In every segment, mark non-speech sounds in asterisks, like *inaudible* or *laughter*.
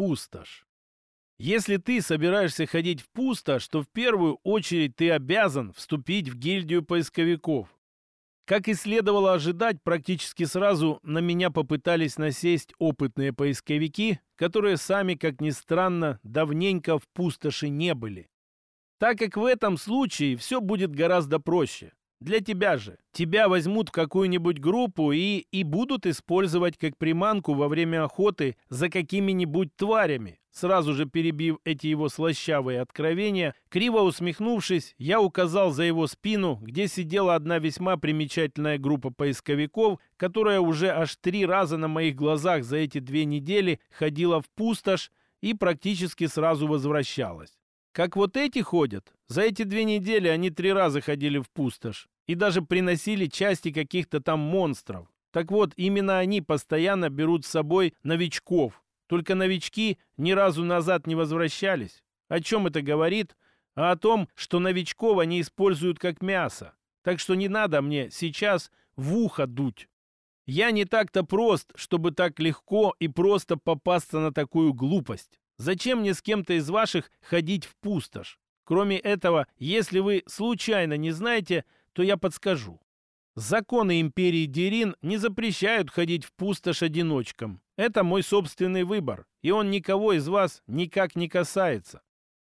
пустошь. Если ты собираешься ходить в пустошь, то в первую очередь ты обязан вступить в гильдию поисковиков. Как и следовало ожидать, практически сразу на меня попытались насесть опытные поисковики, которые сами, как ни странно, давненько в пустоши не были. Так как в этом случае все будет гораздо проще. Для тебя же. Тебя возьмут в какую-нибудь группу и, и будут использовать как приманку во время охоты за какими-нибудь тварями. Сразу же перебив эти его слащавые откровения, криво усмехнувшись, я указал за его спину, где сидела одна весьма примечательная группа поисковиков, которая уже аж три раза на моих глазах за эти две недели ходила в пустошь и практически сразу возвращалась. Как вот эти ходят. За эти две недели они три раза ходили в пустошь и даже приносили части каких-то там монстров. Так вот, именно они постоянно берут с собой новичков. Только новички ни разу назад не возвращались. О чем это говорит? А о том, что новичков они используют как мясо. Так что не надо мне сейчас в ухо дуть. Я не так-то прост, чтобы так легко и просто попасться на такую глупость. Зачем мне с кем-то из ваших ходить в пустошь? Кроме этого, если вы случайно не знаете, то я подскажу. Законы империи Дерин не запрещают ходить в пустошь одиночкам. Это мой собственный выбор, и он никого из вас никак не касается.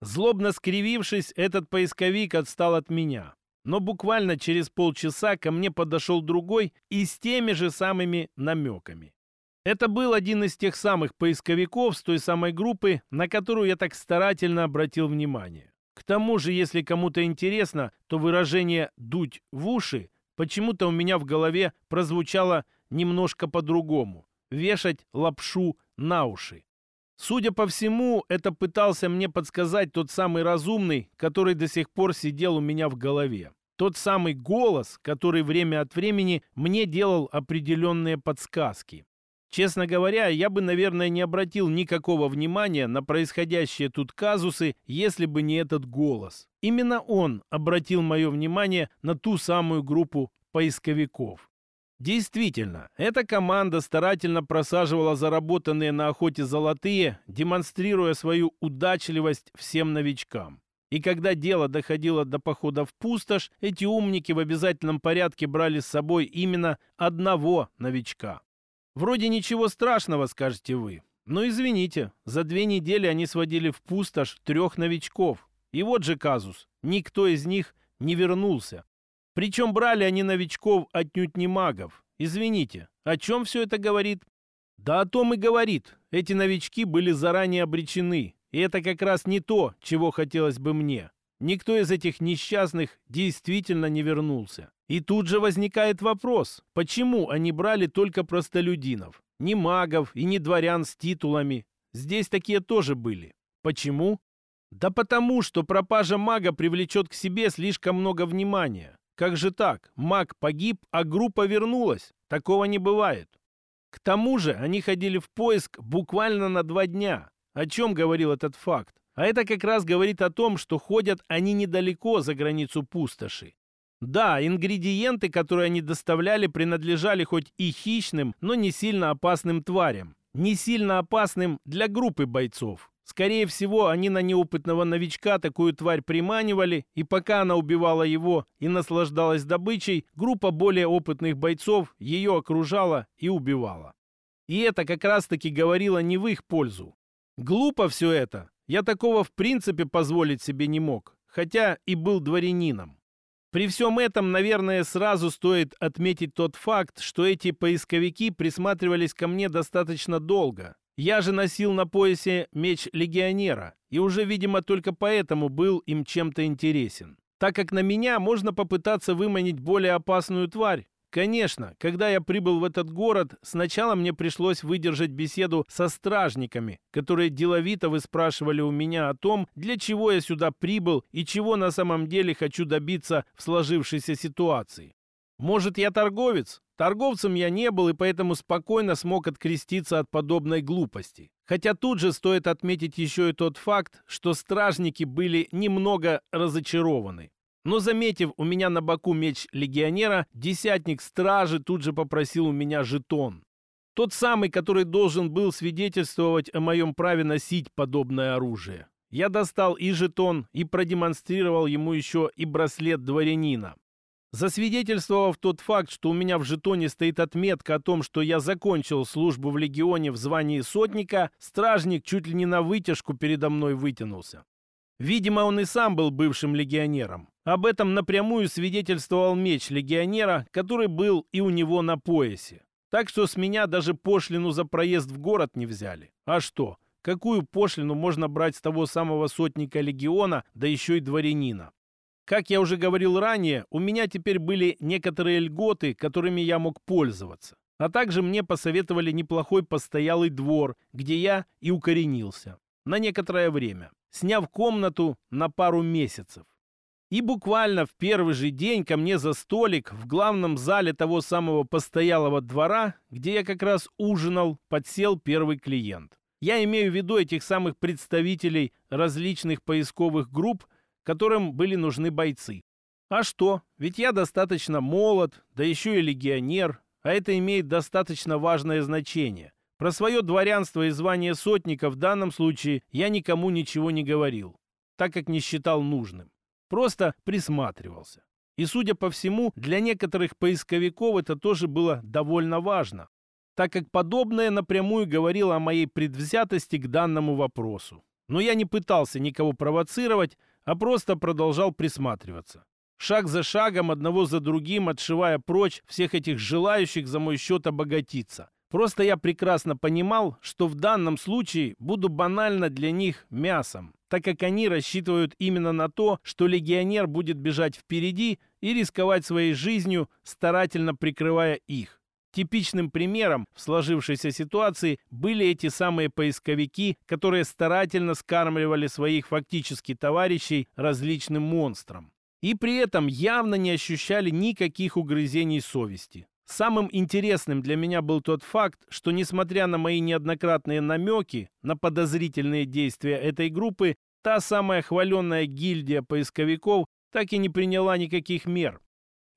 Злобно скривившись, этот поисковик отстал от меня. Но буквально через полчаса ко мне подошел другой и с теми же самыми намеками. Это был один из тех самых поисковиков с той самой группы, на которую я так старательно обратил внимание. К тому же, если кому-то интересно, то выражение «дуть в уши» почему-то у меня в голове прозвучало немножко по-другому. Вешать лапшу на уши. Судя по всему, это пытался мне подсказать тот самый разумный, который до сих пор сидел у меня в голове. Тот самый голос, который время от времени мне делал определенные подсказки. Честно говоря, я бы, наверное, не обратил никакого внимания на происходящие тут казусы, если бы не этот голос. Именно он обратил мое внимание на ту самую группу поисковиков. Действительно, эта команда старательно просаживала заработанные на охоте золотые, демонстрируя свою удачливость всем новичкам. И когда дело доходило до похода в пустошь, эти умники в обязательном порядке брали с собой именно одного новичка. Вроде ничего страшного, скажете вы. Но извините, за две недели они сводили в пустошь трех новичков. И вот же казус. Никто из них не вернулся. Причем брали они новичков отнюдь не магов. Извините, о чем все это говорит? Да о том и говорит. Эти новички были заранее обречены. И это как раз не то, чего хотелось бы мне. Никто из этих несчастных действительно не вернулся. И тут же возникает вопрос, почему они брали только простолюдинов? Ни магов и ни дворян с титулами. Здесь такие тоже были. Почему? Да потому, что пропажа мага привлечет к себе слишком много внимания. Как же так? Маг погиб, а группа вернулась. Такого не бывает. К тому же они ходили в поиск буквально на два дня. О чем говорил этот факт? А это как раз говорит о том, что ходят они недалеко за границу пустоши. Да, ингредиенты, которые они доставляли, принадлежали хоть и хищным, но не сильно опасным тварям. Не сильно опасным для группы бойцов. Скорее всего, они на неопытного новичка такую тварь приманивали, и пока она убивала его и наслаждалась добычей, группа более опытных бойцов ее окружала и убивала. И это как раз-таки говорило не в их пользу. Глупо все это. Я такого в принципе позволить себе не мог, хотя и был дворянином. При всем этом, наверное, сразу стоит отметить тот факт, что эти поисковики присматривались ко мне достаточно долго. Я же носил на поясе меч легионера, и уже, видимо, только поэтому был им чем-то интересен. Так как на меня можно попытаться выманить более опасную тварь, Конечно, когда я прибыл в этот город, сначала мне пришлось выдержать беседу со стражниками, которые деловито выспрашивали у меня о том, для чего я сюда прибыл и чего на самом деле хочу добиться в сложившейся ситуации. Может, я торговец? Торговцем я не был и поэтому спокойно смог откреститься от подобной глупости. Хотя тут же стоит отметить еще и тот факт, что стражники были немного разочарованы. Но, заметив у меня на боку меч легионера, десятник стражи тут же попросил у меня жетон. Тот самый, который должен был свидетельствовать о моем праве носить подобное оружие. Я достал и жетон, и продемонстрировал ему еще и браслет дворянина. Засвидетельствовав тот факт, что у меня в жетоне стоит отметка о том, что я закончил службу в легионе в звании сотника, стражник чуть ли не на вытяжку передо мной вытянулся. Видимо, он и сам был бывшим легионером. Об этом напрямую свидетельствовал меч легионера, который был и у него на поясе. Так что с меня даже пошлину за проезд в город не взяли. А что? Какую пошлину можно брать с того самого сотника легиона, да еще и дворянина? Как я уже говорил ранее, у меня теперь были некоторые льготы, которыми я мог пользоваться. А также мне посоветовали неплохой постоялый двор, где я и укоренился. На некоторое время, сняв комнату на пару месяцев. И буквально в первый же день ко мне за столик в главном зале того самого постоялого двора, где я как раз ужинал, подсел первый клиент. Я имею в виду этих самых представителей различных поисковых групп, которым были нужны бойцы. А что? Ведь я достаточно молод, да еще и легионер, а это имеет достаточно важное значение. Про свое дворянство и звание сотника в данном случае я никому ничего не говорил, так как не считал нужным. Просто присматривался. И, судя по всему, для некоторых поисковиков это тоже было довольно важно, так как подобное напрямую говорило о моей предвзятости к данному вопросу. Но я не пытался никого провоцировать, а просто продолжал присматриваться. Шаг за шагом, одного за другим, отшивая прочь всех этих желающих за мой счет обогатиться. Просто я прекрасно понимал, что в данном случае буду банально для них мясом, так как они рассчитывают именно на то, что легионер будет бежать впереди и рисковать своей жизнью, старательно прикрывая их. Типичным примером в сложившейся ситуации были эти самые поисковики, которые старательно скармливали своих фактически товарищей различным монстрам. И при этом явно не ощущали никаких угрызений совести. Самым интересным для меня был тот факт, что несмотря на мои неоднократные намеки на подозрительные действия этой группы, та самая хваленная гильдия поисковиков так и не приняла никаких мер.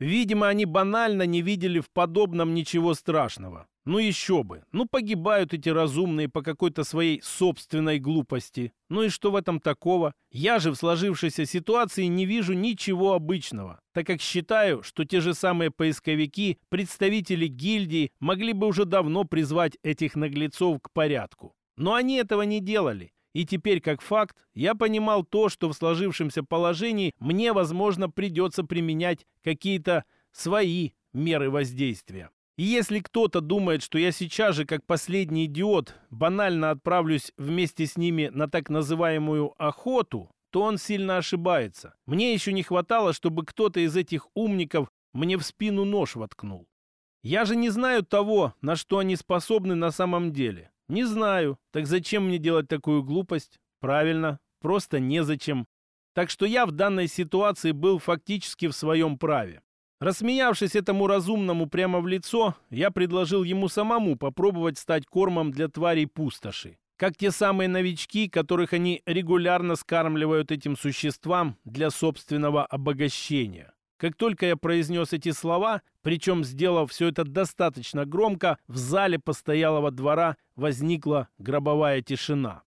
Видимо, они банально не видели в подобном ничего страшного. Ну еще бы. Ну погибают эти разумные по какой-то своей собственной глупости. Ну и что в этом такого? Я же в сложившейся ситуации не вижу ничего обычного, так как считаю, что те же самые поисковики, представители гильдии, могли бы уже давно призвать этих наглецов к порядку. Но они этого не делали. И теперь, как факт, я понимал то, что в сложившемся положении мне, возможно, придется применять какие-то свои меры воздействия. И если кто-то думает, что я сейчас же, как последний идиот, банально отправлюсь вместе с ними на так называемую охоту, то он сильно ошибается. Мне еще не хватало, чтобы кто-то из этих умников мне в спину нож воткнул. Я же не знаю того, на что они способны на самом деле. Не знаю. Так зачем мне делать такую глупость? Правильно, просто незачем. Так что я в данной ситуации был фактически в своем праве. Рассмеявшись этому разумному прямо в лицо, я предложил ему самому попробовать стать кормом для тварей пустоши. Как те самые новички, которых они регулярно скармливают этим существам для собственного обогащения. Как только я произнес эти слова, причем сделав все это достаточно громко, в зале постоялого двора возникла гробовая тишина.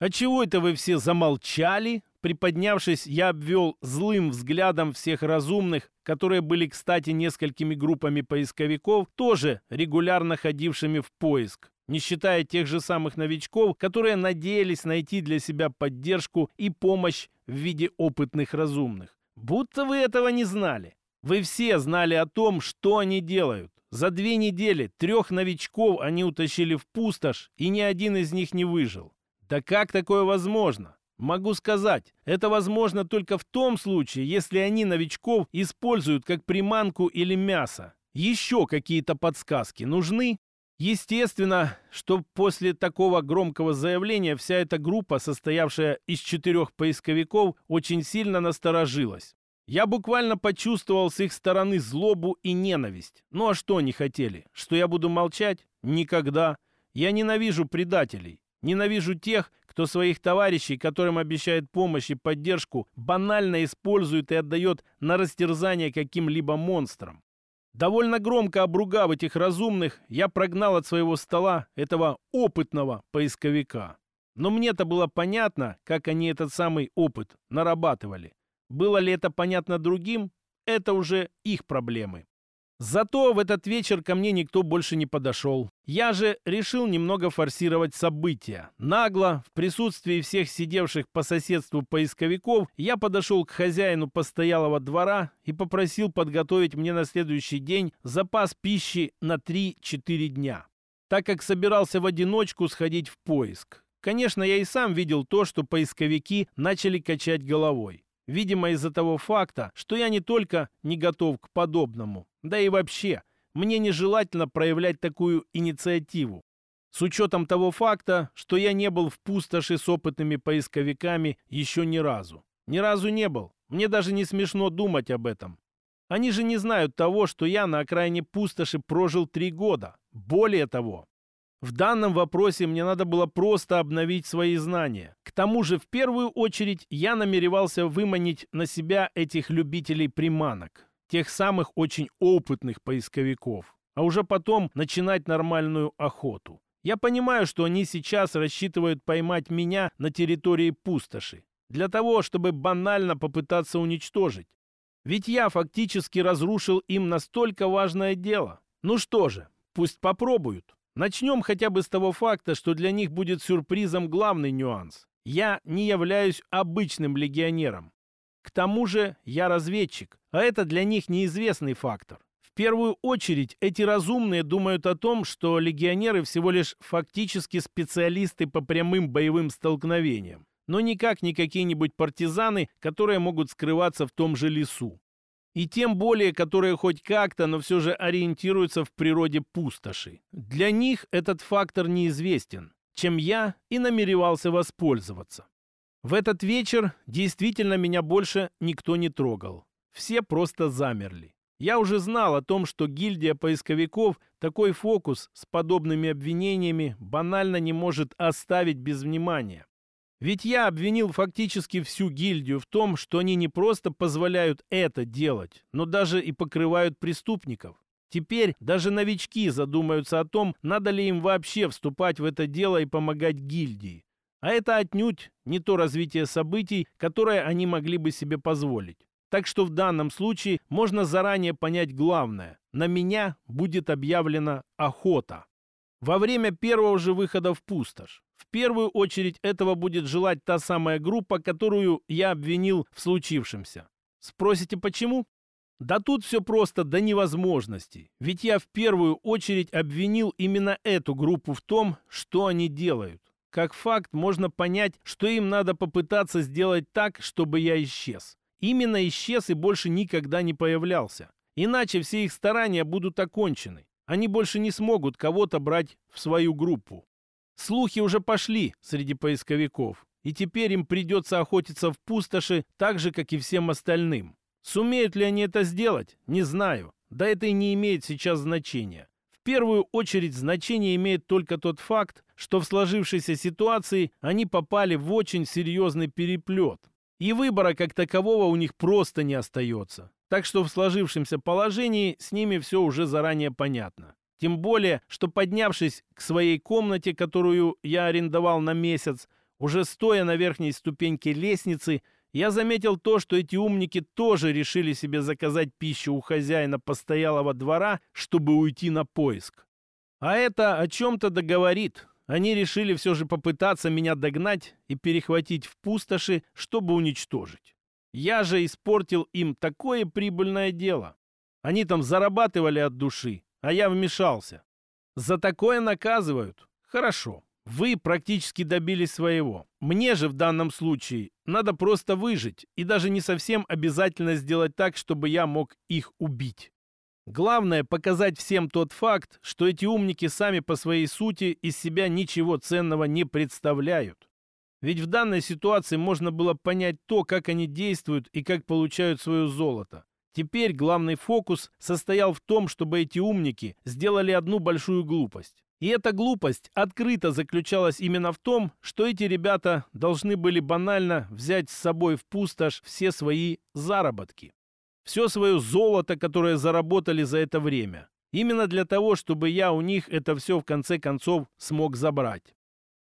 «А чего это вы все замолчали?» Приподнявшись, я обвел злым взглядом всех разумных, которые были, кстати, несколькими группами поисковиков, тоже регулярно ходившими в поиск, не считая тех же самых новичков, которые надеялись найти для себя поддержку и помощь в виде опытных разумных. Будто вы этого не знали. Вы все знали о том, что они делают. За две недели трех новичков они утащили в пустошь, и ни один из них не выжил. Да как такое возможно? Могу сказать, это возможно только в том случае, если они новичков используют как приманку или мясо. Еще какие-то подсказки нужны? Естественно, что после такого громкого заявления вся эта группа, состоявшая из четырех поисковиков, очень сильно насторожилась. Я буквально почувствовал с их стороны злобу и ненависть. Ну а что они хотели? Что я буду молчать? Никогда. Я ненавижу предателей. Ненавижу тех, кто своих товарищей, которым обещает помощь и поддержку, банально использует и отдает на растерзание каким-либо монстрам. Довольно громко обругав этих разумных, я прогнал от своего стола этого опытного поисковика. Но мне-то было понятно, как они этот самый опыт нарабатывали. Было ли это понятно другим, это уже их проблемы. Зато в этот вечер ко мне никто больше не подошел. Я же решил немного форсировать события. Нагло, в присутствии всех сидевших по соседству поисковиков, я подошел к хозяину постоялого двора и попросил подготовить мне на следующий день запас пищи на 3-4 дня, так как собирался в одиночку сходить в поиск. Конечно, я и сам видел то, что поисковики начали качать головой. Видимо, из-за того факта, что я не только не готов к подобному, да и вообще, мне нежелательно проявлять такую инициативу. С учетом того факта, что я не был в пустоши с опытными поисковиками еще ни разу. Ни разу не был. Мне даже не смешно думать об этом. Они же не знают того, что я на окраине пустоши прожил три года. Более того, в данном вопросе мне надо было просто обновить свои знания. К тому же, в первую очередь, я намеревался выманить на себя этих любителей приманок. Тех самых очень опытных поисковиков. А уже потом начинать нормальную охоту. Я понимаю, что они сейчас рассчитывают поймать меня на территории пустоши. Для того, чтобы банально попытаться уничтожить. Ведь я фактически разрушил им настолько важное дело. Ну что же, пусть попробуют. Начнем хотя бы с того факта, что для них будет сюрпризом главный нюанс. Я не являюсь обычным легионером. К тому же я разведчик, а это для них неизвестный фактор. В первую очередь эти разумные думают о том, что легионеры всего лишь фактически специалисты по прямым боевым столкновениям, но никак не какие-нибудь партизаны, которые могут скрываться в том же лесу и тем более, которые хоть как-то, но все же ориентируются в природе пустоши. Для них этот фактор неизвестен, чем я и намеревался воспользоваться. В этот вечер действительно меня больше никто не трогал. Все просто замерли. Я уже знал о том, что гильдия поисковиков такой фокус с подобными обвинениями банально не может оставить без внимания. Ведь я обвинил фактически всю гильдию в том, что они не просто позволяют это делать, но даже и покрывают преступников. Теперь даже новички задумаются о том, надо ли им вообще вступать в это дело и помогать гильдии. А это отнюдь не то развитие событий, которое они могли бы себе позволить. Так что в данном случае можно заранее понять главное. На меня будет объявлена охота. Во время первого же выхода в пустошь. В первую очередь этого будет желать та самая группа, которую я обвинил в случившемся. Спросите, почему? Да тут все просто до невозможности. Ведь я в первую очередь обвинил именно эту группу в том, что они делают. Как факт, можно понять, что им надо попытаться сделать так, чтобы я исчез. Именно исчез и больше никогда не появлялся. Иначе все их старания будут окончены. Они больше не смогут кого-то брать в свою группу. Слухи уже пошли среди поисковиков, и теперь им придется охотиться в пустоши так же, как и всем остальным. Сумеют ли они это сделать, не знаю. Да это и не имеет сейчас значения. Первую очередь значение имеет только тот факт, что в сложившейся ситуации они попали в очень серьезный переплет. И выбора как такового у них просто не остается. Так что в сложившемся положении с ними все уже заранее понятно. Тем более, что поднявшись к своей комнате, которую я арендовал на месяц, уже стоя на верхней ступеньке лестницы, я заметил то, что эти умники тоже решили себе заказать пищу у хозяина постоялого двора, чтобы уйти на поиск. А это о чем-то договорит. Они решили все же попытаться меня догнать и перехватить в пустоши, чтобы уничтожить. Я же испортил им такое прибыльное дело. Они там зарабатывали от души, а я вмешался. За такое наказывают. Хорошо. Вы практически добились своего. Мне же в данном случае надо просто выжить и даже не совсем обязательно сделать так, чтобы я мог их убить. Главное показать всем тот факт, что эти умники сами по своей сути из себя ничего ценного не представляют. Ведь в данной ситуации можно было понять то, как они действуют и как получают свое золото. Теперь главный фокус состоял в том, чтобы эти умники сделали одну большую глупость. И эта глупость открыто заключалась именно в том, что эти ребята должны были банально взять с собой в пустошь все свои заработки. Все свое золото, которое заработали за это время. Именно для того, чтобы я у них это все в конце концов смог забрать.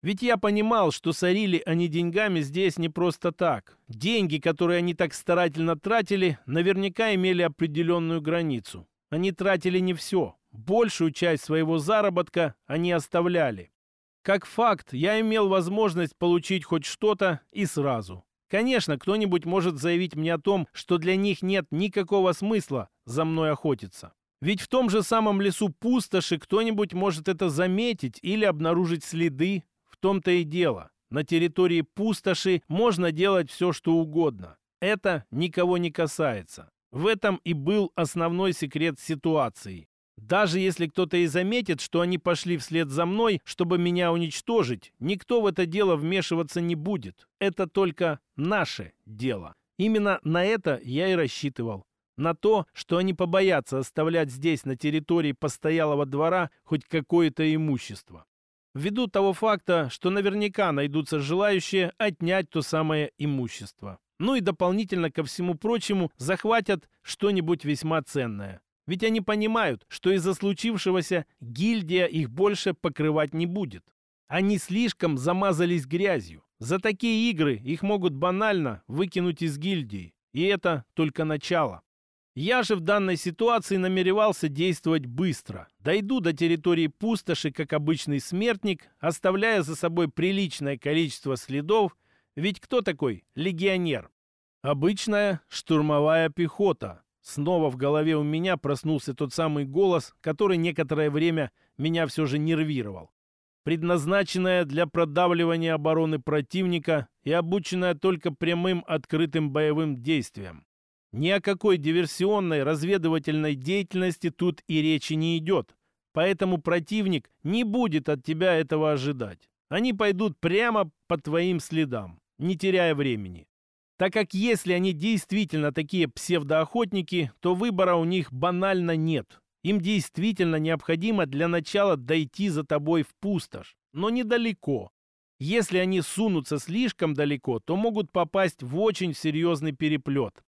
Ведь я понимал, что сорили они деньгами здесь не просто так. Деньги, которые они так старательно тратили, наверняка имели определенную границу. Они тратили не все. Большую часть своего заработка они оставляли. Как факт, я имел возможность получить хоть что-то и сразу. Конечно, кто-нибудь может заявить мне о том, что для них нет никакого смысла за мной охотиться. Ведь в том же самом лесу пустоши кто-нибудь может это заметить или обнаружить следы. В том-то и дело. На территории пустоши можно делать все, что угодно. Это никого не касается. В этом и был основной секрет ситуации. Даже если кто-то и заметит, что они пошли вслед за мной, чтобы меня уничтожить, никто в это дело вмешиваться не будет. Это только наше дело. Именно на это я и рассчитывал. На то, что они побоятся оставлять здесь, на территории постоялого двора, хоть какое-то имущество. Ввиду того факта, что наверняка найдутся желающие отнять то самое имущество. Ну и дополнительно ко всему прочему захватят что-нибудь весьма ценное. Ведь они понимают, что из-за случившегося гильдия их больше покрывать не будет. Они слишком замазались грязью. За такие игры их могут банально выкинуть из гильдии. И это только начало. Я же в данной ситуации намеревался действовать быстро. Дойду до территории пустоши, как обычный смертник, оставляя за собой приличное количество следов, ведь кто такой легионер? Обычная штурмовая пехота, Снова в голове у меня проснулся тот самый голос, который некоторое время меня все же нервировал. Предназначенная для продавливания обороны противника и обученная только прямым открытым боевым действиям. Ни о какой диверсионной разведывательной деятельности тут и речи не идет. Поэтому противник не будет от тебя этого ожидать. Они пойдут прямо по твоим следам, не теряя времени так как если они действительно такие псевдоохотники, то выбора у них банально нет. Им действительно необходимо для начала дойти за тобой в пустошь, но недалеко. Если они сунутся слишком далеко, то могут попасть в очень серьезный переплет,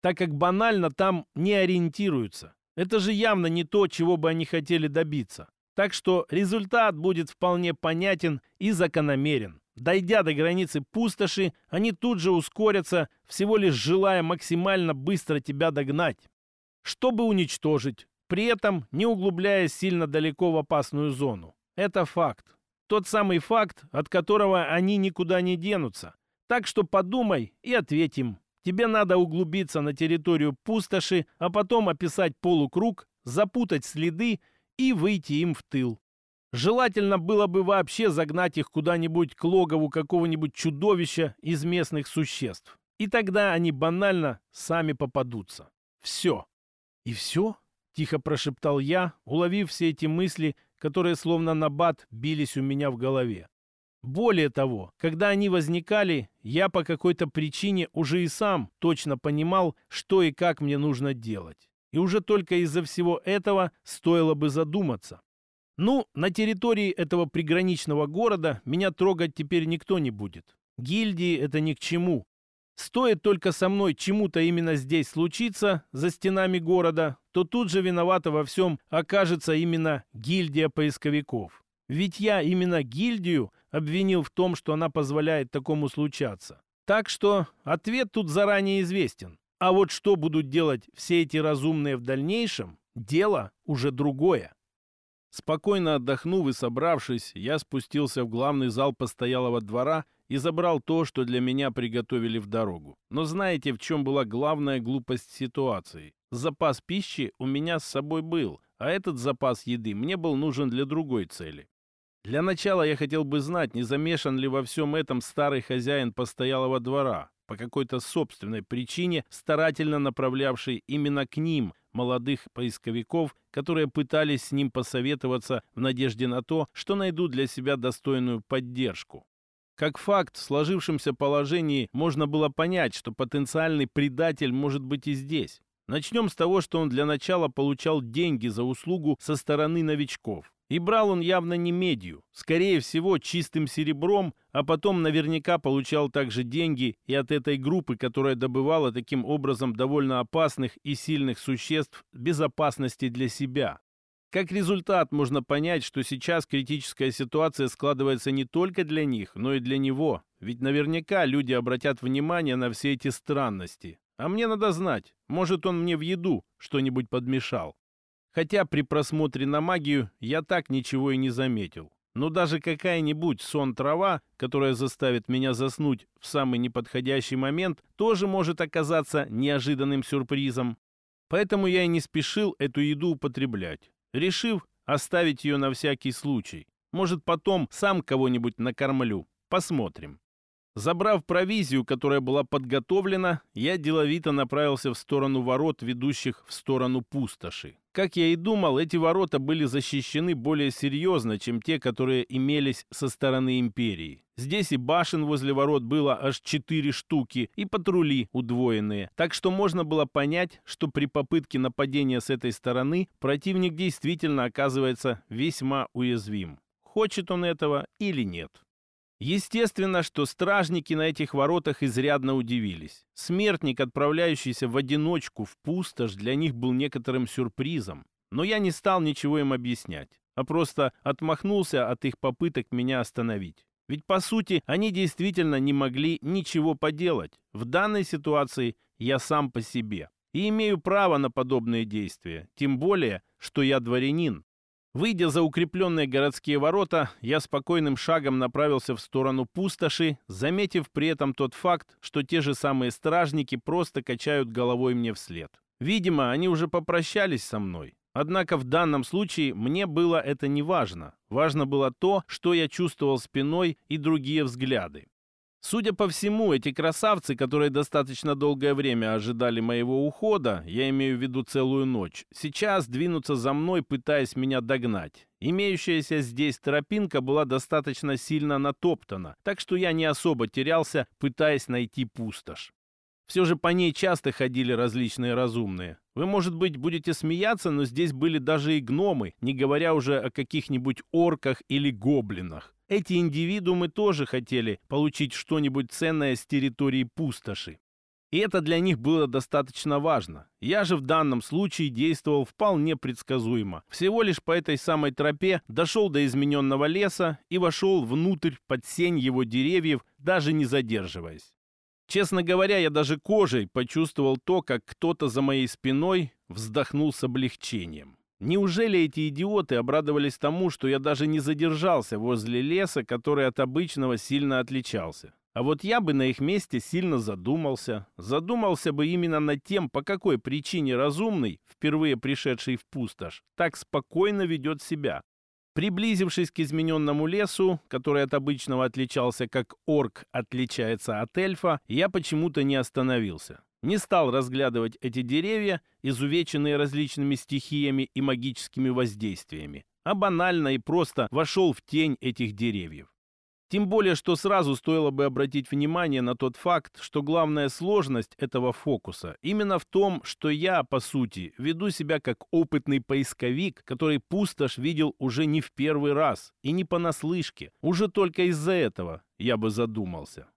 так как банально там не ориентируются. Это же явно не то, чего бы они хотели добиться. Так что результат будет вполне понятен и закономерен. Дойдя до границы пустоши, они тут же ускорятся, всего лишь желая максимально быстро тебя догнать, чтобы уничтожить, при этом не углубляясь сильно далеко в опасную зону. Это факт. Тот самый факт, от которого они никуда не денутся. Так что подумай и ответь им. Тебе надо углубиться на территорию пустоши, а потом описать полукруг, запутать следы и выйти им в тыл. Желательно было бы вообще загнать их куда-нибудь к логову какого-нибудь чудовища из местных существ. И тогда они банально сами попадутся. Все. И все? Тихо прошептал я, уловив все эти мысли, которые словно набат бились у меня в голове. Более того, когда они возникали, я по какой-то причине уже и сам точно понимал, что и как мне нужно делать. И уже только из-за всего этого стоило бы задуматься, ну, на территории этого приграничного города меня трогать теперь никто не будет. Гильдии это ни к чему. Стоит только со мной чему-то именно здесь случиться, за стенами города, то тут же виновата во всем окажется именно гильдия поисковиков. Ведь я именно гильдию обвинил в том, что она позволяет такому случаться. Так что ответ тут заранее известен. А вот что будут делать все эти разумные в дальнейшем, дело уже другое. Спокойно отдохнув и собравшись, я спустился в главный зал постоялого двора и забрал то, что для меня приготовили в дорогу. Но знаете, в чем была главная глупость ситуации? Запас пищи у меня с собой был, а этот запас еды мне был нужен для другой цели. Для начала я хотел бы знать, не замешан ли во всем этом старый хозяин постоялого двора, по какой-то собственной причине старательно направлявший именно к ним молодых поисковиков, которые пытались с ним посоветоваться в надежде на то, что найдут для себя достойную поддержку. Как факт, в сложившемся положении можно было понять, что потенциальный предатель может быть и здесь. Начнем с того, что он для начала получал деньги за услугу со стороны новичков. И брал он явно не медью, скорее всего, чистым серебром, а потом наверняка получал также деньги и от этой группы, которая добывала таким образом довольно опасных и сильных существ безопасности для себя. Как результат, можно понять, что сейчас критическая ситуация складывается не только для них, но и для него. Ведь наверняка люди обратят внимание на все эти странности. А мне надо знать, может он мне в еду что-нибудь подмешал. Хотя при просмотре на магию я так ничего и не заметил. Но даже какая-нибудь сон-трава, которая заставит меня заснуть в самый неподходящий момент, тоже может оказаться неожиданным сюрпризом. Поэтому я и не спешил эту еду употреблять решив оставить ее на всякий случай. Может, потом сам кого-нибудь накормлю. Посмотрим. Забрав провизию, которая была подготовлена, я деловито направился в сторону ворот, ведущих в сторону пустоши. Как я и думал, эти ворота были защищены более серьезно, чем те, которые имелись со стороны империи. Здесь и башен возле ворот было аж четыре штуки, и патрули удвоенные. Так что можно было понять, что при попытке нападения с этой стороны противник действительно оказывается весьма уязвим. Хочет он этого или нет. Естественно, что стражники на этих воротах изрядно удивились. Смертник, отправляющийся в одиночку в пустошь, для них был некоторым сюрпризом. Но я не стал ничего им объяснять, а просто отмахнулся от их попыток меня остановить. Ведь, по сути, они действительно не могли ничего поделать. В данной ситуации я сам по себе. И имею право на подобные действия. Тем более, что я дворянин. Выйдя за укрепленные городские ворота, я спокойным шагом направился в сторону пустоши, заметив при этом тот факт, что те же самые стражники просто качают головой мне вслед. Видимо, они уже попрощались со мной. Однако в данном случае мне было это не важно. Важно было то, что я чувствовал спиной и другие взгляды. Судя по всему, эти красавцы, которые достаточно долгое время ожидали моего ухода, я имею в виду целую ночь, сейчас двинутся за мной, пытаясь меня догнать. Имеющаяся здесь тропинка была достаточно сильно натоптана, так что я не особо терялся, пытаясь найти пустошь. Все же по ней часто ходили различные разумные. Вы, может быть, будете смеяться, но здесь были даже и гномы, не говоря уже о каких-нибудь орках или гоблинах. Эти индивидуумы тоже хотели получить что-нибудь ценное с территории пустоши. И это для них было достаточно важно. Я же в данном случае действовал вполне предсказуемо. Всего лишь по этой самой тропе дошел до измененного леса и вошел внутрь под сень его деревьев, даже не задерживаясь. Честно говоря, я даже кожей почувствовал то, как кто-то за моей спиной вздохнул с облегчением. Неужели эти идиоты обрадовались тому, что я даже не задержался возле леса, который от обычного сильно отличался? А вот я бы на их месте сильно задумался. Задумался бы именно над тем, по какой причине разумный, впервые пришедший в пустошь, так спокойно ведет себя. Приблизившись к измененному лесу, который от обычного отличался как орк отличается от эльфа, я почему-то не остановился. Не стал разглядывать эти деревья, изувеченные различными стихиями и магическими воздействиями, а банально и просто вошел в тень этих деревьев. Тем более, что сразу стоило бы обратить внимание на тот факт, что главная сложность этого фокуса именно в том, что я, по сути, веду себя как опытный поисковик, который пустошь видел уже не в первый раз и не понаслышке. Уже только из-за этого я бы задумался.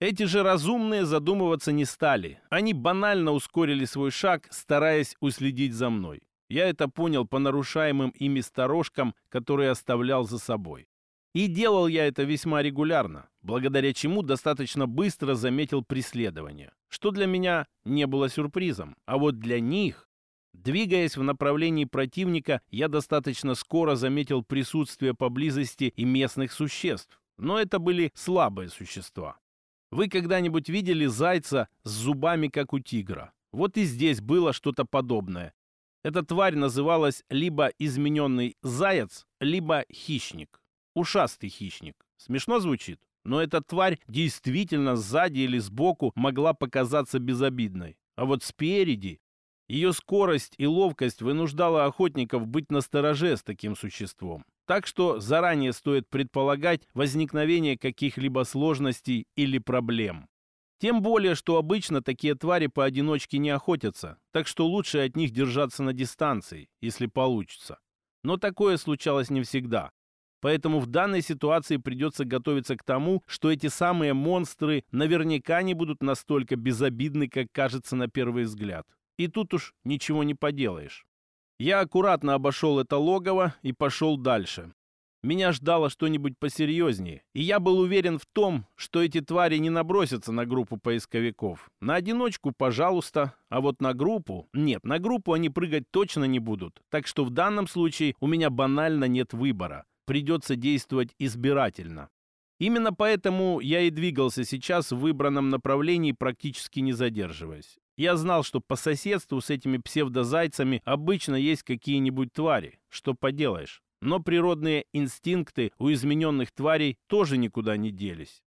Эти же разумные задумываться не стали. Они банально ускорили свой шаг, стараясь уследить за мной. Я это понял по нарушаемым ими сторожкам, которые оставлял за собой. И делал я это весьма регулярно, благодаря чему достаточно быстро заметил преследование, что для меня не было сюрпризом. А вот для них, двигаясь в направлении противника, я достаточно скоро заметил присутствие поблизости и местных существ. Но это были слабые существа. Вы когда-нибудь видели зайца с зубами, как у тигра? Вот и здесь было что-то подобное. Эта тварь называлась либо измененный заяц, либо хищник. Ушастый хищник. Смешно звучит? Но эта тварь действительно сзади или сбоку могла показаться безобидной. А вот спереди ее скорость и ловкость вынуждала охотников быть настороже с таким существом. Так что заранее стоит предполагать возникновение каких-либо сложностей или проблем. Тем более, что обычно такие твари поодиночке не охотятся, так что лучше от них держаться на дистанции, если получится. Но такое случалось не всегда. Поэтому в данной ситуации придется готовиться к тому, что эти самые монстры наверняка не будут настолько безобидны, как кажется на первый взгляд. И тут уж ничего не поделаешь. Я аккуратно обошел это логово и пошел дальше. Меня ждало что-нибудь посерьезнее, и я был уверен в том, что эти твари не набросятся на группу поисковиков. На одиночку, пожалуйста, а вот на группу... Нет, на группу они прыгать точно не будут, так что в данном случае у меня банально нет выбора. Придется действовать избирательно. Именно поэтому я и двигался сейчас в выбранном направлении, практически не задерживаясь. Я знал, что по соседству с этими псевдозайцами обычно есть какие-нибудь твари. Что поделаешь. Но природные инстинкты у измененных тварей тоже никуда не делись.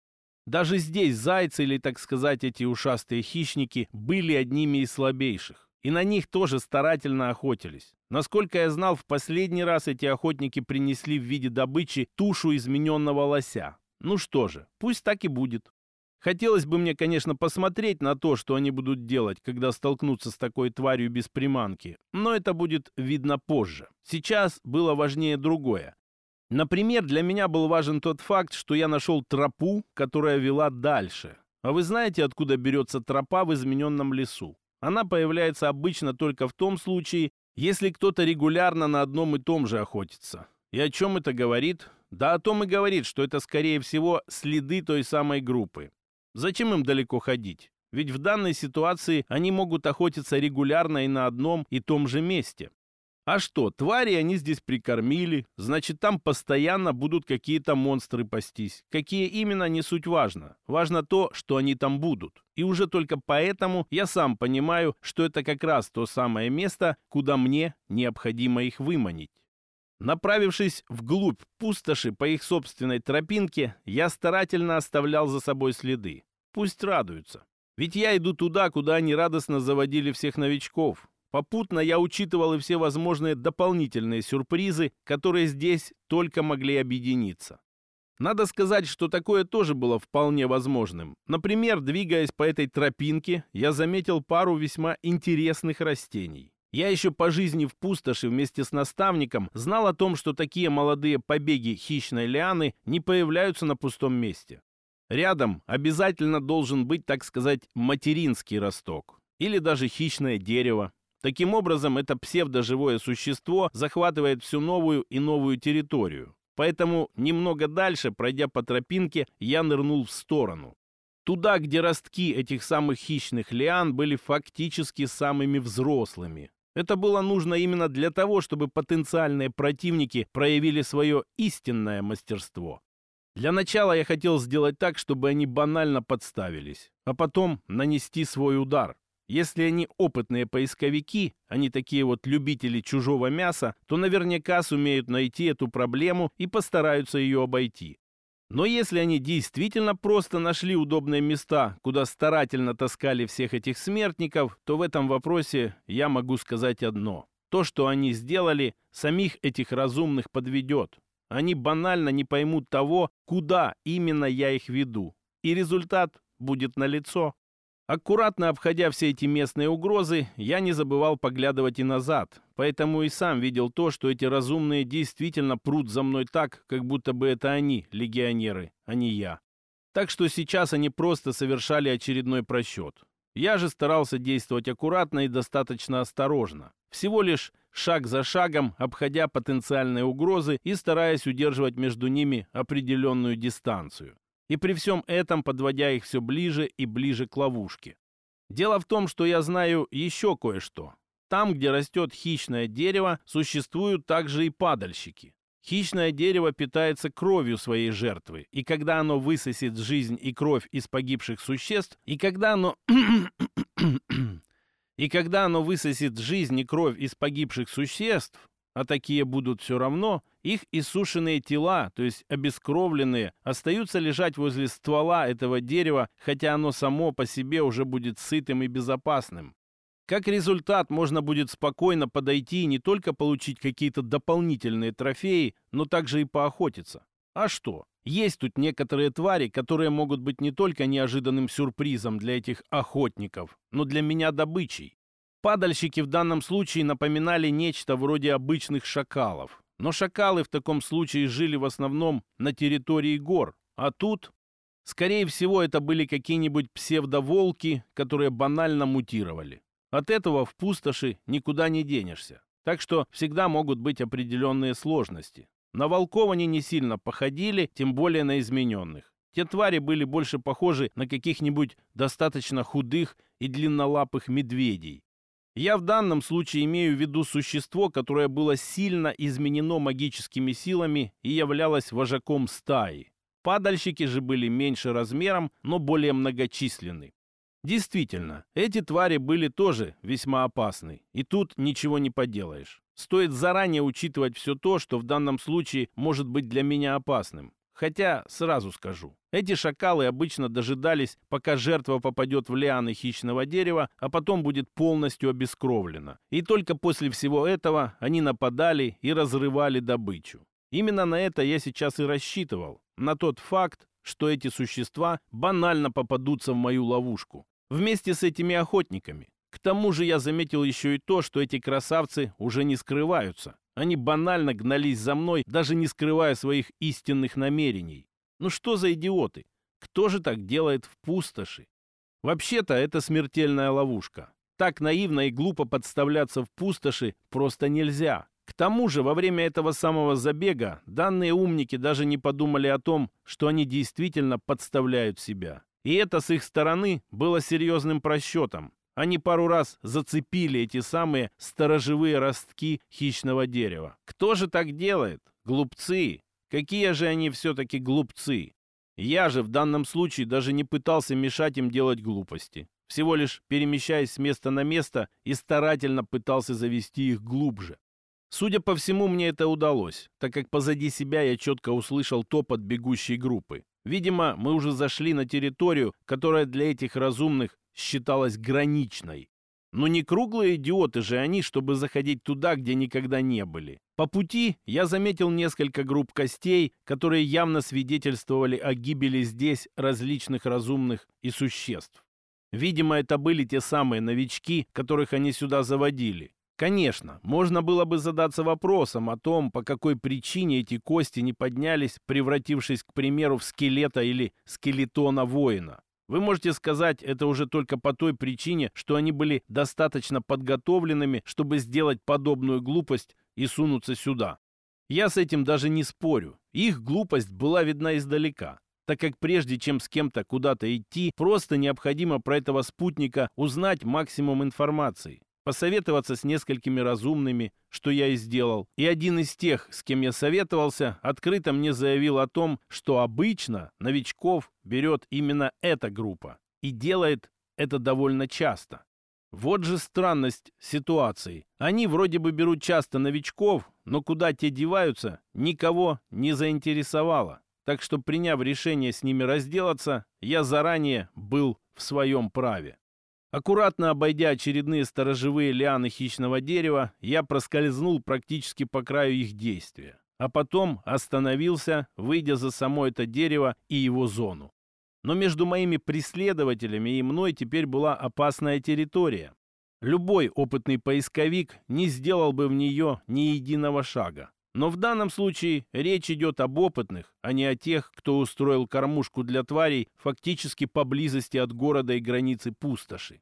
Даже здесь зайцы, или, так сказать, эти ушастые хищники, были одними из слабейших. И на них тоже старательно охотились. Насколько я знал, в последний раз эти охотники принесли в виде добычи тушу измененного лося. Ну что же, пусть так и будет. Хотелось бы мне, конечно, посмотреть на то, что они будут делать, когда столкнутся с такой тварью без приманки, но это будет видно позже. Сейчас было важнее другое. Например, для меня был важен тот факт, что я нашел тропу, которая вела дальше. А вы знаете, откуда берется тропа в измененном лесу? Она появляется обычно только в том случае, если кто-то регулярно на одном и том же охотится. И о чем это говорит? Да о том и говорит, что это, скорее всего, следы той самой группы. Зачем им далеко ходить? Ведь в данной ситуации они могут охотиться регулярно и на одном и том же месте. А что, твари они здесь прикормили, значит, там постоянно будут какие-то монстры пастись. Какие именно, не суть важно. Важно то, что они там будут. И уже только поэтому я сам понимаю, что это как раз то самое место, куда мне необходимо их выманить. Направившись вглубь пустоши по их собственной тропинке, я старательно оставлял за собой следы. Пусть радуются. Ведь я иду туда, куда они радостно заводили всех новичков. Попутно я учитывал и все возможные дополнительные сюрпризы, которые здесь только могли объединиться. Надо сказать, что такое тоже было вполне возможным. Например, двигаясь по этой тропинке, я заметил пару весьма интересных растений. Я еще по жизни в пустоши вместе с наставником знал о том, что такие молодые побеги хищной лианы не появляются на пустом месте. Рядом обязательно должен быть, так сказать, материнский росток или даже хищное дерево. Таким образом, это псевдоживое существо захватывает всю новую и новую территорию. Поэтому немного дальше, пройдя по тропинке, я нырнул в сторону. Туда, где ростки этих самых хищных лиан были фактически самыми взрослыми. Это было нужно именно для того, чтобы потенциальные противники проявили свое истинное мастерство. Для начала я хотел сделать так, чтобы они банально подставились, а потом нанести свой удар. Если они опытные поисковики, они такие вот любители чужого мяса, то наверняка сумеют найти эту проблему и постараются ее обойти. Но если они действительно просто нашли удобные места, куда старательно таскали всех этих смертников, то в этом вопросе я могу сказать одно. То, что они сделали, самих этих разумных подведет. Они банально не поймут того, куда именно я их веду. И результат будет налицо. Аккуратно обходя все эти местные угрозы, я не забывал поглядывать и назад, поэтому и сам видел то, что эти разумные действительно прут за мной так, как будто бы это они, легионеры, а не я. Так что сейчас они просто совершали очередной просчет. Я же старался действовать аккуратно и достаточно осторожно. Всего лишь шаг за шагом, обходя потенциальные угрозы и стараясь удерживать между ними определенную дистанцию и при всем этом подводя их все ближе и ближе к ловушке. Дело в том, что я знаю еще кое-что. Там, где растет хищное дерево, существуют также и падальщики. Хищное дерево питается кровью своей жертвы, и когда оно высосет жизнь и кровь из погибших существ, и когда оно... *coughs* и когда оно высосет жизнь и кровь из погибших существ, а такие будут все равно, их иссушенные тела, то есть обескровленные, остаются лежать возле ствола этого дерева, хотя оно само по себе уже будет сытым и безопасным. Как результат, можно будет спокойно подойти и не только получить какие-то дополнительные трофеи, но также и поохотиться. А что? Есть тут некоторые твари, которые могут быть не только неожиданным сюрпризом для этих охотников, но для меня добычей. Падальщики в данном случае напоминали нечто вроде обычных шакалов. Но шакалы в таком случае жили в основном на территории гор, а тут... Скорее всего, это были какие-нибудь псевдоволки, которые банально мутировали. От этого в пустоши никуда не денешься. Так что всегда могут быть определенные сложности. На волков они не сильно походили, тем более на измененных. Те твари были больше похожи на каких-нибудь достаточно худых и длиннолапых медведей. Я в данном случае имею в виду существо, которое было сильно изменено магическими силами и являлось вожаком стаи. Падальщики же были меньше размером, но более многочисленны. Действительно, эти твари были тоже весьма опасны, и тут ничего не поделаешь. Стоит заранее учитывать все то, что в данном случае может быть для меня опасным. Хотя, сразу скажу, эти шакалы обычно дожидались, пока жертва попадет в лианы хищного дерева, а потом будет полностью обескровлена. И только после всего этого они нападали и разрывали добычу. Именно на это я сейчас и рассчитывал, на тот факт, что эти существа банально попадутся в мою ловушку. Вместе с этими охотниками. К тому же я заметил еще и то, что эти красавцы уже не скрываются. Они банально гнались за мной, даже не скрывая своих истинных намерений. Ну что за идиоты? Кто же так делает в пустоши? Вообще-то это смертельная ловушка. Так наивно и глупо подставляться в пустоши просто нельзя. К тому же, во время этого самого забега данные умники даже не подумали о том, что они действительно подставляют себя. И это с их стороны было серьезным просчетом. Они пару раз зацепили эти самые сторожевые ростки хищного дерева. Кто же так делает? Глупцы. Какие же они все-таки глупцы? Я же в данном случае даже не пытался мешать им делать глупости. Всего лишь перемещаясь с места на место и старательно пытался завести их глубже. Судя по всему, мне это удалось, так как позади себя я четко услышал топот бегущей группы. Видимо, мы уже зашли на территорию, которая для этих разумных считалась граничной. Но не круглые идиоты же они, чтобы заходить туда, где никогда не были. По пути я заметил несколько групп костей, которые явно свидетельствовали о гибели здесь различных разумных и существ. Видимо, это были те самые новички, которых они сюда заводили. Конечно, можно было бы задаться вопросом о том, по какой причине эти кости не поднялись, превратившись, к примеру, в скелета или скелетона воина. Вы можете сказать это уже только по той причине, что они были достаточно подготовленными, чтобы сделать подобную глупость и сунуться сюда. Я с этим даже не спорю. Их глупость была видна издалека, так как прежде чем с кем-то куда-то идти, просто необходимо про этого спутника узнать максимум информации посоветоваться с несколькими разумными, что я и сделал. И один из тех, с кем я советовался, открыто мне заявил о том, что обычно новичков берет именно эта группа и делает это довольно часто. Вот же странность ситуации. Они вроде бы берут часто новичков, но куда те деваются, никого не заинтересовало. Так что, приняв решение с ними разделаться, я заранее был в своем праве. Аккуратно обойдя очередные сторожевые лианы хищного дерева, я проскользнул практически по краю их действия, а потом остановился, выйдя за само это дерево и его зону. Но между моими преследователями и мной теперь была опасная территория. Любой опытный поисковик не сделал бы в нее ни единого шага. Но в данном случае речь идет об опытных, а не о тех, кто устроил кормушку для тварей фактически поблизости от города и границы пустоши.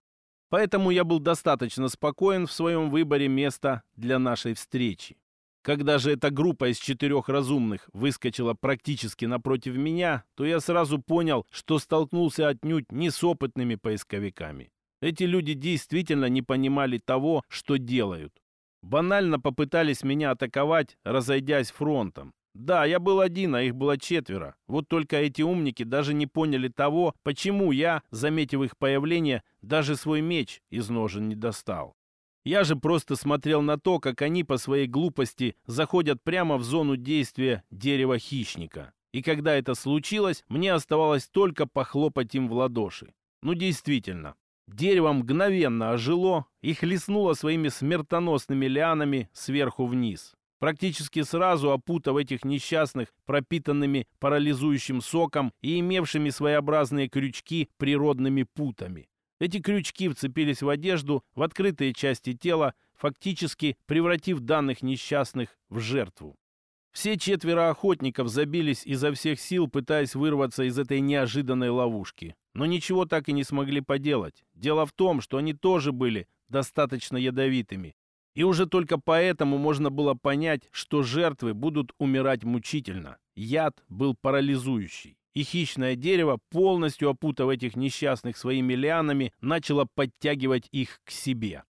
Поэтому я был достаточно спокоен в своем выборе места для нашей встречи. Когда же эта группа из четырех разумных выскочила практически напротив меня, то я сразу понял, что столкнулся отнюдь не с опытными поисковиками. Эти люди действительно не понимали того, что делают. Банально попытались меня атаковать, разойдясь фронтом. Да, я был один, а их было четверо. Вот только эти умники даже не поняли того, почему я, заметив их появление, даже свой меч из ножен не достал. Я же просто смотрел на то, как они по своей глупости заходят прямо в зону действия дерева хищника. И когда это случилось, мне оставалось только похлопать им в ладоши. Ну действительно, Дерево мгновенно ожило и хлестнуло своими смертоносными лианами сверху вниз, практически сразу опутав этих несчастных пропитанными парализующим соком и имевшими своеобразные крючки природными путами. Эти крючки вцепились в одежду, в открытые части тела, фактически превратив данных несчастных в жертву. Все четверо охотников забились изо всех сил, пытаясь вырваться из этой неожиданной ловушки. Но ничего так и не смогли поделать. Дело в том, что они тоже были достаточно ядовитыми. И уже только поэтому можно было понять, что жертвы будут умирать мучительно. Яд был парализующий. И хищное дерево, полностью опутав этих несчастных своими лианами, начало подтягивать их к себе.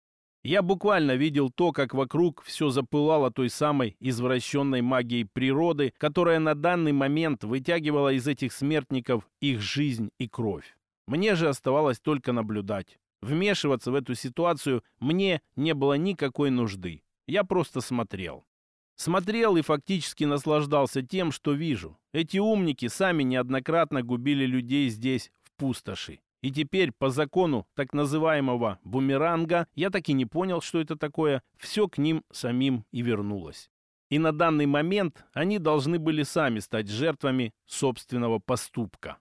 Я буквально видел то, как вокруг все запылало той самой извращенной магией природы, которая на данный момент вытягивала из этих смертников их жизнь и кровь. Мне же оставалось только наблюдать. Вмешиваться в эту ситуацию мне не было никакой нужды. Я просто смотрел. Смотрел и фактически наслаждался тем, что вижу. Эти умники сами неоднократно губили людей здесь, в пустоши. И теперь по закону так называемого бумеранга, я так и не понял, что это такое, все к ним самим и вернулось. И на данный момент они должны были сами стать жертвами собственного поступка.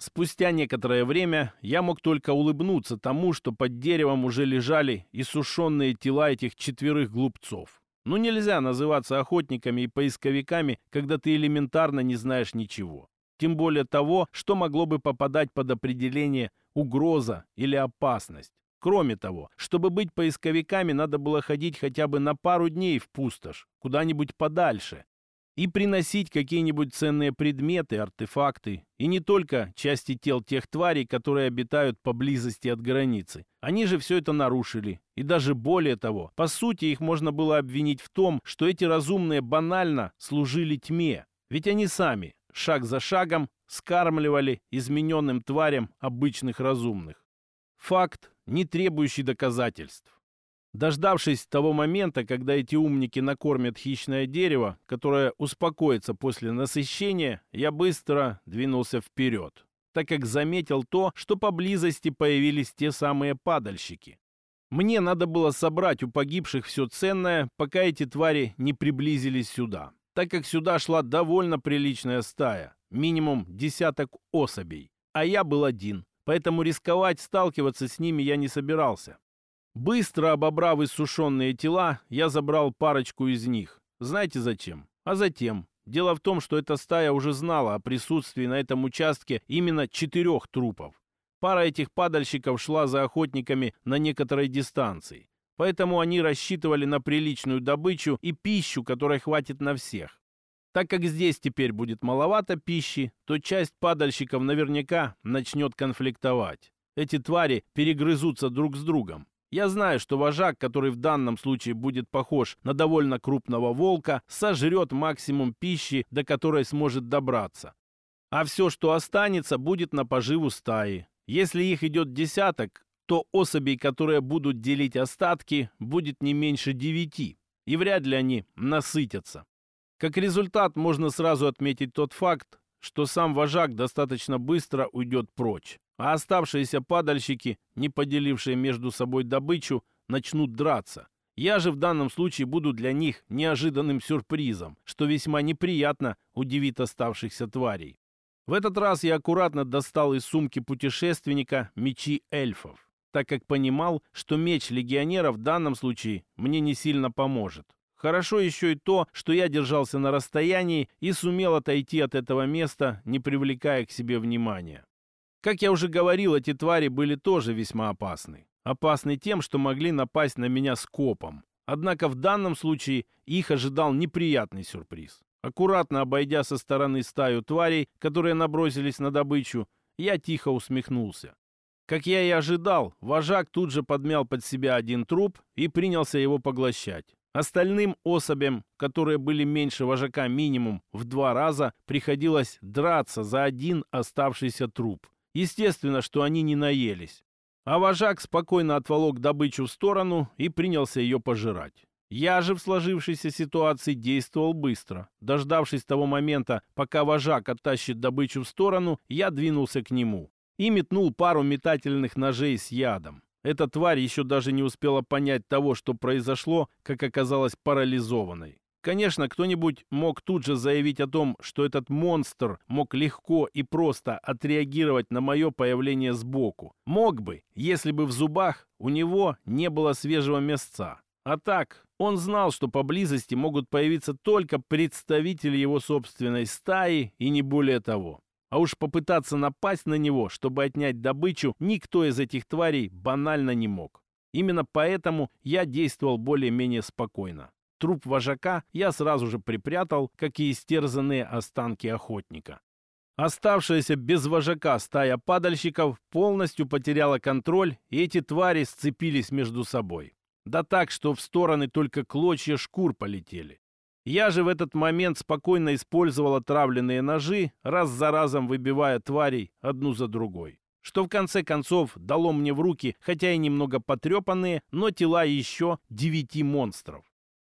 Спустя некоторое время я мог только улыбнуться тому, что под деревом уже лежали иссушенные тела этих четверых глупцов. Ну нельзя называться охотниками и поисковиками, когда ты элементарно не знаешь ничего тем более того, что могло бы попадать под определение угроза или опасность. Кроме того, чтобы быть поисковиками, надо было ходить хотя бы на пару дней в пустошь, куда-нибудь подальше, и приносить какие-нибудь ценные предметы, артефакты, и не только части тел тех тварей, которые обитают поблизости от границы. Они же все это нарушили. И даже более того, по сути, их можно было обвинить в том, что эти разумные банально служили тьме. Ведь они сами шаг за шагом скармливали измененным тварям обычных разумных. Факт, не требующий доказательств. Дождавшись того момента, когда эти умники накормят хищное дерево, которое успокоится после насыщения, я быстро двинулся вперед, так как заметил то, что поблизости появились те самые падальщики. Мне надо было собрать у погибших все ценное, пока эти твари не приблизились сюда так как сюда шла довольно приличная стая, минимум десяток особей, а я был один, поэтому рисковать сталкиваться с ними я не собирался. Быстро обобрав иссушенные тела, я забрал парочку из них. Знаете зачем? А затем. Дело в том, что эта стая уже знала о присутствии на этом участке именно четырех трупов. Пара этих падальщиков шла за охотниками на некоторой дистанции. Поэтому они рассчитывали на приличную добычу и пищу, которой хватит на всех. Так как здесь теперь будет маловато пищи, то часть падальщиков наверняка начнет конфликтовать. Эти твари перегрызутся друг с другом. Я знаю, что вожак, который в данном случае будет похож на довольно крупного волка, сожрет максимум пищи, до которой сможет добраться. А все, что останется, будет на поживу стаи. Если их идет десяток, то особей, которые будут делить остатки, будет не меньше девяти, и вряд ли они насытятся. Как результат, можно сразу отметить тот факт, что сам вожак достаточно быстро уйдет прочь, а оставшиеся падальщики, не поделившие между собой добычу, начнут драться. Я же в данном случае буду для них неожиданным сюрпризом, что весьма неприятно удивит оставшихся тварей. В этот раз я аккуратно достал из сумки путешественника мечи эльфов так как понимал, что меч легионера в данном случае мне не сильно поможет. Хорошо еще и то, что я держался на расстоянии и сумел отойти от этого места, не привлекая к себе внимания. Как я уже говорил, эти твари были тоже весьма опасны. Опасны тем, что могли напасть на меня скопом. Однако в данном случае их ожидал неприятный сюрприз. Аккуратно обойдя со стороны стаю тварей, которые набросились на добычу, я тихо усмехнулся. Как я и ожидал, вожак тут же подмял под себя один труп и принялся его поглощать. Остальным особям, которые были меньше вожака минимум в два раза, приходилось драться за один оставшийся труп. Естественно, что они не наелись. А вожак спокойно отволок добычу в сторону и принялся ее пожирать. Я же в сложившейся ситуации действовал быстро. Дождавшись того момента, пока вожак оттащит добычу в сторону, я двинулся к нему и метнул пару метательных ножей с ядом. Эта тварь еще даже не успела понять того, что произошло, как оказалась парализованной. Конечно, кто-нибудь мог тут же заявить о том, что этот монстр мог легко и просто отреагировать на мое появление сбоку. Мог бы, если бы в зубах у него не было свежего мясца. А так, он знал, что поблизости могут появиться только представители его собственной стаи и не более того. А уж попытаться напасть на него, чтобы отнять добычу, никто из этих тварей банально не мог. Именно поэтому я действовал более-менее спокойно. Труп вожака я сразу же припрятал, как и истерзанные останки охотника. Оставшаяся без вожака стая падальщиков полностью потеряла контроль, и эти твари сцепились между собой. Да так, что в стороны только клочья шкур полетели. Я же в этот момент спокойно использовал отравленные ножи, раз за разом выбивая тварей одну за другой. Что в конце концов дало мне в руки, хотя и немного потрепанные, но тела еще девяти монстров.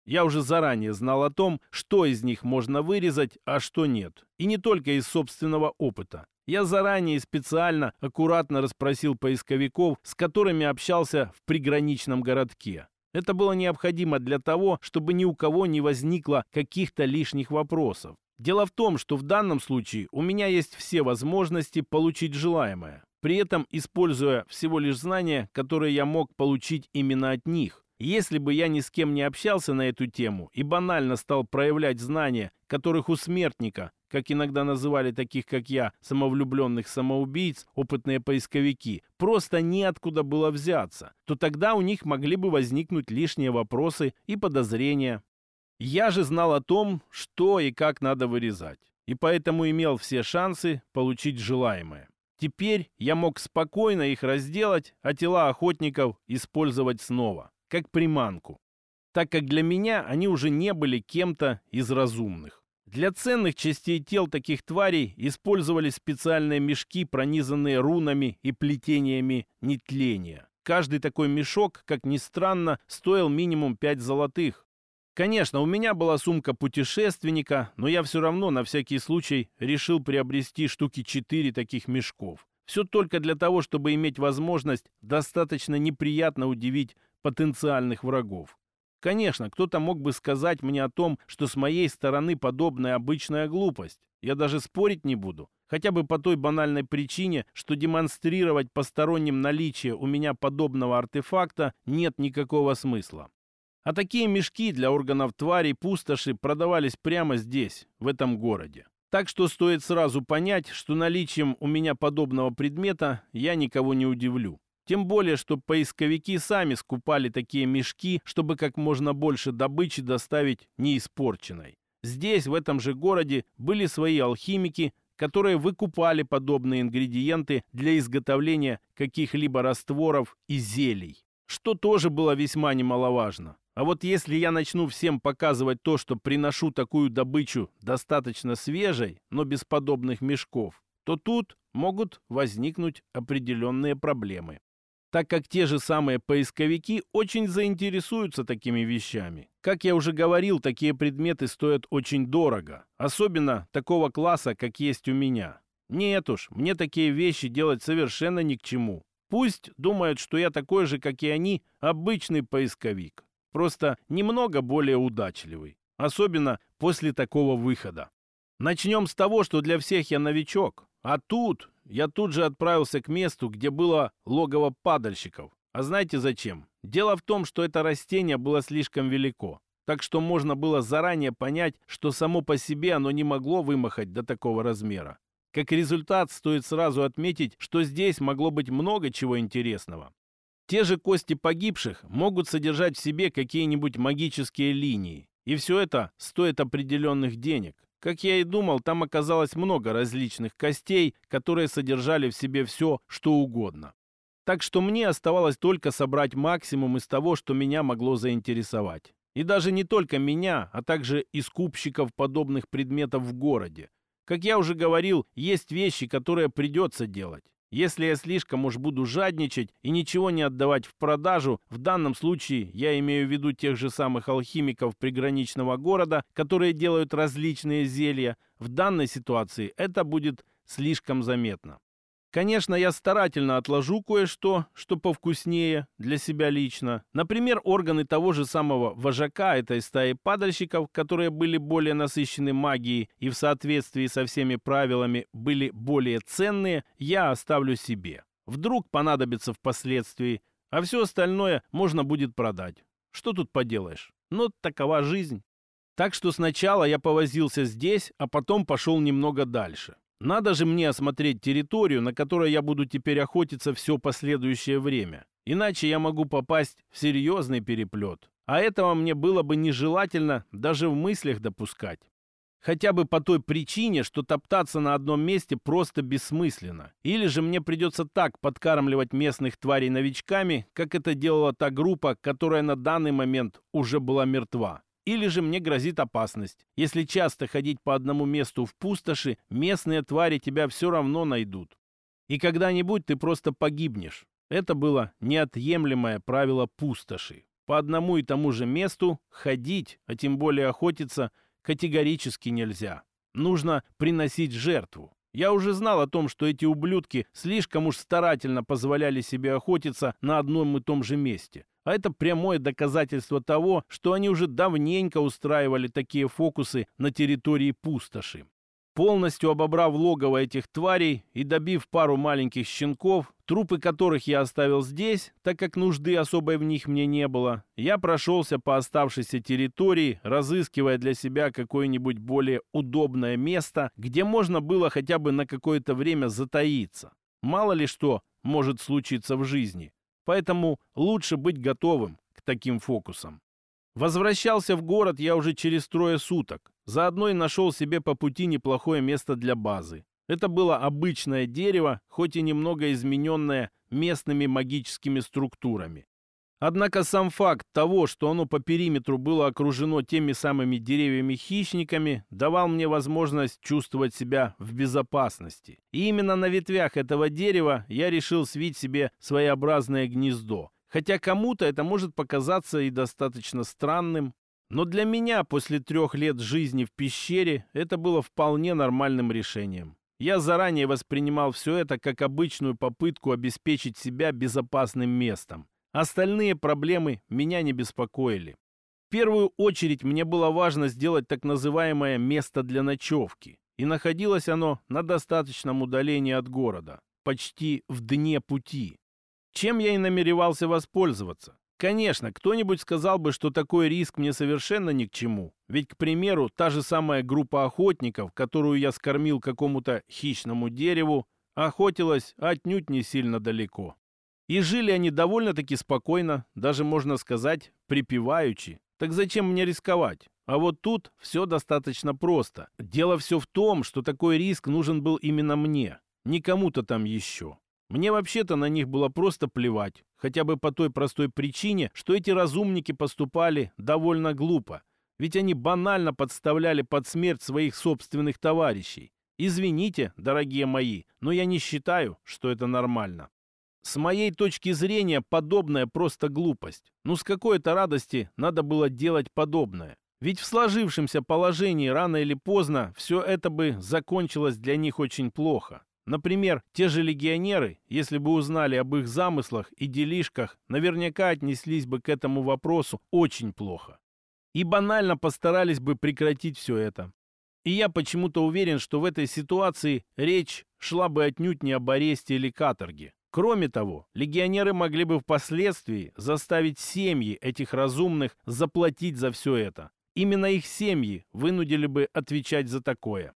Я уже заранее знал о том, что из них можно вырезать, а что нет. И не только из собственного опыта. Я заранее специально аккуратно расспросил поисковиков, с которыми общался в приграничном городке. Это было необходимо для того, чтобы ни у кого не возникло каких-то лишних вопросов. Дело в том, что в данном случае у меня есть все возможности получить желаемое, при этом используя всего лишь знания, которые я мог получить именно от них. Если бы я ни с кем не общался на эту тему и банально стал проявлять знания, которых у смертника, как иногда называли таких, как я, самовлюбленных самоубийц, опытные поисковики, просто неоткуда было взяться, то тогда у них могли бы возникнуть лишние вопросы и подозрения. Я же знал о том, что и как надо вырезать, и поэтому имел все шансы получить желаемое. Теперь я мог спокойно их разделать, а тела охотников использовать снова как приманку, так как для меня они уже не были кем-то из разумных. Для ценных частей тел таких тварей использовались специальные мешки, пронизанные рунами и плетениями нетления. Каждый такой мешок, как ни странно, стоил минимум 5 золотых. Конечно, у меня была сумка путешественника, но я все равно на всякий случай решил приобрести штуки 4 таких мешков. Все только для того, чтобы иметь возможность достаточно неприятно удивить потенциальных врагов. Конечно, кто-то мог бы сказать мне о том, что с моей стороны подобная обычная глупость. Я даже спорить не буду. Хотя бы по той банальной причине, что демонстрировать посторонним наличие у меня подобного артефакта нет никакого смысла. А такие мешки для органов тварей пустоши продавались прямо здесь, в этом городе. Так что стоит сразу понять, что наличием у меня подобного предмета я никого не удивлю. Тем более, что поисковики сами скупали такие мешки, чтобы как можно больше добычи доставить неиспорченной. Здесь, в этом же городе, были свои алхимики, которые выкупали подобные ингредиенты для изготовления каких-либо растворов и зелий, что тоже было весьма немаловажно. А вот если я начну всем показывать то, что приношу такую добычу достаточно свежей, но без подобных мешков, то тут могут возникнуть определенные проблемы так как те же самые поисковики очень заинтересуются такими вещами. Как я уже говорил, такие предметы стоят очень дорого, особенно такого класса, как есть у меня. Нет уж, мне такие вещи делать совершенно ни к чему. Пусть думают, что я такой же, как и они, обычный поисковик. Просто немного более удачливый. Особенно после такого выхода. Начнем с того, что для всех я новичок. А тут я тут же отправился к месту, где было логово падальщиков. А знаете зачем? Дело в том, что это растение было слишком велико. Так что можно было заранее понять, что само по себе оно не могло вымахать до такого размера. Как результат, стоит сразу отметить, что здесь могло быть много чего интересного. Те же кости погибших могут содержать в себе какие-нибудь магические линии. И все это стоит определенных денег. Как я и думал, там оказалось много различных костей, которые содержали в себе все, что угодно. Так что мне оставалось только собрать максимум из того, что меня могло заинтересовать. И даже не только меня, а также и скупщиков подобных предметов в городе. Как я уже говорил, есть вещи, которые придется делать. Если я слишком уж буду жадничать и ничего не отдавать в продажу, в данном случае я имею в виду тех же самых алхимиков приграничного города, которые делают различные зелья, в данной ситуации это будет слишком заметно. Конечно, я старательно отложу кое-что, что повкуснее для себя лично. Например, органы того же самого вожака этой стаи падальщиков, которые были более насыщены магией и в соответствии со всеми правилами были более ценные, я оставлю себе. Вдруг понадобится впоследствии, а все остальное можно будет продать. Что тут поделаешь? Но такова жизнь. Так что сначала я повозился здесь, а потом пошел немного дальше. Надо же мне осмотреть территорию, на которой я буду теперь охотиться все последующее время. Иначе я могу попасть в серьезный переплет. А этого мне было бы нежелательно даже в мыслях допускать. Хотя бы по той причине, что топтаться на одном месте просто бессмысленно. Или же мне придется так подкармливать местных тварей новичками, как это делала та группа, которая на данный момент уже была мертва. Или же мне грозит опасность. Если часто ходить по одному месту в пустоши, местные твари тебя все равно найдут. И когда-нибудь ты просто погибнешь. Это было неотъемлемое правило пустоши. По одному и тому же месту ходить, а тем более охотиться – категорически нельзя. Нужно приносить жертву. Я уже знал о том, что эти ублюдки слишком уж старательно позволяли себе охотиться на одном и том же месте. А это прямое доказательство того, что они уже давненько устраивали такие фокусы на территории пустоши. Полностью обобрав логово этих тварей и добив пару маленьких щенков, трупы которых я оставил здесь, так как нужды особой в них мне не было, я прошелся по оставшейся территории, разыскивая для себя какое-нибудь более удобное место, где можно было хотя бы на какое-то время затаиться. Мало ли что может случиться в жизни. Поэтому лучше быть готовым к таким фокусам. Возвращался в город я уже через трое суток. Заодно и нашел себе по пути неплохое место для базы. Это было обычное дерево, хоть и немного измененное местными магическими структурами. Однако сам факт того, что оно по периметру было окружено теми самыми деревьями-хищниками, давал мне возможность чувствовать себя в безопасности. И именно на ветвях этого дерева я решил свить себе своеобразное гнездо. Хотя кому-то это может показаться и достаточно странным, но для меня после трех лет жизни в пещере это было вполне нормальным решением. Я заранее воспринимал все это как обычную попытку обеспечить себя безопасным местом. Остальные проблемы меня не беспокоили. В первую очередь мне было важно сделать так называемое место для ночевки. И находилось оно на достаточном удалении от города, почти в дне пути чем я и намеревался воспользоваться. Конечно, кто-нибудь сказал бы, что такой риск мне совершенно ни к чему. Ведь, к примеру, та же самая группа охотников, которую я скормил какому-то хищному дереву, охотилась отнюдь не сильно далеко. И жили они довольно-таки спокойно, даже, можно сказать, припеваючи. Так зачем мне рисковать? А вот тут все достаточно просто. Дело все в том, что такой риск нужен был именно мне, не кому-то там еще. Мне вообще-то на них было просто плевать, хотя бы по той простой причине, что эти разумники поступали довольно глупо, ведь они банально подставляли под смерть своих собственных товарищей. Извините, дорогие мои, но я не считаю, что это нормально. С моей точки зрения, подобная просто глупость. Ну, с какой-то радости надо было делать подобное. Ведь в сложившемся положении рано или поздно все это бы закончилось для них очень плохо. Например, те же легионеры, если бы узнали об их замыслах и делишках, наверняка отнеслись бы к этому вопросу очень плохо. И банально постарались бы прекратить все это. И я почему-то уверен, что в этой ситуации речь шла бы отнюдь не об аресте или каторге. Кроме того, легионеры могли бы впоследствии заставить семьи этих разумных заплатить за все это. Именно их семьи вынудили бы отвечать за такое.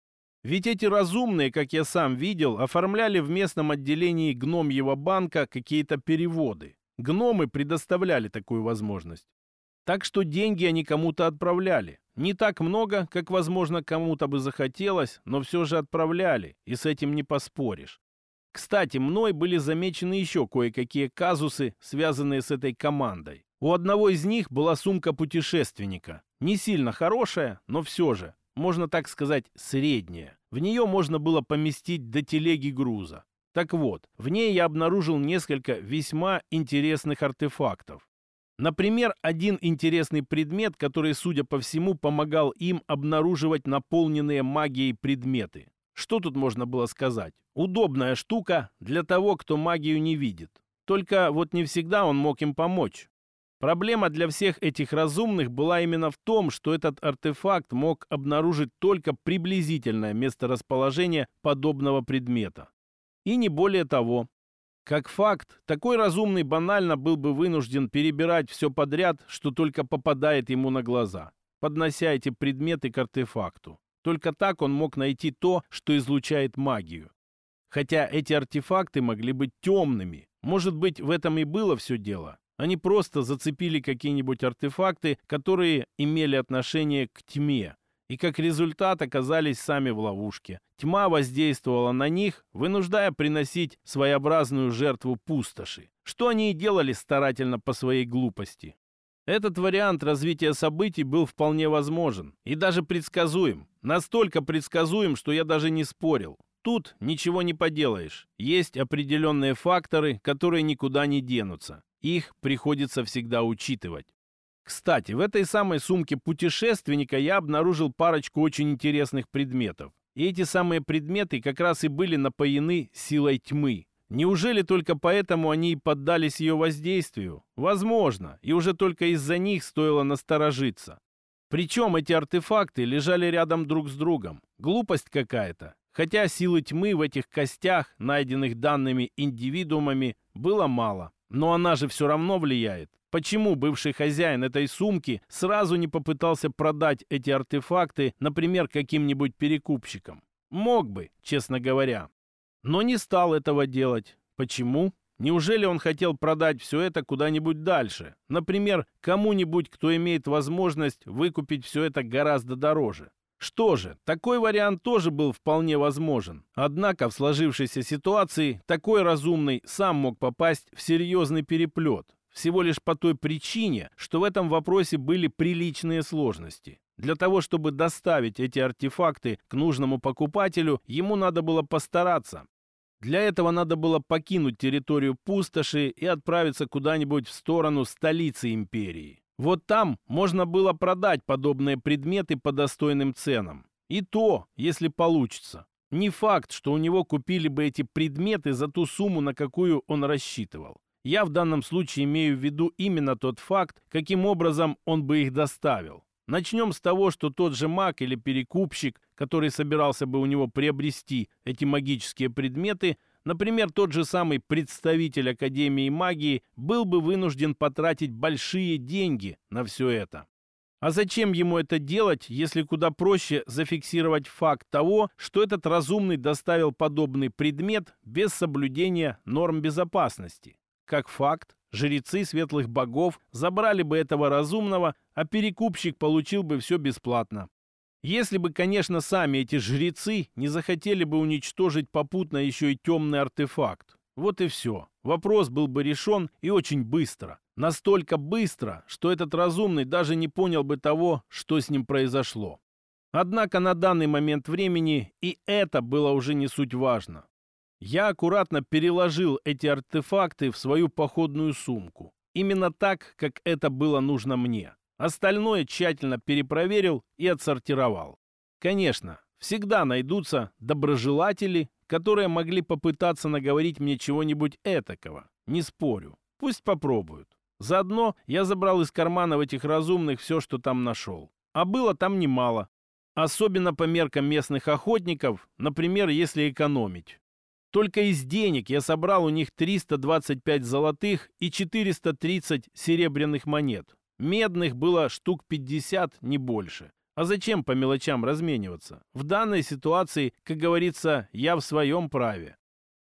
Ведь эти разумные, как я сам видел, оформляли в местном отделении гномьего банка какие-то переводы. Гномы предоставляли такую возможность. Так что деньги они кому-то отправляли. Не так много, как, возможно, кому-то бы захотелось, но все же отправляли, и с этим не поспоришь. Кстати, мной были замечены еще кое-какие казусы, связанные с этой командой. У одного из них была сумка путешественника. Не сильно хорошая, но все же можно так сказать, средняя. В нее можно было поместить до телеги груза. Так вот, в ней я обнаружил несколько весьма интересных артефактов. Например, один интересный предмет, который, судя по всему, помогал им обнаруживать наполненные магией предметы. Что тут можно было сказать? Удобная штука для того, кто магию не видит. Только вот не всегда он мог им помочь. Проблема для всех этих разумных была именно в том, что этот артефакт мог обнаружить только приблизительное месторасположение подобного предмета. И не более того. Как факт, такой разумный банально был бы вынужден перебирать все подряд, что только попадает ему на глаза, поднося эти предметы к артефакту. Только так он мог найти то, что излучает магию. Хотя эти артефакты могли быть темными. Может быть, в этом и было все дело. Они просто зацепили какие-нибудь артефакты, которые имели отношение к тьме, и как результат оказались сами в ловушке. Тьма воздействовала на них, вынуждая приносить своеобразную жертву пустоши, что они и делали старательно по своей глупости. Этот вариант развития событий был вполне возможен и даже предсказуем. Настолько предсказуем, что я даже не спорил. Тут ничего не поделаешь. Есть определенные факторы, которые никуда не денутся. Их приходится всегда учитывать. Кстати, в этой самой сумке путешественника я обнаружил парочку очень интересных предметов. И эти самые предметы как раз и были напоены силой тьмы. Неужели только поэтому они и поддались ее воздействию? Возможно, и уже только из-за них стоило насторожиться. Причем эти артефакты лежали рядом друг с другом. Глупость какая-то. Хотя силы тьмы в этих костях, найденных данными индивидуумами, было мало. Но она же все равно влияет. Почему бывший хозяин этой сумки сразу не попытался продать эти артефакты, например, каким-нибудь перекупщикам? Мог бы, честно говоря. Но не стал этого делать. Почему? Неужели он хотел продать все это куда-нибудь дальше? Например, кому-нибудь, кто имеет возможность выкупить все это гораздо дороже? Что же, такой вариант тоже был вполне возможен. Однако в сложившейся ситуации такой разумный сам мог попасть в серьезный переплет. Всего лишь по той причине, что в этом вопросе были приличные сложности. Для того, чтобы доставить эти артефакты к нужному покупателю, ему надо было постараться. Для этого надо было покинуть территорию пустоши и отправиться куда-нибудь в сторону столицы империи. Вот там можно было продать подобные предметы по достойным ценам. И то, если получится. Не факт, что у него купили бы эти предметы за ту сумму, на какую он рассчитывал. Я в данном случае имею в виду именно тот факт, каким образом он бы их доставил. Начнем с того, что тот же маг или перекупщик, который собирался бы у него приобрести эти магические предметы, например, тот же самый представитель Академии магии, был бы вынужден потратить большие деньги на все это. А зачем ему это делать, если куда проще зафиксировать факт того, что этот разумный доставил подобный предмет без соблюдения норм безопасности? Как факт, жрецы светлых богов забрали бы этого разумного, а перекупщик получил бы все бесплатно. Если бы, конечно, сами эти жрецы не захотели бы уничтожить попутно еще и темный артефакт. Вот и все. Вопрос был бы решен и очень быстро. Настолько быстро, что этот разумный даже не понял бы того, что с ним произошло. Однако на данный момент времени и это было уже не суть важно. Я аккуратно переложил эти артефакты в свою походную сумку. Именно так, как это было нужно мне. Остальное тщательно перепроверил и отсортировал. Конечно, всегда найдутся доброжелатели, которые могли попытаться наговорить мне чего-нибудь этакого. Не спорю. Пусть попробуют. Заодно я забрал из карманов этих разумных все, что там нашел. А было там немало. Особенно по меркам местных охотников, например, если экономить. Только из денег я собрал у них 325 золотых и 430 серебряных монет. Медных было штук 50, не больше. А зачем по мелочам размениваться? В данной ситуации, как говорится, я в своем праве.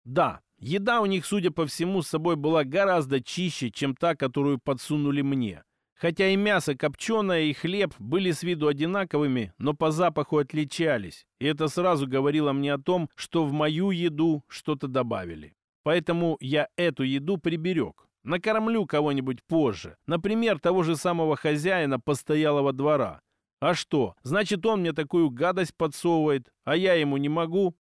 Да, еда у них, судя по всему, с собой была гораздо чище, чем та, которую подсунули мне. Хотя и мясо копченое, и хлеб были с виду одинаковыми, но по запаху отличались. И это сразу говорило мне о том, что в мою еду что-то добавили. Поэтому я эту еду приберег. Накормлю кого-нибудь позже. Например, того же самого хозяина постоялого двора. А что, значит он мне такую гадость подсовывает, а я ему не могу?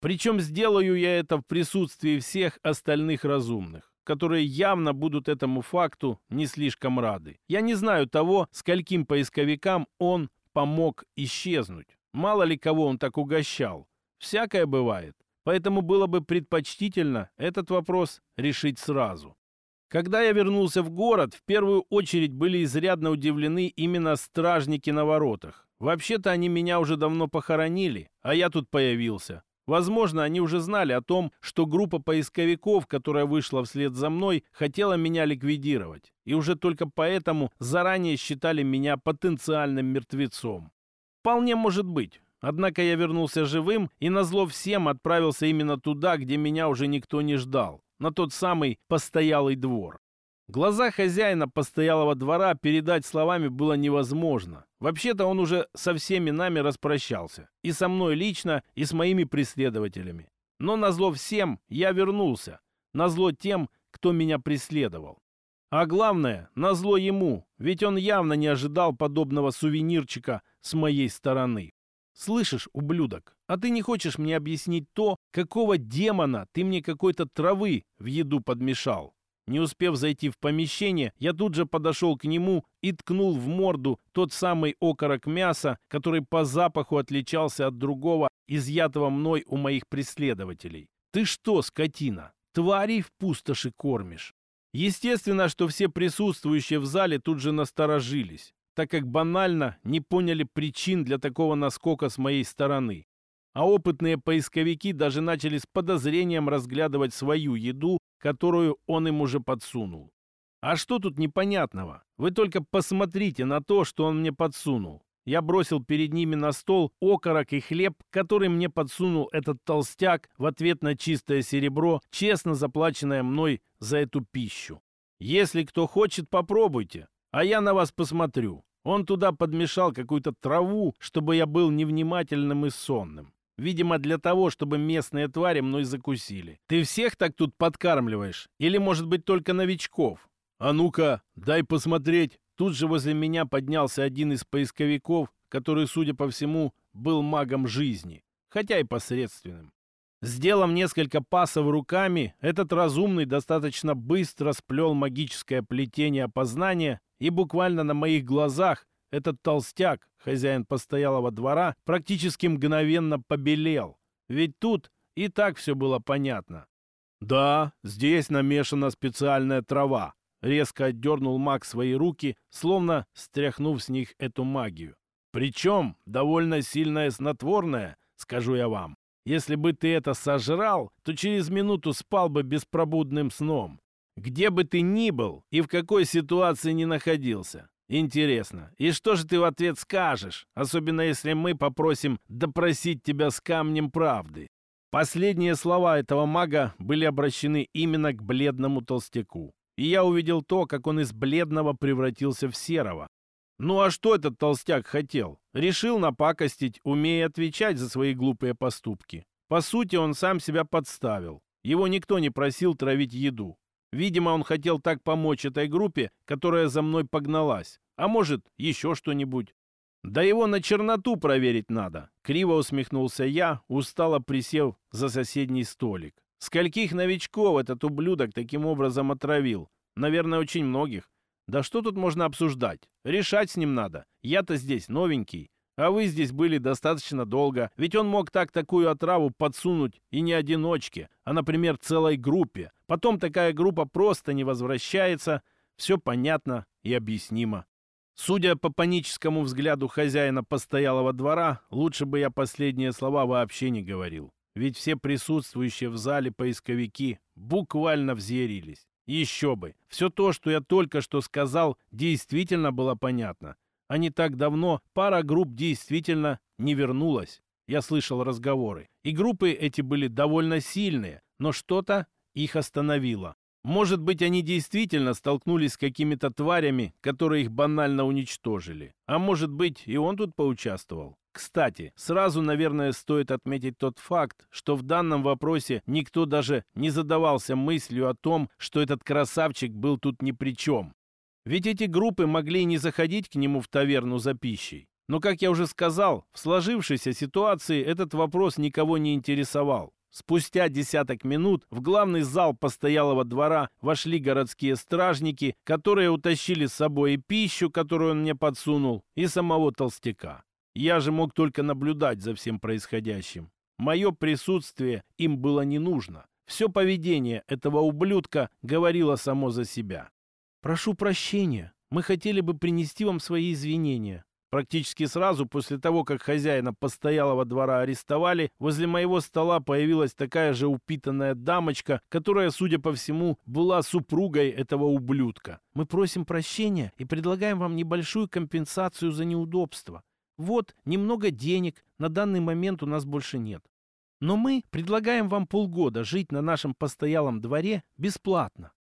Причем сделаю я это в присутствии всех остальных разумных которые явно будут этому факту не слишком рады. Я не знаю того, скольким поисковикам он помог исчезнуть. Мало ли кого он так угощал. Всякое бывает. Поэтому было бы предпочтительно этот вопрос решить сразу. Когда я вернулся в город, в первую очередь были изрядно удивлены именно стражники на воротах. Вообще-то они меня уже давно похоронили, а я тут появился. Возможно, они уже знали о том, что группа поисковиков, которая вышла вслед за мной, хотела меня ликвидировать. И уже только поэтому заранее считали меня потенциальным мертвецом. Вполне может быть. Однако я вернулся живым и назло всем отправился именно туда, где меня уже никто не ждал. На тот самый постоялый двор. Глаза хозяина постоялого двора передать словами было невозможно. Вообще-то он уже со всеми нами распрощался. И со мной лично, и с моими преследователями. Но назло всем я вернулся. Назло тем, кто меня преследовал. А главное, назло ему, ведь он явно не ожидал подобного сувенирчика с моей стороны. «Слышишь, ублюдок, а ты не хочешь мне объяснить то, какого демона ты мне какой-то травы в еду подмешал?» Не успев зайти в помещение, я тут же подошел к нему и ткнул в морду тот самый окорок мяса, который по запаху отличался от другого, изъятого мной у моих преследователей. «Ты что, скотина, тварей в пустоши кормишь?» Естественно, что все присутствующие в зале тут же насторожились, так как банально не поняли причин для такого наскока с моей стороны а опытные поисковики даже начали с подозрением разглядывать свою еду, которую он им уже подсунул. А что тут непонятного? Вы только посмотрите на то, что он мне подсунул. Я бросил перед ними на стол окорок и хлеб, который мне подсунул этот толстяк в ответ на чистое серебро, честно заплаченное мной за эту пищу. Если кто хочет, попробуйте, а я на вас посмотрю. Он туда подмешал какую-то траву, чтобы я был невнимательным и сонным. Видимо, для того, чтобы местные твари мной закусили. Ты всех так тут подкармливаешь? Или, может быть, только новичков? А ну-ка, дай посмотреть. Тут же возле меня поднялся один из поисковиков, который, судя по всему, был магом жизни, хотя и посредственным. Сделав несколько пасов руками, этот разумный достаточно быстро сплел магическое плетение опознания и буквально на моих глазах этот толстяк, хозяин постоялого двора, практически мгновенно побелел. Ведь тут и так все было понятно. «Да, здесь намешана специальная трава», — резко отдернул маг свои руки, словно стряхнув с них эту магию. «Причем довольно сильная снотворная, скажу я вам. Если бы ты это сожрал, то через минуту спал бы беспробудным сном. Где бы ты ни был и в какой ситуации ни находился, Интересно, и что же ты в ответ скажешь, особенно если мы попросим допросить тебя с камнем правды? Последние слова этого мага были обращены именно к бледному толстяку. И я увидел то, как он из бледного превратился в серого. Ну а что этот толстяк хотел? Решил напакостить, умея отвечать за свои глупые поступки. По сути, он сам себя подставил. Его никто не просил травить еду. Видимо, он хотел так помочь этой группе, которая за мной погналась. А может, еще что-нибудь. Да его на черноту проверить надо. Криво усмехнулся я, устало присев за соседний столик. Скольких новичков этот ублюдок таким образом отравил? Наверное, очень многих. Да что тут можно обсуждать? Решать с ним надо. Я-то здесь новенький. А вы здесь были достаточно долго, ведь он мог так такую отраву подсунуть и не одиночке, а, например, целой группе. Потом такая группа просто не возвращается, все понятно и объяснимо. Судя по паническому взгляду хозяина постоялого двора, лучше бы я последние слова вообще не говорил. Ведь все присутствующие в зале поисковики буквально взъярились. Еще бы. Все то, что я только что сказал, действительно было понятно а не так давно пара групп действительно не вернулась. Я слышал разговоры. И группы эти были довольно сильные, но что-то их остановило. Может быть, они действительно столкнулись с какими-то тварями, которые их банально уничтожили. А может быть, и он тут поучаствовал. Кстати, сразу, наверное, стоит отметить тот факт, что в данном вопросе никто даже не задавался мыслью о том, что этот красавчик был тут ни при чем. Ведь эти группы могли не заходить к нему в таверну за пищей. Но, как я уже сказал, в сложившейся ситуации этот вопрос никого не интересовал. Спустя десяток минут в главный зал постоялого двора вошли городские стражники, которые утащили с собой и пищу, которую он мне подсунул, и самого толстяка. Я же мог только наблюдать за всем происходящим. Мое присутствие им было не нужно. Все поведение этого ублюдка говорило само за себя. «Прошу прощения, мы хотели бы принести вам свои извинения», Практически сразу после того, как хозяина постоялого двора арестовали, возле моего стола появилась такая же упитанная дамочка, которая, судя по всему, была супругой этого ублюдка. Мы просим прощения и предлагаем вам небольшую компенсацию за неудобство. Вот, немного денег, на данный момент у нас больше нет. Но мы предлагаем вам полгода жить на нашем постоялом дворе бесплатно.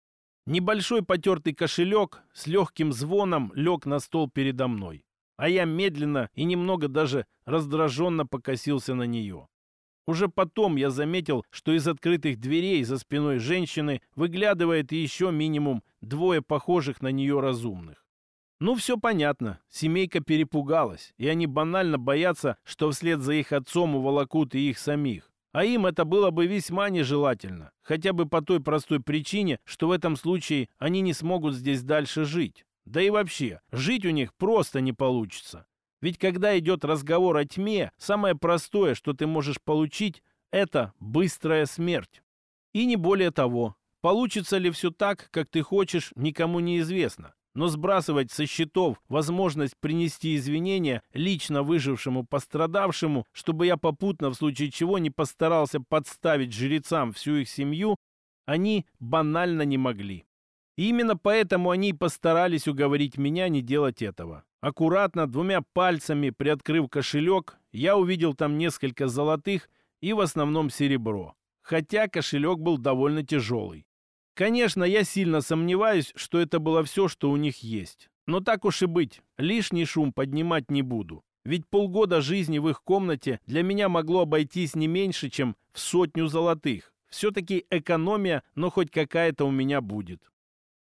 Небольшой потертый кошелек с легким звоном лег на стол передо мной а я медленно и немного даже раздраженно покосился на нее. Уже потом я заметил, что из открытых дверей за спиной женщины выглядывает еще минимум двое похожих на нее разумных. Ну, все понятно. Семейка перепугалась, и они банально боятся, что вслед за их отцом уволокут и их самих. А им это было бы весьма нежелательно, хотя бы по той простой причине, что в этом случае они не смогут здесь дальше жить. Да и вообще, жить у них просто не получится. Ведь когда идет разговор о тьме, самое простое, что ты можешь получить, это быстрая смерть. И не более того. Получится ли все так, как ты хочешь, никому не известно. Но сбрасывать со счетов возможность принести извинения лично выжившему пострадавшему, чтобы я попутно в случае чего не постарался подставить жрецам всю их семью, они банально не могли. И именно поэтому они постарались уговорить меня не делать этого. Аккуратно, двумя пальцами приоткрыв кошелек, я увидел там несколько золотых и в основном серебро. Хотя кошелек был довольно тяжелый. Конечно, я сильно сомневаюсь, что это было все, что у них есть. Но так уж и быть, лишний шум поднимать не буду. Ведь полгода жизни в их комнате для меня могло обойтись не меньше, чем в сотню золотых. Все-таки экономия, но хоть какая-то у меня будет.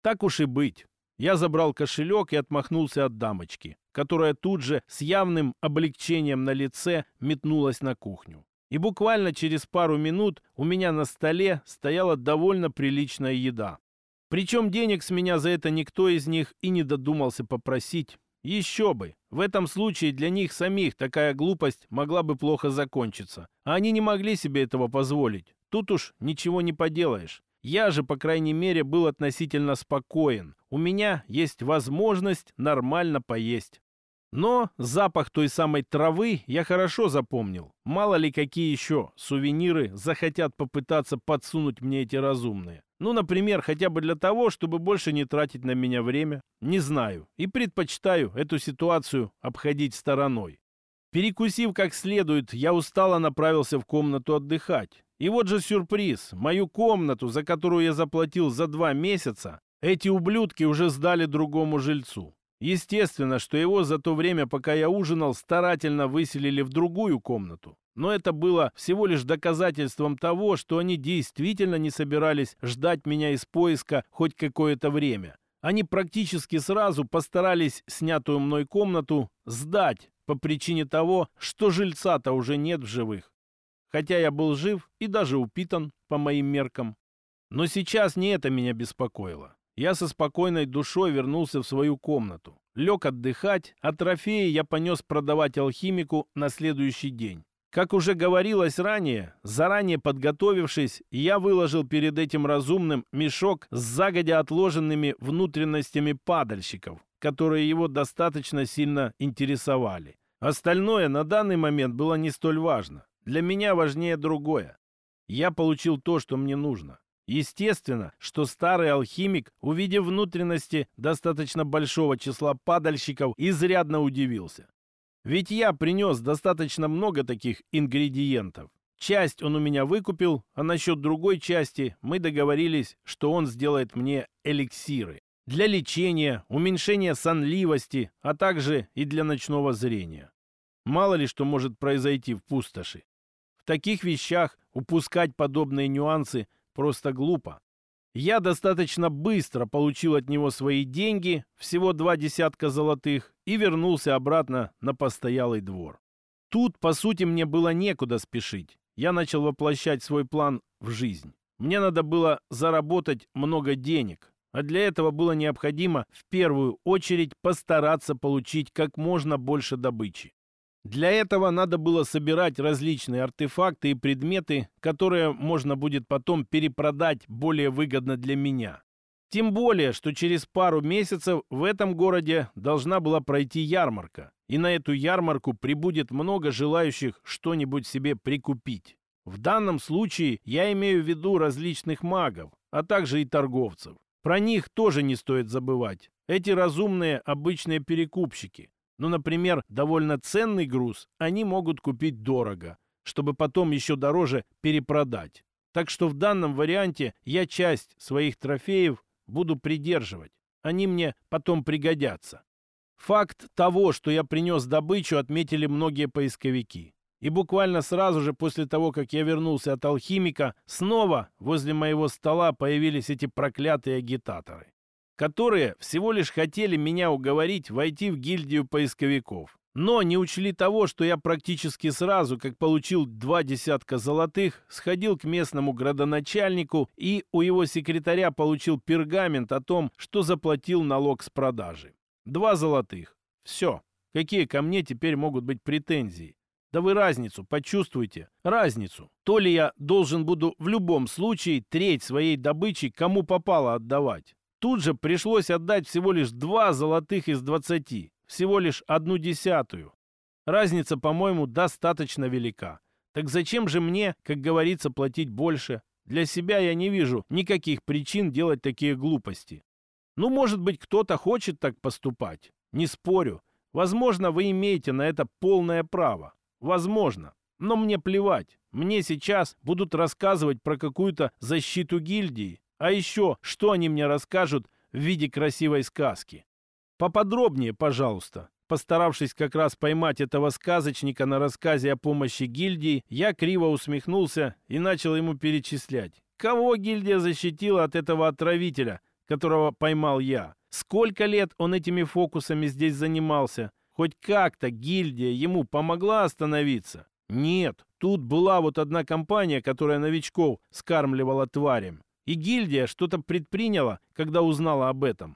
Так уж и быть. Я забрал кошелек и отмахнулся от дамочки, которая тут же с явным облегчением на лице метнулась на кухню. И буквально через пару минут у меня на столе стояла довольно приличная еда. Причем денег с меня за это никто из них и не додумался попросить. Еще бы! В этом случае для них самих такая глупость могла бы плохо закончиться. А они не могли себе этого позволить. Тут уж ничего не поделаешь. Я же, по крайней мере, был относительно спокоен. У меня есть возможность нормально поесть. Но запах той самой травы я хорошо запомнил. Мало ли какие еще сувениры захотят попытаться подсунуть мне эти разумные. Ну, например, хотя бы для того, чтобы больше не тратить на меня время. Не знаю. И предпочитаю эту ситуацию обходить стороной. Перекусив как следует, я устало направился в комнату отдыхать. И вот же сюрприз. Мою комнату, за которую я заплатил за два месяца, эти ублюдки уже сдали другому жильцу. Естественно, что его за то время, пока я ужинал, старательно выселили в другую комнату. Но это было всего лишь доказательством того, что они действительно не собирались ждать меня из поиска хоть какое-то время. Они практически сразу постарались снятую мной комнату сдать по причине того, что жильца-то уже нет в живых хотя я был жив и даже упитан по моим меркам. Но сейчас не это меня беспокоило. Я со спокойной душой вернулся в свою комнату. Лег отдыхать, а трофеи я понес продавать алхимику на следующий день. Как уже говорилось ранее, заранее подготовившись, я выложил перед этим разумным мешок с загодя отложенными внутренностями падальщиков, которые его достаточно сильно интересовали. Остальное на данный момент было не столь важно. Для меня важнее другое. Я получил то, что мне нужно. Естественно, что старый алхимик, увидев внутренности достаточно большого числа падальщиков, изрядно удивился. Ведь я принес достаточно много таких ингредиентов. Часть он у меня выкупил, а насчет другой части мы договорились, что он сделает мне эликсиры. Для лечения, уменьшения сонливости, а также и для ночного зрения. Мало ли что может произойти в пустоши. В таких вещах упускать подобные нюансы просто глупо. Я достаточно быстро получил от него свои деньги, всего два десятка золотых, и вернулся обратно на постоялый двор. Тут, по сути, мне было некуда спешить. Я начал воплощать свой план в жизнь. Мне надо было заработать много денег, а для этого было необходимо в первую очередь постараться получить как можно больше добычи. Для этого надо было собирать различные артефакты и предметы, которые можно будет потом перепродать более выгодно для меня. Тем более, что через пару месяцев в этом городе должна была пройти ярмарка, и на эту ярмарку прибудет много желающих что-нибудь себе прикупить. В данном случае я имею в виду различных магов, а также и торговцев. Про них тоже не стоит забывать. Эти разумные обычные перекупщики. Ну, например, довольно ценный груз они могут купить дорого, чтобы потом еще дороже перепродать. Так что в данном варианте я часть своих трофеев буду придерживать. Они мне потом пригодятся. Факт того, что я принес добычу, отметили многие поисковики. И буквально сразу же после того, как я вернулся от алхимика, снова возле моего стола появились эти проклятые агитаторы, которые всего лишь хотели меня уговорить войти в гильдию поисковиков. Но не учли того, что я практически сразу, как получил два десятка золотых, сходил к местному градоначальнику и у его секретаря получил пергамент о том, что заплатил налог с продажи. Два золотых. Все. Какие ко мне теперь могут быть претензии? Да вы разницу почувствуйте. Разницу. То ли я должен буду в любом случае треть своей добычи кому попало отдавать. Тут же пришлось отдать всего лишь два золотых из двадцати всего лишь одну десятую. Разница, по-моему, достаточно велика. Так зачем же мне, как говорится, платить больше? Для себя я не вижу никаких причин делать такие глупости. Ну, может быть, кто-то хочет так поступать. Не спорю. Возможно, вы имеете на это полное право. Возможно. Но мне плевать. Мне сейчас будут рассказывать про какую-то защиту гильдии. А еще, что они мне расскажут в виде красивой сказки? Поподробнее, пожалуйста. Постаравшись как раз поймать этого сказочника на рассказе о помощи гильдии, я криво усмехнулся и начал ему перечислять. Кого гильдия защитила от этого отравителя, которого поймал я? Сколько лет он этими фокусами здесь занимался? Хоть как-то гильдия ему помогла остановиться? Нет, тут была вот одна компания, которая новичков скармливала тварям. И гильдия что-то предприняла, когда узнала об этом.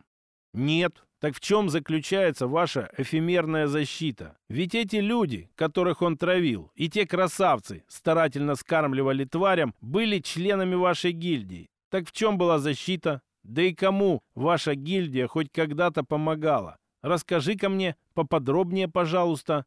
Нет, так в чем заключается ваша эфемерная защита? Ведь эти люди, которых он травил, и те красавцы, старательно скармливали тварям, были членами вашей гильдии. Так в чем была защита? Да и кому ваша гильдия хоть когда-то помогала? Расскажи-ка мне поподробнее, пожалуйста.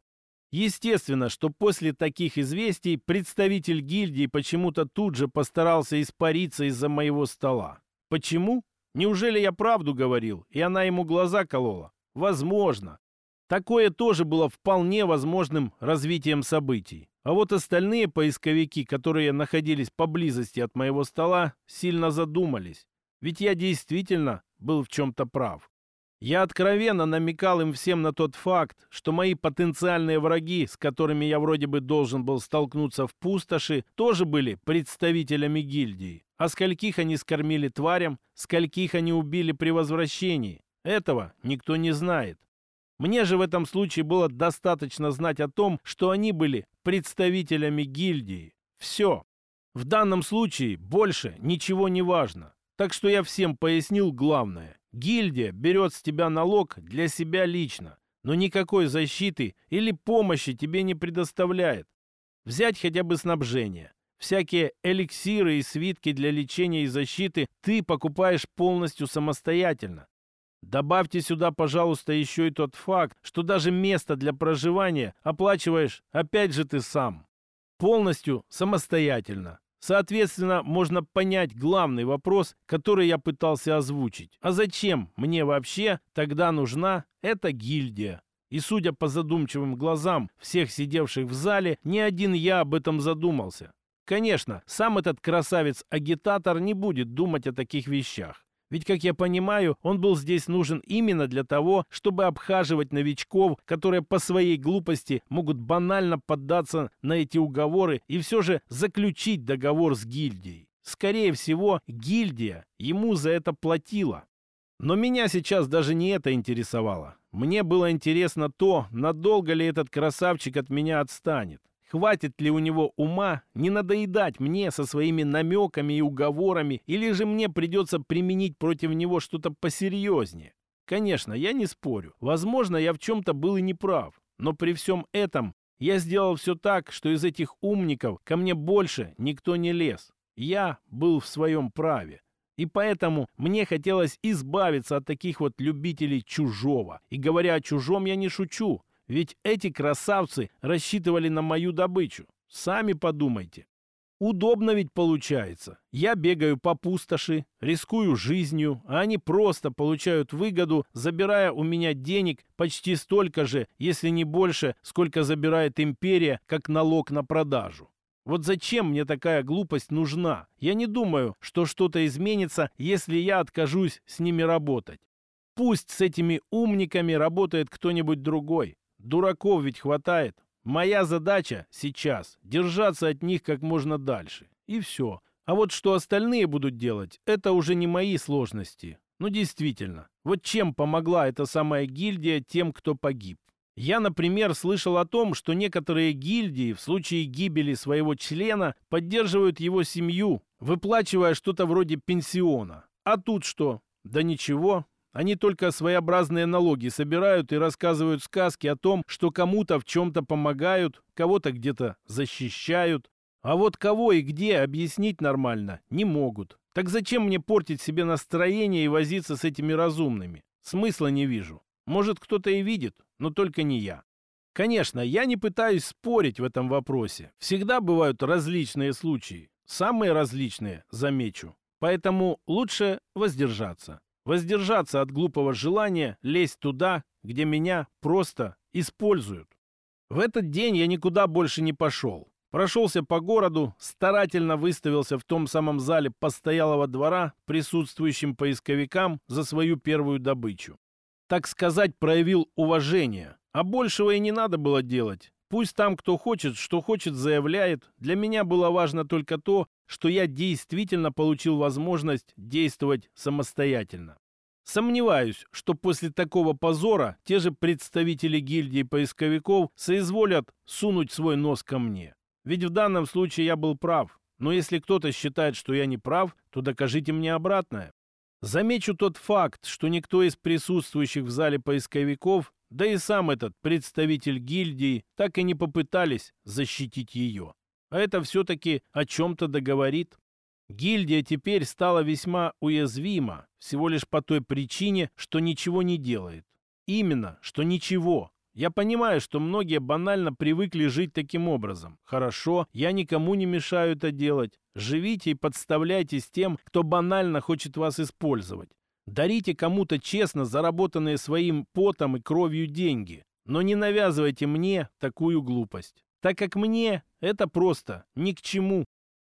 Естественно, что после таких известий представитель гильдии почему-то тут же постарался испариться из-за моего стола. Почему? Неужели я правду говорил, и она ему глаза колола? Возможно. Такое тоже было вполне возможным развитием событий. А вот остальные поисковики, которые находились поблизости от моего стола, сильно задумались. Ведь я действительно был в чем-то прав. Я откровенно намекал им всем на тот факт, что мои потенциальные враги, с которыми я вроде бы должен был столкнуться в пустоши, тоже были представителями гильдии. А скольких они скормили тварям, скольких они убили при возвращении, этого никто не знает. Мне же в этом случае было достаточно знать о том, что они были представителями гильдии. Все. В данном случае больше ничего не важно. Так что я всем пояснил главное. Гильдия берет с тебя налог для себя лично, но никакой защиты или помощи тебе не предоставляет. Взять хотя бы снабжение. Всякие эликсиры и свитки для лечения и защиты ты покупаешь полностью самостоятельно. Добавьте сюда, пожалуйста, еще и тот факт, что даже место для проживания оплачиваешь опять же ты сам. Полностью самостоятельно. Соответственно, можно понять главный вопрос, который я пытался озвучить. А зачем мне вообще тогда нужна эта гильдия? И судя по задумчивым глазам всех сидевших в зале, ни один я об этом задумался. Конечно, сам этот красавец-агитатор не будет думать о таких вещах. Ведь, как я понимаю, он был здесь нужен именно для того, чтобы обхаживать новичков, которые по своей глупости могут банально поддаться на эти уговоры и все же заключить договор с гильдией. Скорее всего, гильдия ему за это платила. Но меня сейчас даже не это интересовало. Мне было интересно то, надолго ли этот красавчик от меня отстанет. Хватит ли у него ума не надоедать мне со своими намеками и уговорами, или же мне придется применить против него что-то посерьезнее? Конечно, я не спорю. Возможно, я в чем-то был и неправ. Но при всем этом я сделал все так, что из этих умников ко мне больше никто не лез. Я был в своем праве. И поэтому мне хотелось избавиться от таких вот любителей чужого. И говоря о чужом, я не шучу. Ведь эти красавцы рассчитывали на мою добычу. Сами подумайте. Удобно ведь получается. Я бегаю по пустоши, рискую жизнью, а они просто получают выгоду, забирая у меня денег почти столько же, если не больше, сколько забирает империя, как налог на продажу. Вот зачем мне такая глупость нужна? Я не думаю, что что-то изменится, если я откажусь с ними работать. Пусть с этими умниками работает кто-нибудь другой. Дураков ведь хватает. Моя задача сейчас — держаться от них как можно дальше. И все. А вот что остальные будут делать, это уже не мои сложности. Ну, действительно. Вот чем помогла эта самая гильдия тем, кто погиб? Я, например, слышал о том, что некоторые гильдии в случае гибели своего члена поддерживают его семью, выплачивая что-то вроде пенсиона. А тут что? Да ничего, они только своеобразные налоги собирают и рассказывают сказки о том, что кому-то в чем-то помогают, кого-то где-то защищают. А вот кого и где объяснить нормально не могут. Так зачем мне портить себе настроение и возиться с этими разумными? Смысла не вижу. Может, кто-то и видит, но только не я. Конечно, я не пытаюсь спорить в этом вопросе. Всегда бывают различные случаи. Самые различные, замечу. Поэтому лучше воздержаться. Воздержаться от глупого желания лезть туда, где меня просто используют. В этот день я никуда больше не пошел. Прошелся по городу, старательно выставился в том самом зале постоялого двора присутствующим поисковикам за свою первую добычу. Так сказать, проявил уважение, а большего и не надо было делать. Пусть там кто хочет, что хочет, заявляет. Для меня было важно только то, что я действительно получил возможность действовать самостоятельно. Сомневаюсь, что после такого позора те же представители гильдии поисковиков соизволят сунуть свой нос ко мне. Ведь в данном случае я был прав. Но если кто-то считает, что я не прав, то докажите мне обратное. Замечу тот факт, что никто из присутствующих в зале поисковиков, да и сам этот представитель гильдии, так и не попытались защитить ее. А это все-таки о чем-то договорит. Гильдия теперь стала весьма уязвима, всего лишь по той причине, что ничего не делает. Именно, что ничего. Я понимаю, что многие банально привыкли жить таким образом. Хорошо, я никому не мешаю это делать. Живите и подставляйтесь тем, кто банально хочет вас использовать. Дарите кому-то честно заработанные своим потом и кровью деньги. Но не навязывайте мне такую глупость так как мне это просто ни к чему.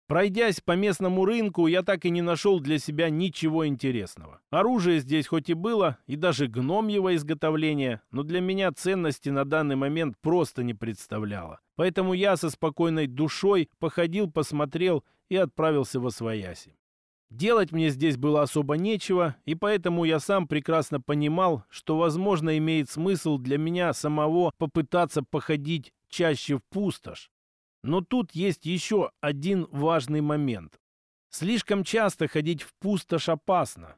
Пройдясь по местному рынку, я так и не нашел для себя ничего интересного. Оружие здесь хоть и было, и даже гномьего изготовления, но для меня ценности на данный момент просто не представляло. Поэтому я со спокойной душой походил, посмотрел и отправился во свояси. Делать мне здесь было особо нечего, и поэтому я сам прекрасно понимал, что, возможно, имеет смысл для меня самого попытаться походить чаще в пустошь. Но тут есть еще один важный момент. Слишком часто ходить в пустошь опасно.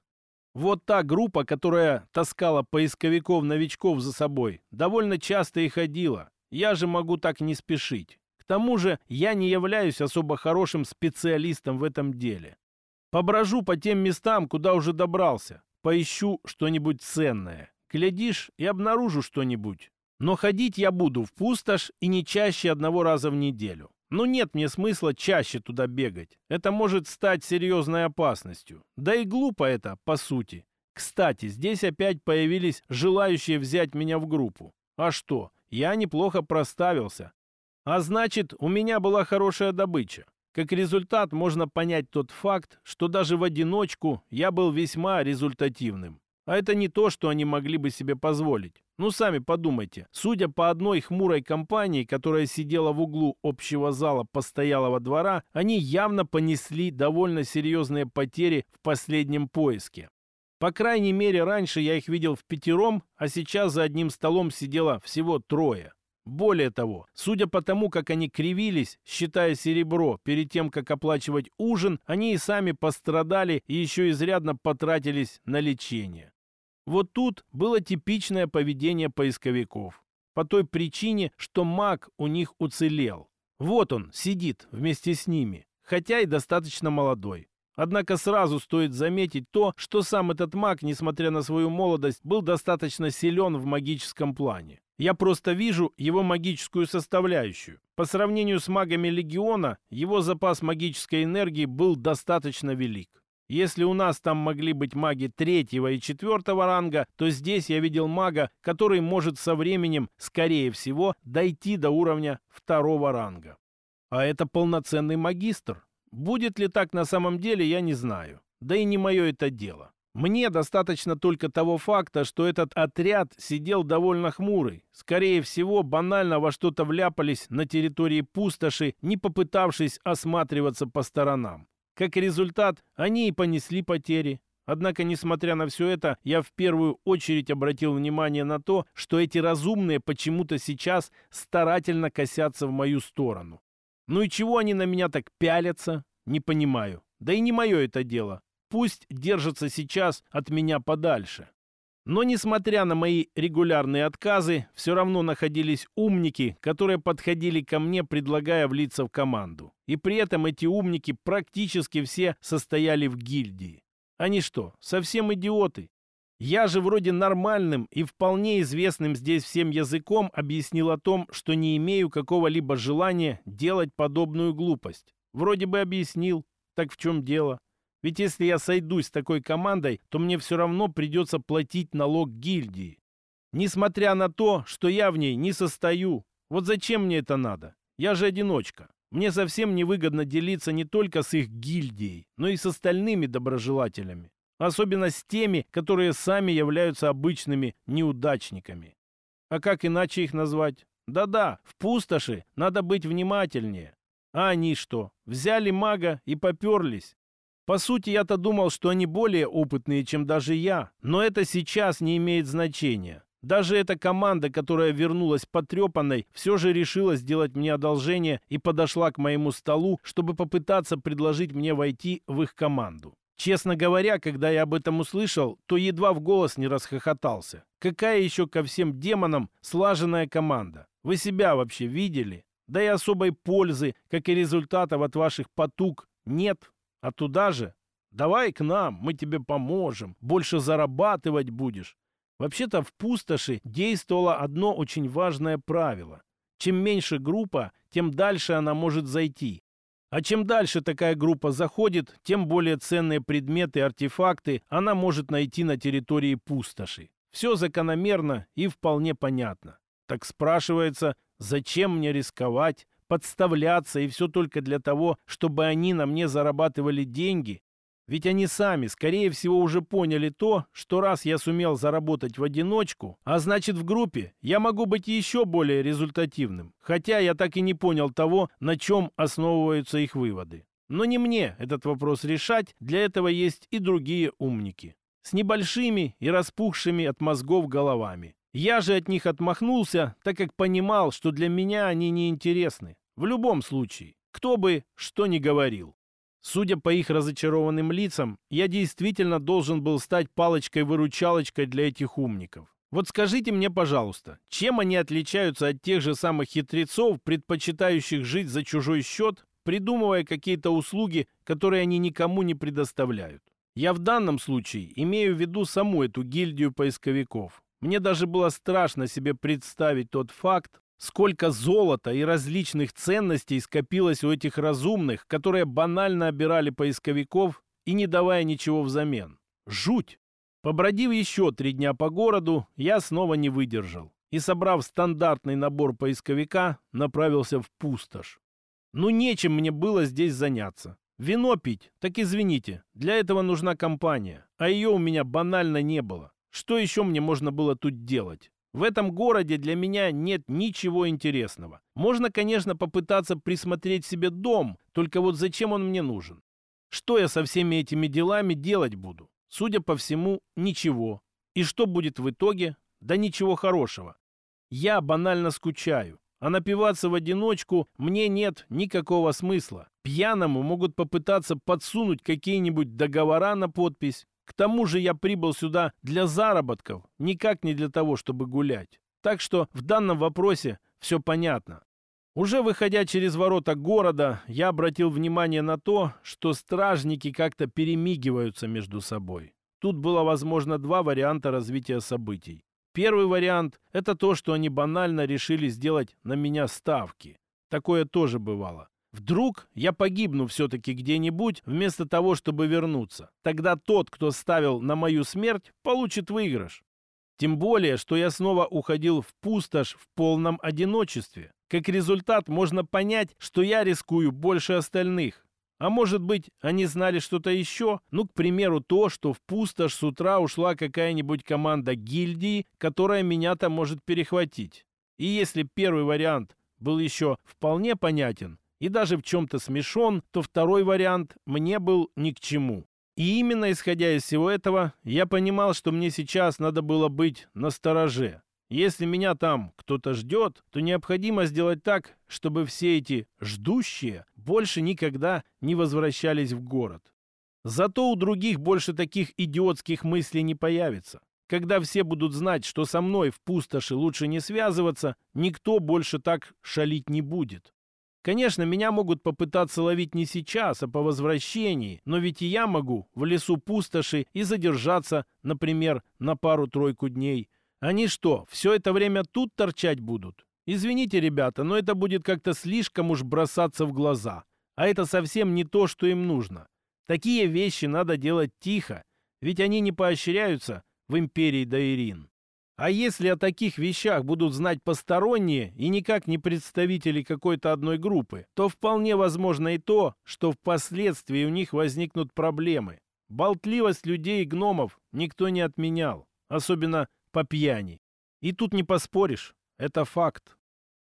Вот та группа, которая таскала поисковиков-новичков за собой, довольно часто и ходила. Я же могу так не спешить. К тому же я не являюсь особо хорошим специалистом в этом деле. Поброжу по тем местам, куда уже добрался. Поищу что-нибудь ценное. Глядишь и обнаружу что-нибудь. Но ходить я буду в пустошь и не чаще одного раза в неделю. Но нет мне смысла чаще туда бегать. Это может стать серьезной опасностью. Да и глупо это, по сути. Кстати, здесь опять появились желающие взять меня в группу. А что, я неплохо проставился. А значит, у меня была хорошая добыча. Как результат, можно понять тот факт, что даже в одиночку я был весьма результативным. А это не то, что они могли бы себе позволить. Ну, сами подумайте. Судя по одной хмурой компании, которая сидела в углу общего зала постоялого двора, они явно понесли довольно серьезные потери в последнем поиске. По крайней мере, раньше я их видел в пятером, а сейчас за одним столом сидело всего трое. Более того, судя по тому, как они кривились, считая серебро, перед тем, как оплачивать ужин, они и сами пострадали и еще изрядно потратились на лечение. Вот тут было типичное поведение поисковиков. По той причине, что маг у них уцелел. Вот он, сидит вместе с ними, хотя и достаточно молодой. Однако сразу стоит заметить то, что сам этот маг, несмотря на свою молодость, был достаточно силен в магическом плане. Я просто вижу его магическую составляющую. По сравнению с магами Легиона, его запас магической энергии был достаточно велик. Если у нас там могли быть маги третьего и четвертого ранга, то здесь я видел мага, который может со временем, скорее всего, дойти до уровня второго ранга. А это полноценный магистр. Будет ли так на самом деле, я не знаю. Да и не мое это дело. Мне достаточно только того факта, что этот отряд сидел довольно хмурый. Скорее всего, банально во что-то вляпались на территории пустоши, не попытавшись осматриваться по сторонам. Как результат, они и понесли потери. Однако, несмотря на все это, я в первую очередь обратил внимание на то, что эти разумные почему-то сейчас старательно косятся в мою сторону. Ну и чего они на меня так пялятся? Не понимаю. Да и не мое это дело. Пусть держатся сейчас от меня подальше. Но, несмотря на мои регулярные отказы, все равно находились умники, которые подходили ко мне, предлагая влиться в команду. И при этом эти умники практически все состояли в гильдии. Они что, совсем идиоты? Я же вроде нормальным и вполне известным здесь всем языком объяснил о том, что не имею какого-либо желания делать подобную глупость. Вроде бы объяснил. Так в чем дело? Ведь если я сойдусь с такой командой, то мне все равно придется платить налог гильдии. Несмотря на то, что я в ней не состою. Вот зачем мне это надо? Я же одиночка. Мне совсем невыгодно делиться не только с их гильдией, но и с остальными доброжелателями. Особенно с теми, которые сами являются обычными неудачниками. А как иначе их назвать? Да-да, в пустоши надо быть внимательнее. А они что, взяли мага и поперлись? По сути, я-то думал, что они более опытные, чем даже я, но это сейчас не имеет значения. Даже эта команда, которая вернулась потрепанной, все же решила сделать мне одолжение и подошла к моему столу, чтобы попытаться предложить мне войти в их команду. Честно говоря, когда я об этом услышал, то едва в голос не расхохотался. Какая еще ко всем демонам слаженная команда? Вы себя вообще видели? Да и особой пользы, как и результатов от ваших потуг, нет. А туда же «Давай к нам, мы тебе поможем, больше зарабатывать будешь». Вообще-то в пустоши действовало одно очень важное правило. Чем меньше группа, тем дальше она может зайти. А чем дальше такая группа заходит, тем более ценные предметы и артефакты она может найти на территории пустоши. Все закономерно и вполне понятно. Так спрашивается, зачем мне рисковать, подставляться и все только для того, чтобы они на мне зарабатывали деньги? Ведь они сами, скорее всего, уже поняли то, что раз я сумел заработать в одиночку, а значит в группе я могу быть еще более результативным. Хотя я так и не понял того, на чем основываются их выводы. Но не мне этот вопрос решать, для этого есть и другие умники. С небольшими и распухшими от мозгов головами. Я же от них отмахнулся, так как понимал, что для меня они не интересны. В любом случае, кто бы что ни говорил. Судя по их разочарованным лицам, я действительно должен был стать палочкой-выручалочкой для этих умников. Вот скажите мне, пожалуйста, чем они отличаются от тех же самых хитрецов, предпочитающих жить за чужой счет, придумывая какие-то услуги, которые они никому не предоставляют? Я в данном случае имею в виду саму эту гильдию поисковиков. Мне даже было страшно себе представить тот факт, Сколько золота и различных ценностей скопилось у этих разумных, которые банально обирали поисковиков и не давая ничего взамен. Жуть! Побродив еще три дня по городу, я снова не выдержал и, собрав стандартный набор поисковика, направился в пустошь. Ну, нечем мне было здесь заняться. Вино пить, так извините, для этого нужна компания, а ее у меня банально не было. Что еще мне можно было тут делать? В этом городе для меня нет ничего интересного. Можно, конечно, попытаться присмотреть себе дом, только вот зачем он мне нужен? Что я со всеми этими делами делать буду? Судя по всему, ничего. И что будет в итоге? Да ничего хорошего. Я банально скучаю. А напиваться в одиночку мне нет никакого смысла. Пьяному могут попытаться подсунуть какие-нибудь договора на подпись, к тому же я прибыл сюда для заработков, никак не для того, чтобы гулять. Так что в данном вопросе все понятно. Уже выходя через ворота города, я обратил внимание на то, что стражники как-то перемигиваются между собой. Тут было возможно два варианта развития событий. Первый вариант – это то, что они банально решили сделать на меня ставки. Такое тоже бывало. Вдруг я погибну все-таки где-нибудь, вместо того, чтобы вернуться. Тогда тот, кто ставил на мою смерть, получит выигрыш. Тем более, что я снова уходил в пустошь в полном одиночестве. Как результат, можно понять, что я рискую больше остальных. А может быть, они знали что-то еще? Ну, к примеру, то, что в пустошь с утра ушла какая-нибудь команда гильдии, которая меня-то может перехватить. И если первый вариант был еще вполне понятен, и даже в чем-то смешон, то второй вариант мне был ни к чему. И именно исходя из всего этого, я понимал, что мне сейчас надо было быть на стороже. Если меня там кто-то ждет, то необходимо сделать так, чтобы все эти «ждущие» больше никогда не возвращались в город. Зато у других больше таких идиотских мыслей не появится. Когда все будут знать, что со мной в пустоши лучше не связываться, никто больше так шалить не будет. Конечно, меня могут попытаться ловить не сейчас, а по возвращении, но ведь и я могу в лесу пустоши и задержаться, например, на пару-тройку дней. Они что, все это время тут торчать будут? Извините, ребята, но это будет как-то слишком уж бросаться в глаза. А это совсем не то, что им нужно. Такие вещи надо делать тихо, ведь они не поощряются в империи Даирин. А если о таких вещах будут знать посторонние и никак не представители какой-то одной группы, то вполне возможно и то, что впоследствии у них возникнут проблемы. Болтливость людей и гномов никто не отменял, особенно по пьяни. И тут не поспоришь, это факт.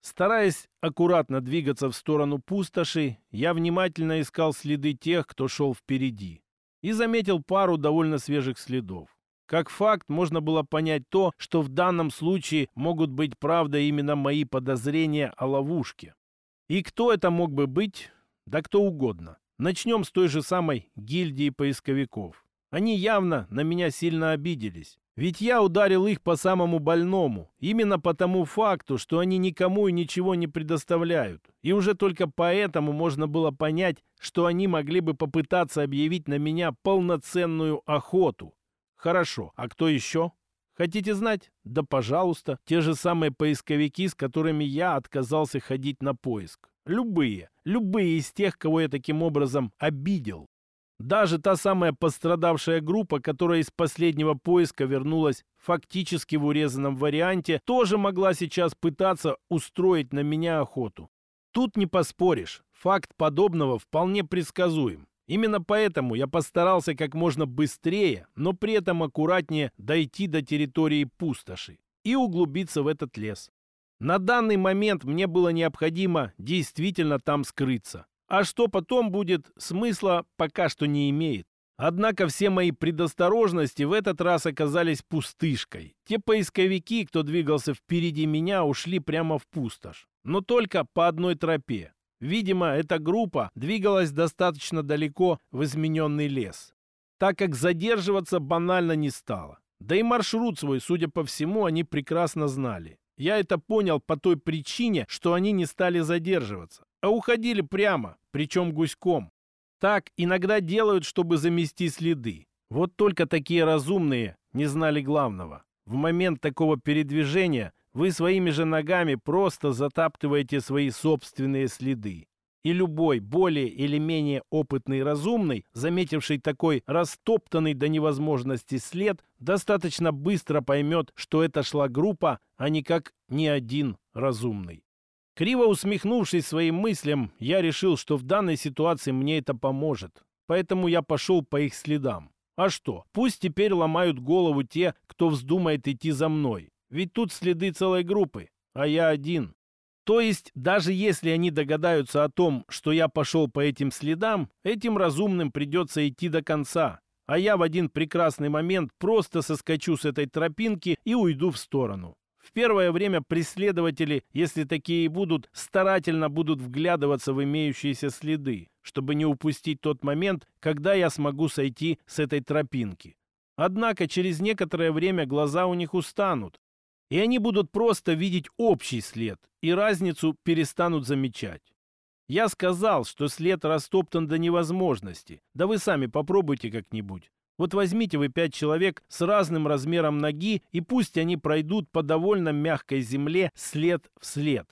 Стараясь аккуратно двигаться в сторону пустоши, я внимательно искал следы тех, кто шел впереди, и заметил пару довольно свежих следов. Как факт, можно было понять то, что в данном случае могут быть правда именно мои подозрения о ловушке. И кто это мог бы быть? Да кто угодно. Начнем с той же самой гильдии поисковиков. Они явно на меня сильно обиделись. Ведь я ударил их по самому больному, именно по тому факту, что они никому и ничего не предоставляют. И уже только поэтому можно было понять, что они могли бы попытаться объявить на меня полноценную охоту. Хорошо, а кто еще? Хотите знать? Да пожалуйста, те же самые поисковики, с которыми я отказался ходить на поиск. Любые, любые из тех, кого я таким образом обидел. Даже та самая пострадавшая группа, которая из последнего поиска вернулась фактически в урезанном варианте, тоже могла сейчас пытаться устроить на меня охоту. Тут не поспоришь, факт подобного вполне предсказуем. Именно поэтому я постарался как можно быстрее, но при этом аккуратнее дойти до территории пустоши и углубиться в этот лес. На данный момент мне было необходимо действительно там скрыться. А что потом будет, смысла пока что не имеет. Однако все мои предосторожности в этот раз оказались пустышкой. Те поисковики, кто двигался впереди меня, ушли прямо в пустошь. Но только по одной тропе. Видимо, эта группа двигалась достаточно далеко в измененный лес, так как задерживаться банально не стало. Да и маршрут свой, судя по всему, они прекрасно знали. Я это понял по той причине, что они не стали задерживаться, а уходили прямо, причем гуськом. Так иногда делают, чтобы замести следы. Вот только такие разумные не знали главного. В момент такого передвижения вы своими же ногами просто затаптываете свои собственные следы. И любой более или менее опытный разумный, заметивший такой растоптанный до невозможности след, достаточно быстро поймет, что это шла группа, а не как ни один разумный. Криво усмехнувшись своим мыслям, я решил, что в данной ситуации мне это поможет. Поэтому я пошел по их следам. А что, пусть теперь ломают голову те, кто вздумает идти за мной. Ведь тут следы целой группы, а я один. То есть, даже если они догадаются о том, что я пошел по этим следам, этим разумным придется идти до конца. А я в один прекрасный момент просто соскочу с этой тропинки и уйду в сторону. В первое время преследователи, если такие будут, старательно будут вглядываться в имеющиеся следы, чтобы не упустить тот момент, когда я смогу сойти с этой тропинки. Однако через некоторое время глаза у них устанут, И они будут просто видеть общий след, и разницу перестанут замечать. Я сказал, что след растоптан до невозможности. Да вы сами попробуйте как-нибудь. Вот возьмите вы пять человек с разным размером ноги, и пусть они пройдут по довольно мягкой земле след в след.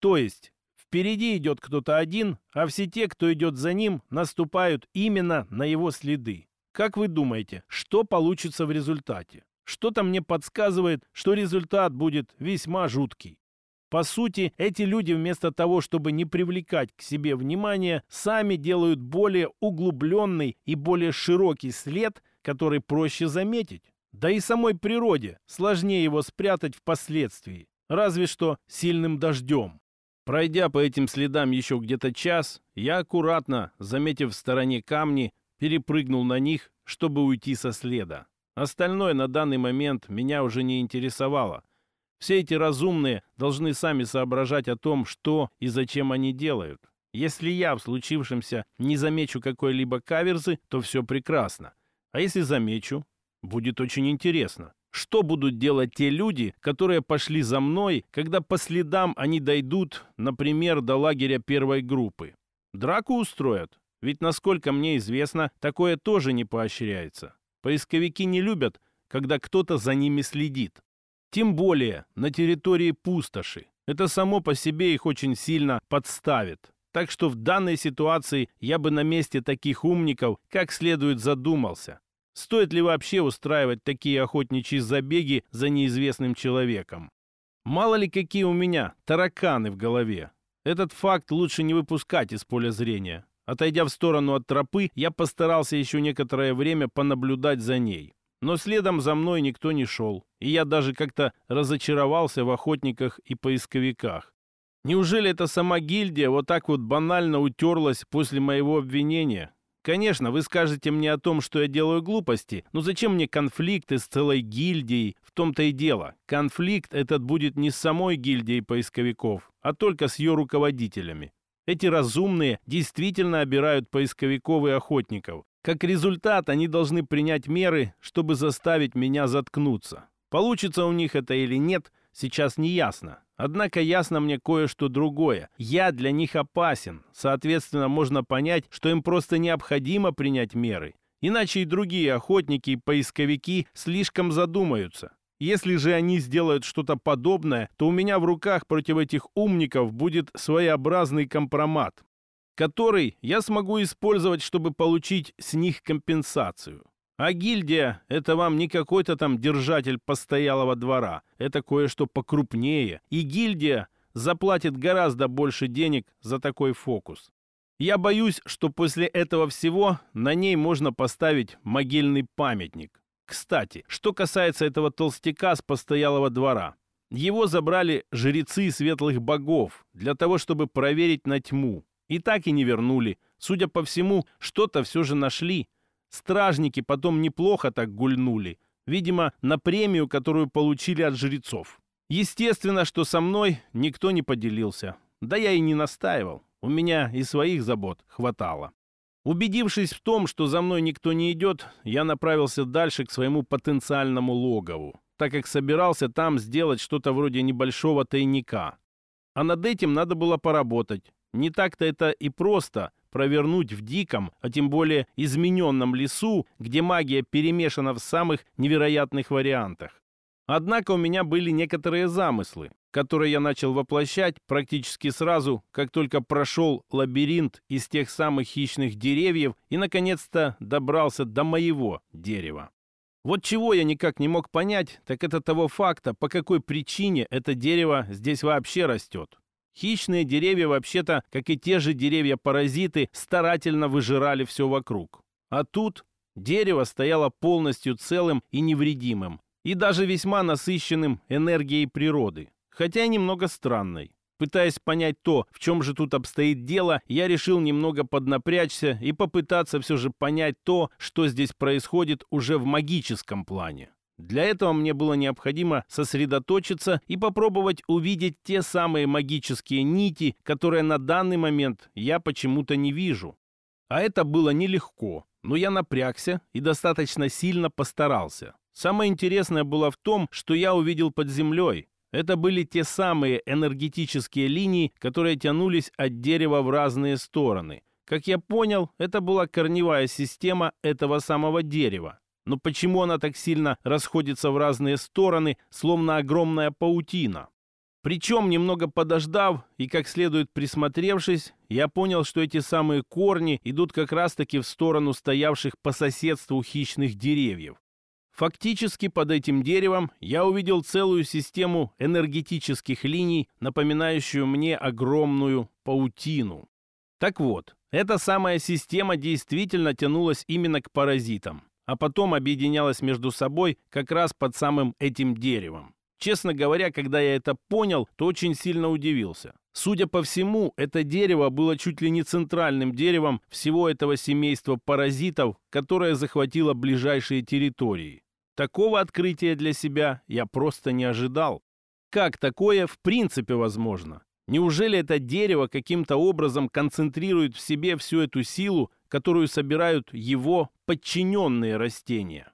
То есть впереди идет кто-то один, а все те, кто идет за ним, наступают именно на его следы. Как вы думаете, что получится в результате? Что-то мне подсказывает, что результат будет весьма жуткий. По сути, эти люди вместо того, чтобы не привлекать к себе внимание, сами делают более углубленный и более широкий след, который проще заметить. Да и самой природе сложнее его спрятать впоследствии, разве что сильным дождем. Пройдя по этим следам еще где-то час, я аккуратно, заметив в стороне камни, перепрыгнул на них, чтобы уйти со следа. Остальное на данный момент меня уже не интересовало – все эти разумные должны сами соображать о том, что и зачем они делают. Если я в случившемся не замечу какой-либо каверзы, то все прекрасно. А если замечу, будет очень интересно. Что будут делать те люди, которые пошли за мной, когда по следам они дойдут, например, до лагеря первой группы? Драку устроят? Ведь, насколько мне известно, такое тоже не поощряется. Поисковики не любят, когда кто-то за ними следит. Тем более на территории пустоши. Это само по себе их очень сильно подставит. Так что в данной ситуации я бы на месте таких умников как следует задумался. Стоит ли вообще устраивать такие охотничьи забеги за неизвестным человеком? Мало ли какие у меня тараканы в голове. Этот факт лучше не выпускать из поля зрения. Отойдя в сторону от тропы, я постарался еще некоторое время понаблюдать за ней. Но следом за мной никто не шел, и я даже как-то разочаровался в охотниках и поисковиках. Неужели эта сама гильдия вот так вот банально утерлась после моего обвинения? Конечно, вы скажете мне о том, что я делаю глупости, но зачем мне конфликты с целой гильдией? В том-то и дело. Конфликт этот будет не с самой гильдией поисковиков, а только с ее руководителями. Эти разумные действительно обирают поисковиков и охотников. Как результат, они должны принять меры, чтобы заставить меня заткнуться. Получится у них это или нет, сейчас не ясно. Однако ясно мне кое-что другое. Я для них опасен. Соответственно, можно понять, что им просто необходимо принять меры. Иначе и другие охотники и поисковики слишком задумаются. Если же они сделают что-то подобное, то у меня в руках против этих умников будет своеобразный компромат который я смогу использовать, чтобы получить с них компенсацию. А гильдия — это вам не какой-то там держатель постоялого двора. Это кое-что покрупнее. И гильдия заплатит гораздо больше денег за такой фокус. Я боюсь, что после этого всего на ней можно поставить могильный памятник. Кстати, что касается этого толстяка с постоялого двора. Его забрали жрецы светлых богов для того, чтобы проверить на тьму. И так и не вернули. Судя по всему, что-то все же нашли. Стражники потом неплохо так гульнули. Видимо, на премию, которую получили от жрецов. Естественно, что со мной никто не поделился. Да я и не настаивал. У меня и своих забот хватало. Убедившись в том, что за мной никто не идет, я направился дальше к своему потенциальному логову, так как собирался там сделать что-то вроде небольшого тайника. А над этим надо было поработать. Не так-то это и просто провернуть в диком, а тем более измененном лесу, где магия перемешана в самых невероятных вариантах. Однако у меня были некоторые замыслы, которые я начал воплощать практически сразу, как только прошел лабиринт из тех самых хищных деревьев и, наконец-то, добрался до моего дерева. Вот чего я никак не мог понять, так это того факта, по какой причине это дерево здесь вообще растет. Хищные деревья вообще-то, как и те же деревья-паразиты, старательно выжирали все вокруг. А тут дерево стояло полностью целым и невредимым, и даже весьма насыщенным энергией природы, хотя и немного странной. Пытаясь понять то, в чем же тут обстоит дело, я решил немного поднапрячься и попытаться все же понять то, что здесь происходит уже в магическом плане. Для этого мне было необходимо сосредоточиться и попробовать увидеть те самые магические нити, которые на данный момент я почему-то не вижу. А это было нелегко, но я напрягся и достаточно сильно постарался. Самое интересное было в том, что я увидел под землей. Это были те самые энергетические линии, которые тянулись от дерева в разные стороны. Как я понял, это была корневая система этого самого дерева. Но почему она так сильно расходится в разные стороны, словно огромная паутина? Причем, немного подождав и как следует присмотревшись, я понял, что эти самые корни идут как раз-таки в сторону стоявших по соседству хищных деревьев. Фактически под этим деревом я увидел целую систему энергетических линий, напоминающую мне огромную паутину. Так вот, эта самая система действительно тянулась именно к паразитам, а потом объединялась между собой как раз под самым этим деревом. Честно говоря, когда я это понял, то очень сильно удивился. Судя по всему, это дерево было чуть ли не центральным деревом всего этого семейства паразитов, которое захватило ближайшие территории. Такого открытия для себя я просто не ожидал. Как такое в принципе возможно? Неужели это дерево каким-то образом концентрирует в себе всю эту силу, которую собирают его подчиненные растения?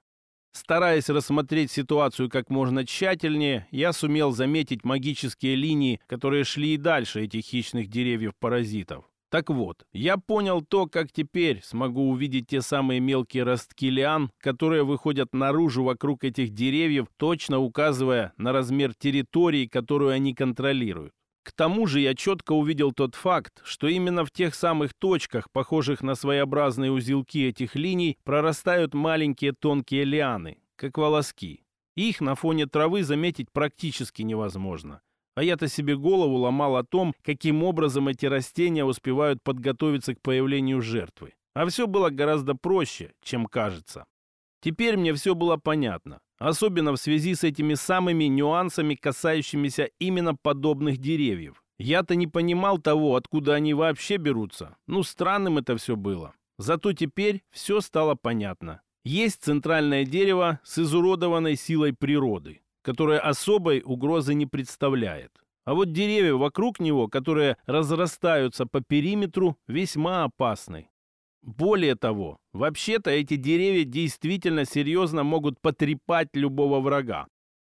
Стараясь рассмотреть ситуацию как можно тщательнее, я сумел заметить магические линии, которые шли и дальше этих хищных деревьев-паразитов. Так вот, я понял то, как теперь смогу увидеть те самые мелкие ростки лиан, которые выходят наружу вокруг этих деревьев, точно указывая на размер территории, которую они контролируют. К тому же я четко увидел тот факт, что именно в тех самых точках, похожих на своеобразные узелки этих линий, прорастают маленькие тонкие лианы, как волоски. Их на фоне травы заметить практически невозможно. А я-то себе голову ломал о том, каким образом эти растения успевают подготовиться к появлению жертвы. А все было гораздо проще, чем кажется. Теперь мне все было понятно особенно в связи с этими самыми нюансами, касающимися именно подобных деревьев. Я-то не понимал того, откуда они вообще берутся. Ну, странным это все было. Зато теперь все стало понятно. Есть центральное дерево с изуродованной силой природы, которое особой угрозы не представляет. А вот деревья вокруг него, которые разрастаются по периметру, весьма опасны. Более того, вообще-то эти деревья действительно серьезно могут потрепать любого врага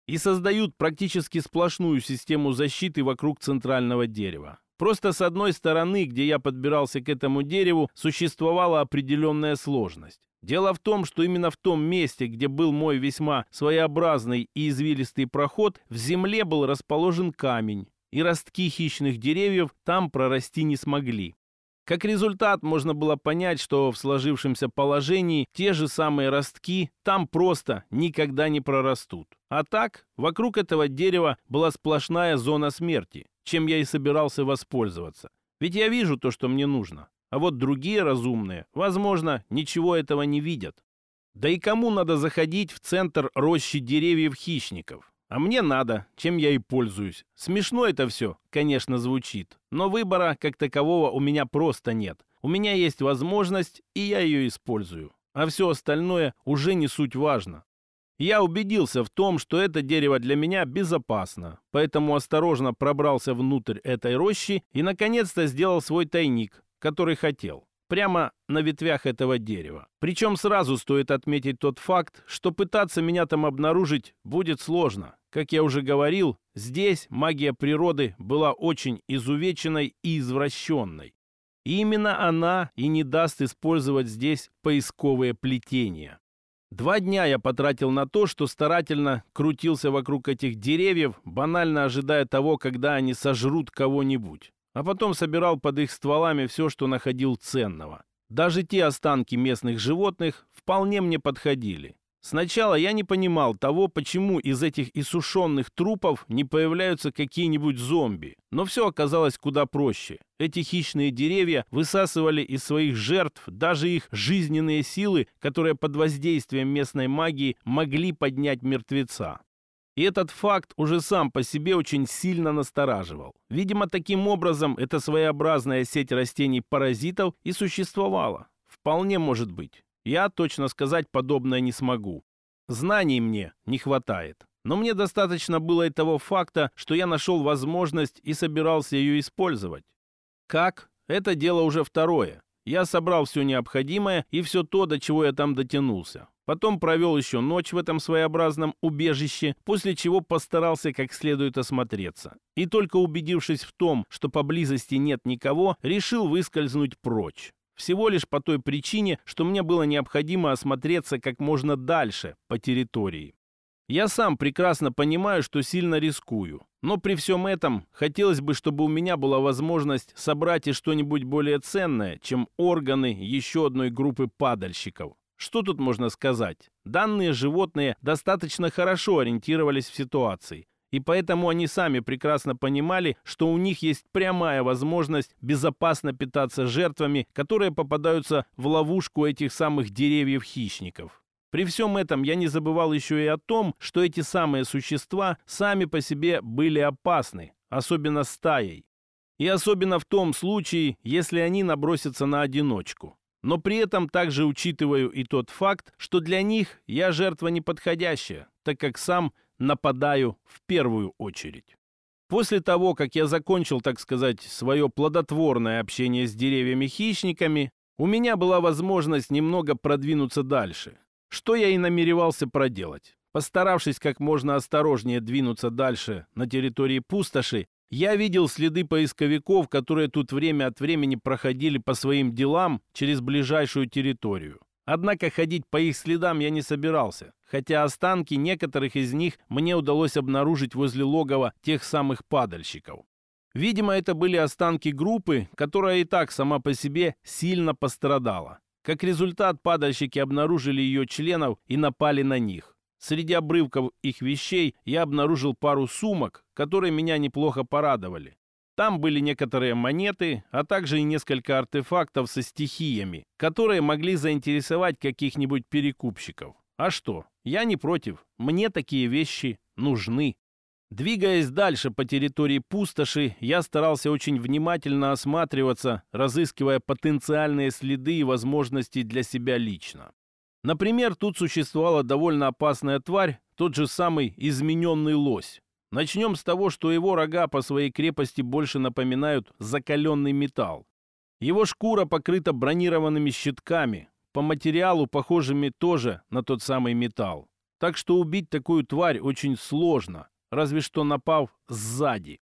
и создают практически сплошную систему защиты вокруг центрального дерева. Просто с одной стороны, где я подбирался к этому дереву, существовала определенная сложность. Дело в том, что именно в том месте, где был мой весьма своеобразный и извилистый проход, в земле был расположен камень, и ростки хищных деревьев там прорасти не смогли. Как результат, можно было понять, что в сложившемся положении те же самые ростки там просто никогда не прорастут. А так, вокруг этого дерева была сплошная зона смерти, чем я и собирался воспользоваться. Ведь я вижу то, что мне нужно. А вот другие разумные, возможно, ничего этого не видят. Да и кому надо заходить в центр рощи деревьев хищников? А мне надо, чем я и пользуюсь. Смешно это все, конечно, звучит. Но выбора как такового у меня просто нет. У меня есть возможность, и я ее использую. А все остальное уже не суть важно. Я убедился в том, что это дерево для меня безопасно, поэтому осторожно пробрался внутрь этой рощи и наконец-то сделал свой тайник, который хотел прямо на ветвях этого дерева. Причем сразу стоит отметить тот факт, что пытаться меня там обнаружить будет сложно. Как я уже говорил, здесь магия природы была очень изувеченной и извращенной. И именно она и не даст использовать здесь поисковые плетения. Два дня я потратил на то, что старательно крутился вокруг этих деревьев, банально ожидая того, когда они сожрут кого-нибудь а потом собирал под их стволами все, что находил ценного. Даже те останки местных животных вполне мне подходили. Сначала я не понимал того, почему из этих иссушенных трупов не появляются какие-нибудь зомби. Но все оказалось куда проще. Эти хищные деревья высасывали из своих жертв даже их жизненные силы, которые под воздействием местной магии могли поднять мертвеца. И этот факт уже сам по себе очень сильно настораживал. Видимо, таким образом эта своеобразная сеть растений-паразитов и существовала. Вполне может быть. Я точно сказать подобное не смогу. Знаний мне не хватает. Но мне достаточно было и того факта, что я нашел возможность и собирался ее использовать. Как? Это дело уже второе. Я собрал все необходимое и все то, до чего я там дотянулся. Потом провел еще ночь в этом своеобразном убежище, после чего постарался как следует осмотреться. И только убедившись в том, что поблизости нет никого, решил выскользнуть прочь. Всего лишь по той причине, что мне было необходимо осмотреться как можно дальше по территории. Я сам прекрасно понимаю, что сильно рискую. Но при всем этом хотелось бы, чтобы у меня была возможность собрать и что-нибудь более ценное, чем органы еще одной группы падальщиков. Что тут можно сказать? Данные животные достаточно хорошо ориентировались в ситуации. И поэтому они сами прекрасно понимали, что у них есть прямая возможность безопасно питаться жертвами, которые попадаются в ловушку этих самых деревьев-хищников. При всем этом я не забывал еще и о том, что эти самые существа сами по себе были опасны, особенно стаей. И особенно в том случае, если они набросятся на одиночку. Но при этом также учитываю и тот факт, что для них я жертва неподходящая, так как сам нападаю в первую очередь. После того, как я закончил, так сказать, свое плодотворное общение с деревьями-хищниками, у меня была возможность немного продвинуться дальше, что я и намеревался проделать. Постаравшись как можно осторожнее двинуться дальше на территории пустоши, я видел следы поисковиков, которые тут время от времени проходили по своим делам через ближайшую территорию. Однако ходить по их следам я не собирался, хотя останки некоторых из них мне удалось обнаружить возле логова тех самых падальщиков. Видимо, это были останки группы, которая и так сама по себе сильно пострадала. Как результат, падальщики обнаружили ее членов и напали на них. Среди обрывков их вещей я обнаружил пару сумок, которые меня неплохо порадовали. Там были некоторые монеты, а также и несколько артефактов со стихиями, которые могли заинтересовать каких-нибудь перекупщиков. А что? Я не против. Мне такие вещи нужны. Двигаясь дальше по территории пустоши, я старался очень внимательно осматриваться, разыскивая потенциальные следы и возможности для себя лично. Например, тут существовала довольно опасная тварь, тот же самый измененный лось. Начнем с того, что его рога по своей крепости больше напоминают закаленный металл. Его шкура покрыта бронированными щитками, по материалу похожими тоже на тот самый металл. Так что убить такую тварь очень сложно, разве что напав сзади.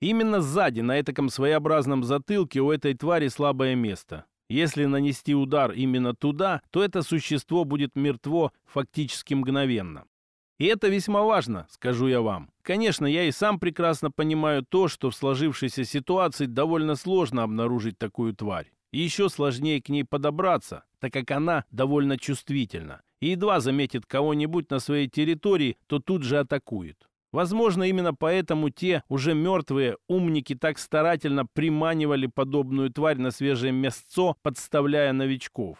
Именно сзади, на этом своеобразном затылке, у этой твари слабое место. Если нанести удар именно туда, то это существо будет мертво фактически мгновенно. И это весьма важно, скажу я вам. Конечно, я и сам прекрасно понимаю то, что в сложившейся ситуации довольно сложно обнаружить такую тварь. И еще сложнее к ней подобраться, так как она довольно чувствительна. И едва заметит кого-нибудь на своей территории, то тут же атакует. Возможно, именно поэтому те уже мертвые умники так старательно приманивали подобную тварь на свежее мясцо, подставляя новичков.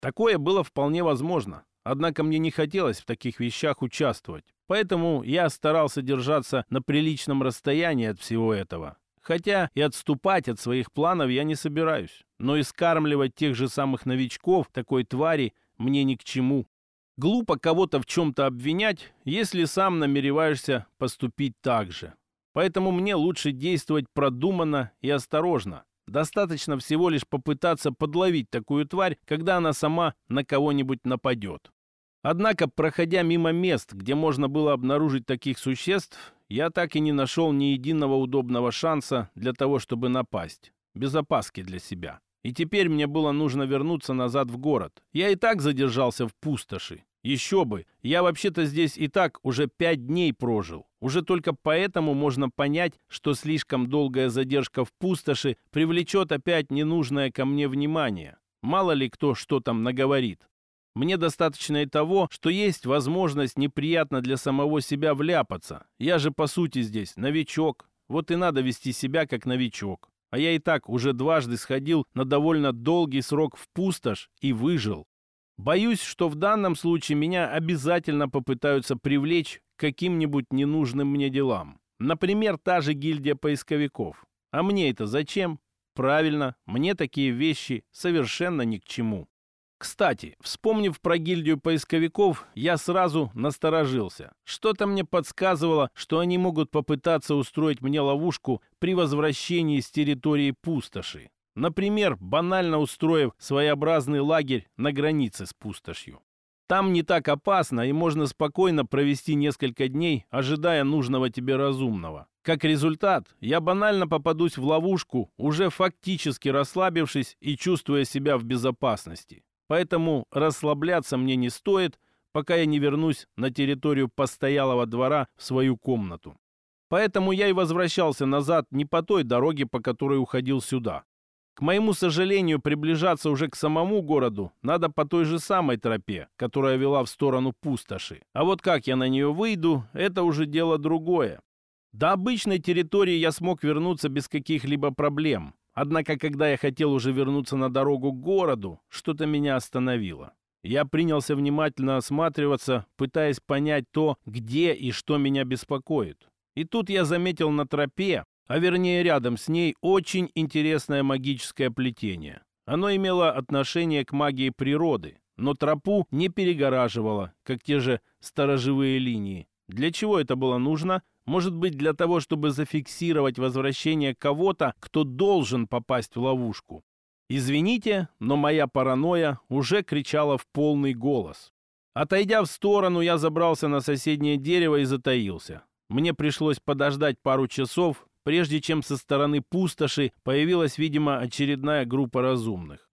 Такое было вполне возможно. Однако мне не хотелось в таких вещах участвовать. Поэтому я старался держаться на приличном расстоянии от всего этого. Хотя и отступать от своих планов я не собираюсь. Но и скармливать тех же самых новичков такой твари мне ни к чему. Глупо кого-то в чем-то обвинять, если сам намереваешься поступить так же. Поэтому мне лучше действовать продуманно и осторожно. Достаточно всего лишь попытаться подловить такую тварь, когда она сама на кого-нибудь нападет. Однако, проходя мимо мест, где можно было обнаружить таких существ, я так и не нашел ни единого удобного шанса для того, чтобы напасть. Без опаски для себя. И теперь мне было нужно вернуться назад в город. Я и так задержался в пустоши. Еще бы, я вообще-то здесь и так уже пять дней прожил. Уже только поэтому можно понять, что слишком долгая задержка в пустоши привлечет опять ненужное ко мне внимание. Мало ли кто что там наговорит. Мне достаточно и того, что есть возможность неприятно для самого себя вляпаться. Я же по сути здесь новичок. Вот и надо вести себя как новичок. А я и так уже дважды сходил на довольно долгий срок в пустошь и выжил. Боюсь, что в данном случае меня обязательно попытаются привлечь к каким-нибудь ненужным мне делам. Например, та же гильдия поисковиков. А мне это зачем? Правильно, мне такие вещи совершенно ни к чему. Кстати, вспомнив про гильдию поисковиков, я сразу насторожился. Что-то мне подсказывало, что они могут попытаться устроить мне ловушку при возвращении с территории пустоши. Например, банально устроив своеобразный лагерь на границе с пустошью. Там не так опасно, и можно спокойно провести несколько дней, ожидая нужного тебе разумного. Как результат, я банально попадусь в ловушку, уже фактически расслабившись и чувствуя себя в безопасности. Поэтому расслабляться мне не стоит, пока я не вернусь на территорию постоялого двора в свою комнату. Поэтому я и возвращался назад не по той дороге, по которой уходил сюда. К моему сожалению, приближаться уже к самому городу надо по той же самой тропе, которая вела в сторону пустоши. А вот как я на нее выйду, это уже дело другое. До обычной территории я смог вернуться без каких-либо проблем. Однако, когда я хотел уже вернуться на дорогу к городу, что-то меня остановило. Я принялся внимательно осматриваться, пытаясь понять то, где и что меня беспокоит. И тут я заметил на тропе, а вернее рядом с ней, очень интересное магическое плетение. Оно имело отношение к магии природы, но тропу не перегораживало, как те же сторожевые линии. Для чего это было нужно? Может быть, для того, чтобы зафиксировать возвращение кого-то, кто должен попасть в ловушку. Извините, но моя паранойя уже кричала в полный голос. Отойдя в сторону, я забрался на соседнее дерево и затаился. Мне пришлось подождать пару часов, прежде чем со стороны пустоши появилась, видимо, очередная группа разумных.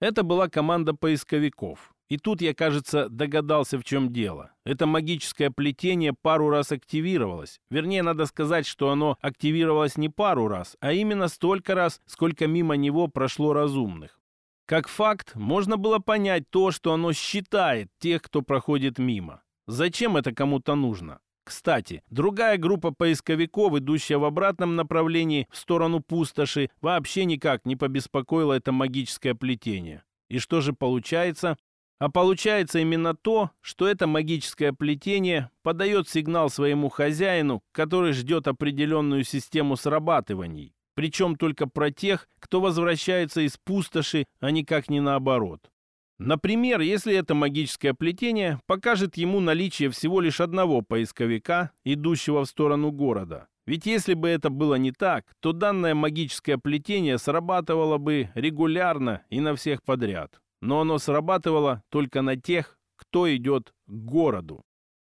Это была команда поисковиков. И тут я, кажется, догадался, в чем дело. Это магическое плетение пару раз активировалось. Вернее, надо сказать, что оно активировалось не пару раз, а именно столько раз, сколько мимо него прошло разумных. Как факт, можно было понять то, что оно считает тех, кто проходит мимо. Зачем это кому-то нужно? Кстати, другая группа поисковиков, идущая в обратном направлении, в сторону пустоши, вообще никак не побеспокоила это магическое плетение. И что же получается? А получается именно то, что это магическое плетение подает сигнал своему хозяину, который ждет определенную систему срабатываний. Причем только про тех, кто возвращается из пустоши, а никак не наоборот. Например, если это магическое плетение покажет ему наличие всего лишь одного поисковика, идущего в сторону города. Ведь если бы это было не так, то данное магическое плетение срабатывало бы регулярно и на всех подряд. Но оно срабатывало только на тех, кто идет к городу.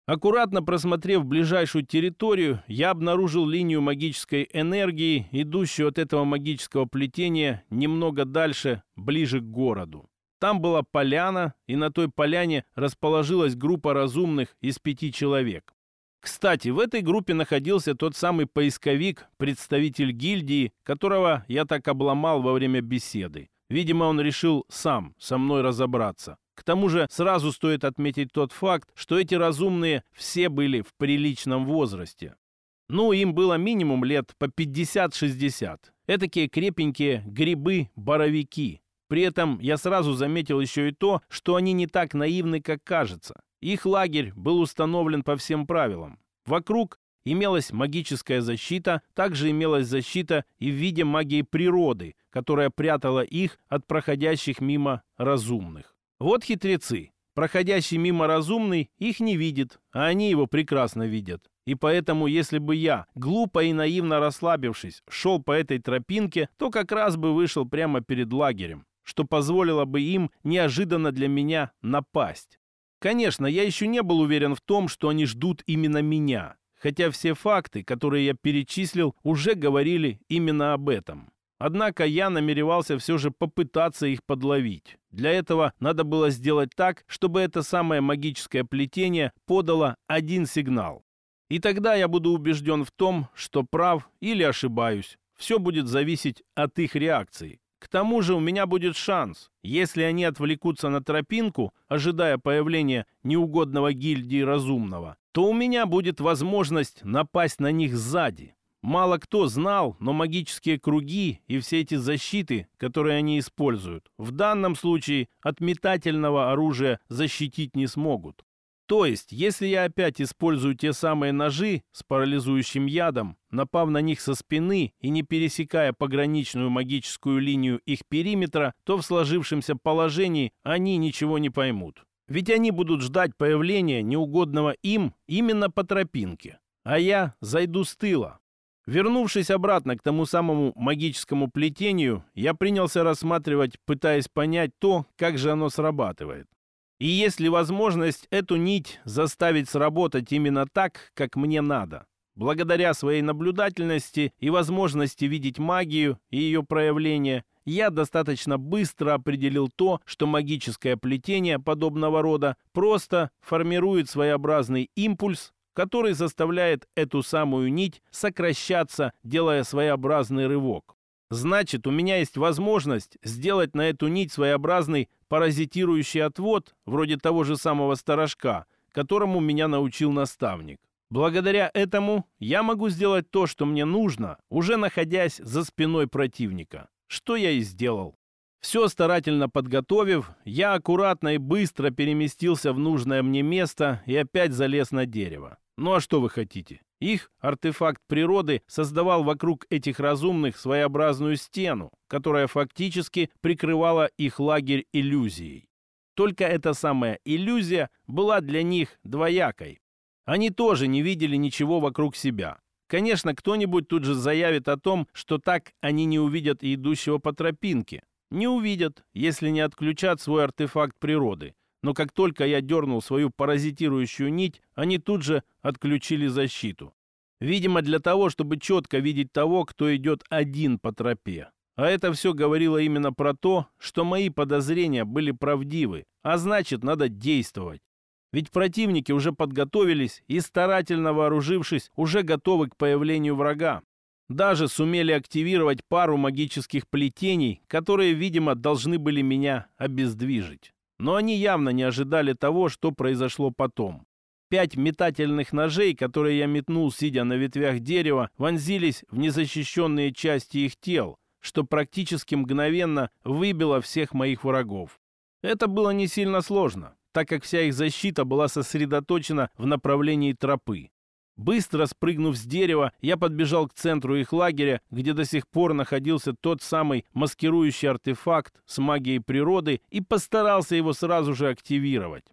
Аккуратно просмотрев ближайшую территорию, я обнаружил линию магической энергии, идущую от этого магического плетения немного дальше, ближе к городу. Там была поляна, и на той поляне расположилась группа разумных из пяти человек. Кстати, в этой группе находился тот самый поисковик, представитель гильдии, которого я так обломал во время беседы. Видимо, он решил сам со мной разобраться. К тому же сразу стоит отметить тот факт, что эти разумные все были в приличном возрасте. Ну, им было минимум лет по 50-60. Этакие крепенькие грибы-боровики, при этом я сразу заметил еще и то, что они не так наивны, как кажется. Их лагерь был установлен по всем правилам. Вокруг имелась магическая защита, также имелась защита и в виде магии природы, которая прятала их от проходящих мимо разумных. Вот хитрецы. Проходящий мимо разумный их не видит, а они его прекрасно видят. И поэтому, если бы я, глупо и наивно расслабившись, шел по этой тропинке, то как раз бы вышел прямо перед лагерем что позволило бы им неожиданно для меня напасть. Конечно, я еще не был уверен в том, что они ждут именно меня, хотя все факты, которые я перечислил, уже говорили именно об этом. Однако я намеревался все же попытаться их подловить. Для этого надо было сделать так, чтобы это самое магическое плетение подало один сигнал. И тогда я буду убежден в том, что прав или ошибаюсь. Все будет зависеть от их реакции. К тому же у меня будет шанс. Если они отвлекутся на тропинку, ожидая появления неугодного гильдии разумного, то у меня будет возможность напасть на них сзади. Мало кто знал, но магические круги и все эти защиты, которые они используют, в данном случае от метательного оружия защитить не смогут. То есть, если я опять использую те самые ножи с парализующим ядом, напав на них со спины и не пересекая пограничную магическую линию их периметра, то в сложившемся положении они ничего не поймут. Ведь они будут ждать появления неугодного им именно по тропинке. А я зайду с тыла. Вернувшись обратно к тому самому магическому плетению, я принялся рассматривать, пытаясь понять то, как же оно срабатывает. И есть ли возможность эту нить заставить сработать именно так, как мне надо? Благодаря своей наблюдательности и возможности видеть магию и ее проявления, я достаточно быстро определил то, что магическое плетение подобного рода просто формирует своеобразный импульс, который заставляет эту самую нить сокращаться, делая своеобразный рывок. Значит, у меня есть возможность сделать на эту нить своеобразный паразитирующий отвод, вроде того же самого сторожка, которому меня научил наставник. Благодаря этому я могу сделать то, что мне нужно, уже находясь за спиной противника. Что я и сделал. Все старательно подготовив, я аккуратно и быстро переместился в нужное мне место и опять залез на дерево. Ну а что вы хотите? Их артефакт природы создавал вокруг этих разумных своеобразную стену, которая фактически прикрывала их лагерь иллюзией. Только эта самая иллюзия была для них двоякой. Они тоже не видели ничего вокруг себя. Конечно, кто-нибудь тут же заявит о том, что так они не увидят идущего по тропинке. Не увидят, если не отключат свой артефакт природы. Но как только я дернул свою паразитирующую нить, они тут же отключили защиту. Видимо, для того, чтобы четко видеть того, кто идет один по тропе. А это все говорило именно про то, что мои подозрения были правдивы, а значит, надо действовать. Ведь противники уже подготовились и, старательно вооружившись, уже готовы к появлению врага. Даже сумели активировать пару магических плетений, которые, видимо, должны были меня обездвижить. Но они явно не ожидали того, что произошло потом. Пять метательных ножей, которые я метнул, сидя на ветвях дерева, вонзились в незащищенные части их тел, что практически мгновенно выбило всех моих врагов. Это было не сильно сложно так как вся их защита была сосредоточена в направлении тропы. Быстро спрыгнув с дерева, я подбежал к центру их лагеря, где до сих пор находился тот самый маскирующий артефакт с магией природы и постарался его сразу же активировать.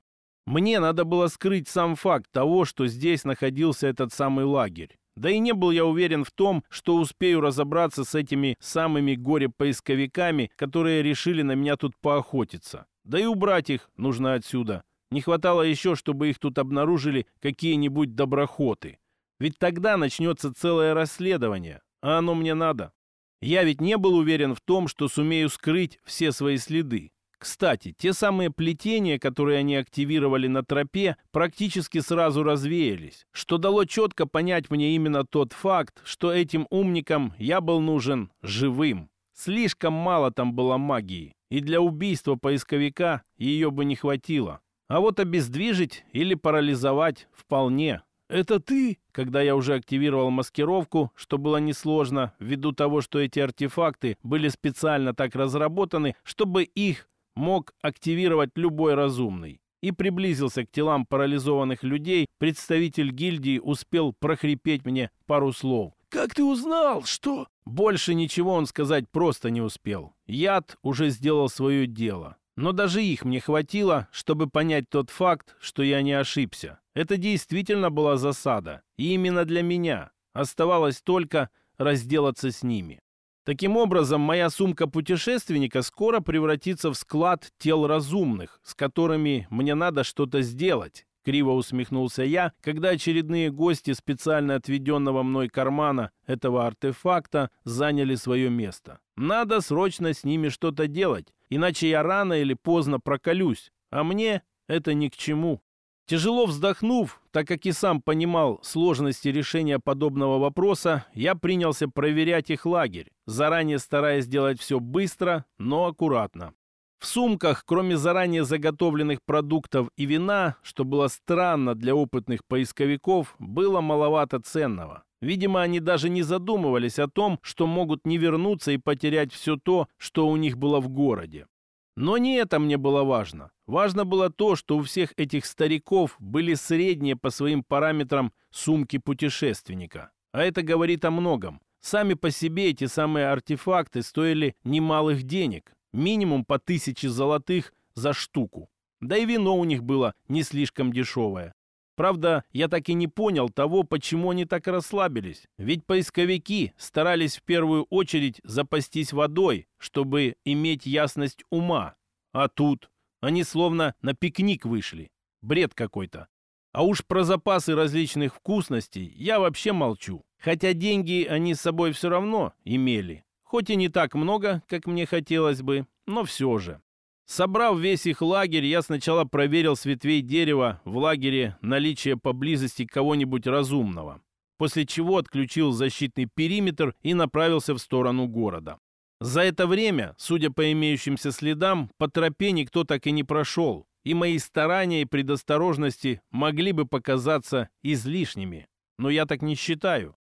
Мне надо было скрыть сам факт того, что здесь находился этот самый лагерь. Да и не был я уверен в том, что успею разобраться с этими самыми горе-поисковиками, которые решили на меня тут поохотиться. Да и убрать их нужно отсюда. Не хватало еще, чтобы их тут обнаружили какие-нибудь доброхоты. Ведь тогда начнется целое расследование, а оно мне надо. Я ведь не был уверен в том, что сумею скрыть все свои следы. Кстати, те самые плетения, которые они активировали на тропе, практически сразу развеялись, что дало четко понять мне именно тот факт, что этим умникам я был нужен живым. Слишком мало там было магии и для убийства поисковика ее бы не хватило. А вот обездвижить или парализовать вполне. Это ты, когда я уже активировал маскировку, что было несложно, ввиду того, что эти артефакты были специально так разработаны, чтобы их мог активировать любой разумный. И приблизился к телам парализованных людей, представитель гильдии успел прохрипеть мне пару слов. «Как ты узнал, что...» Больше ничего он сказать просто не успел. Яд уже сделал свое дело. Но даже их мне хватило, чтобы понять тот факт, что я не ошибся. Это действительно была засада. И именно для меня. Оставалось только разделаться с ними. Таким образом, моя сумка путешественника скоро превратится в склад тел разумных, с которыми мне надо что-то сделать. Криво усмехнулся я, когда очередные гости специально отведенного мной кармана этого артефакта заняли свое место. Надо срочно с ними что-то делать, иначе я рано или поздно проколюсь, а мне это ни к чему. Тяжело вздохнув, так как и сам понимал сложности решения подобного вопроса, я принялся проверять их лагерь, заранее стараясь сделать все быстро, но аккуратно. В сумках, кроме заранее заготовленных продуктов и вина, что было странно для опытных поисковиков, было маловато ценного. Видимо, они даже не задумывались о том, что могут не вернуться и потерять все то, что у них было в городе. Но не это мне было важно. Важно было то, что у всех этих стариков были средние по своим параметрам сумки путешественника. А это говорит о многом. Сами по себе эти самые артефакты стоили немалых денег минимум по тысяче золотых за штуку. Да и вино у них было не слишком дешевое. Правда, я так и не понял того, почему они так расслабились. Ведь поисковики старались в первую очередь запастись водой, чтобы иметь ясность ума. А тут они словно на пикник вышли. Бред какой-то. А уж про запасы различных вкусностей я вообще молчу. Хотя деньги они с собой все равно имели. Хоть и не так много, как мне хотелось бы, но все же. Собрав весь их лагерь, я сначала проверил с ветвей дерева в лагере наличие поблизости кого-нибудь разумного, после чего отключил защитный периметр и направился в сторону города. За это время, судя по имеющимся следам, по тропе никто так и не прошел, и мои старания и предосторожности могли бы показаться излишними. Но я так не считаю.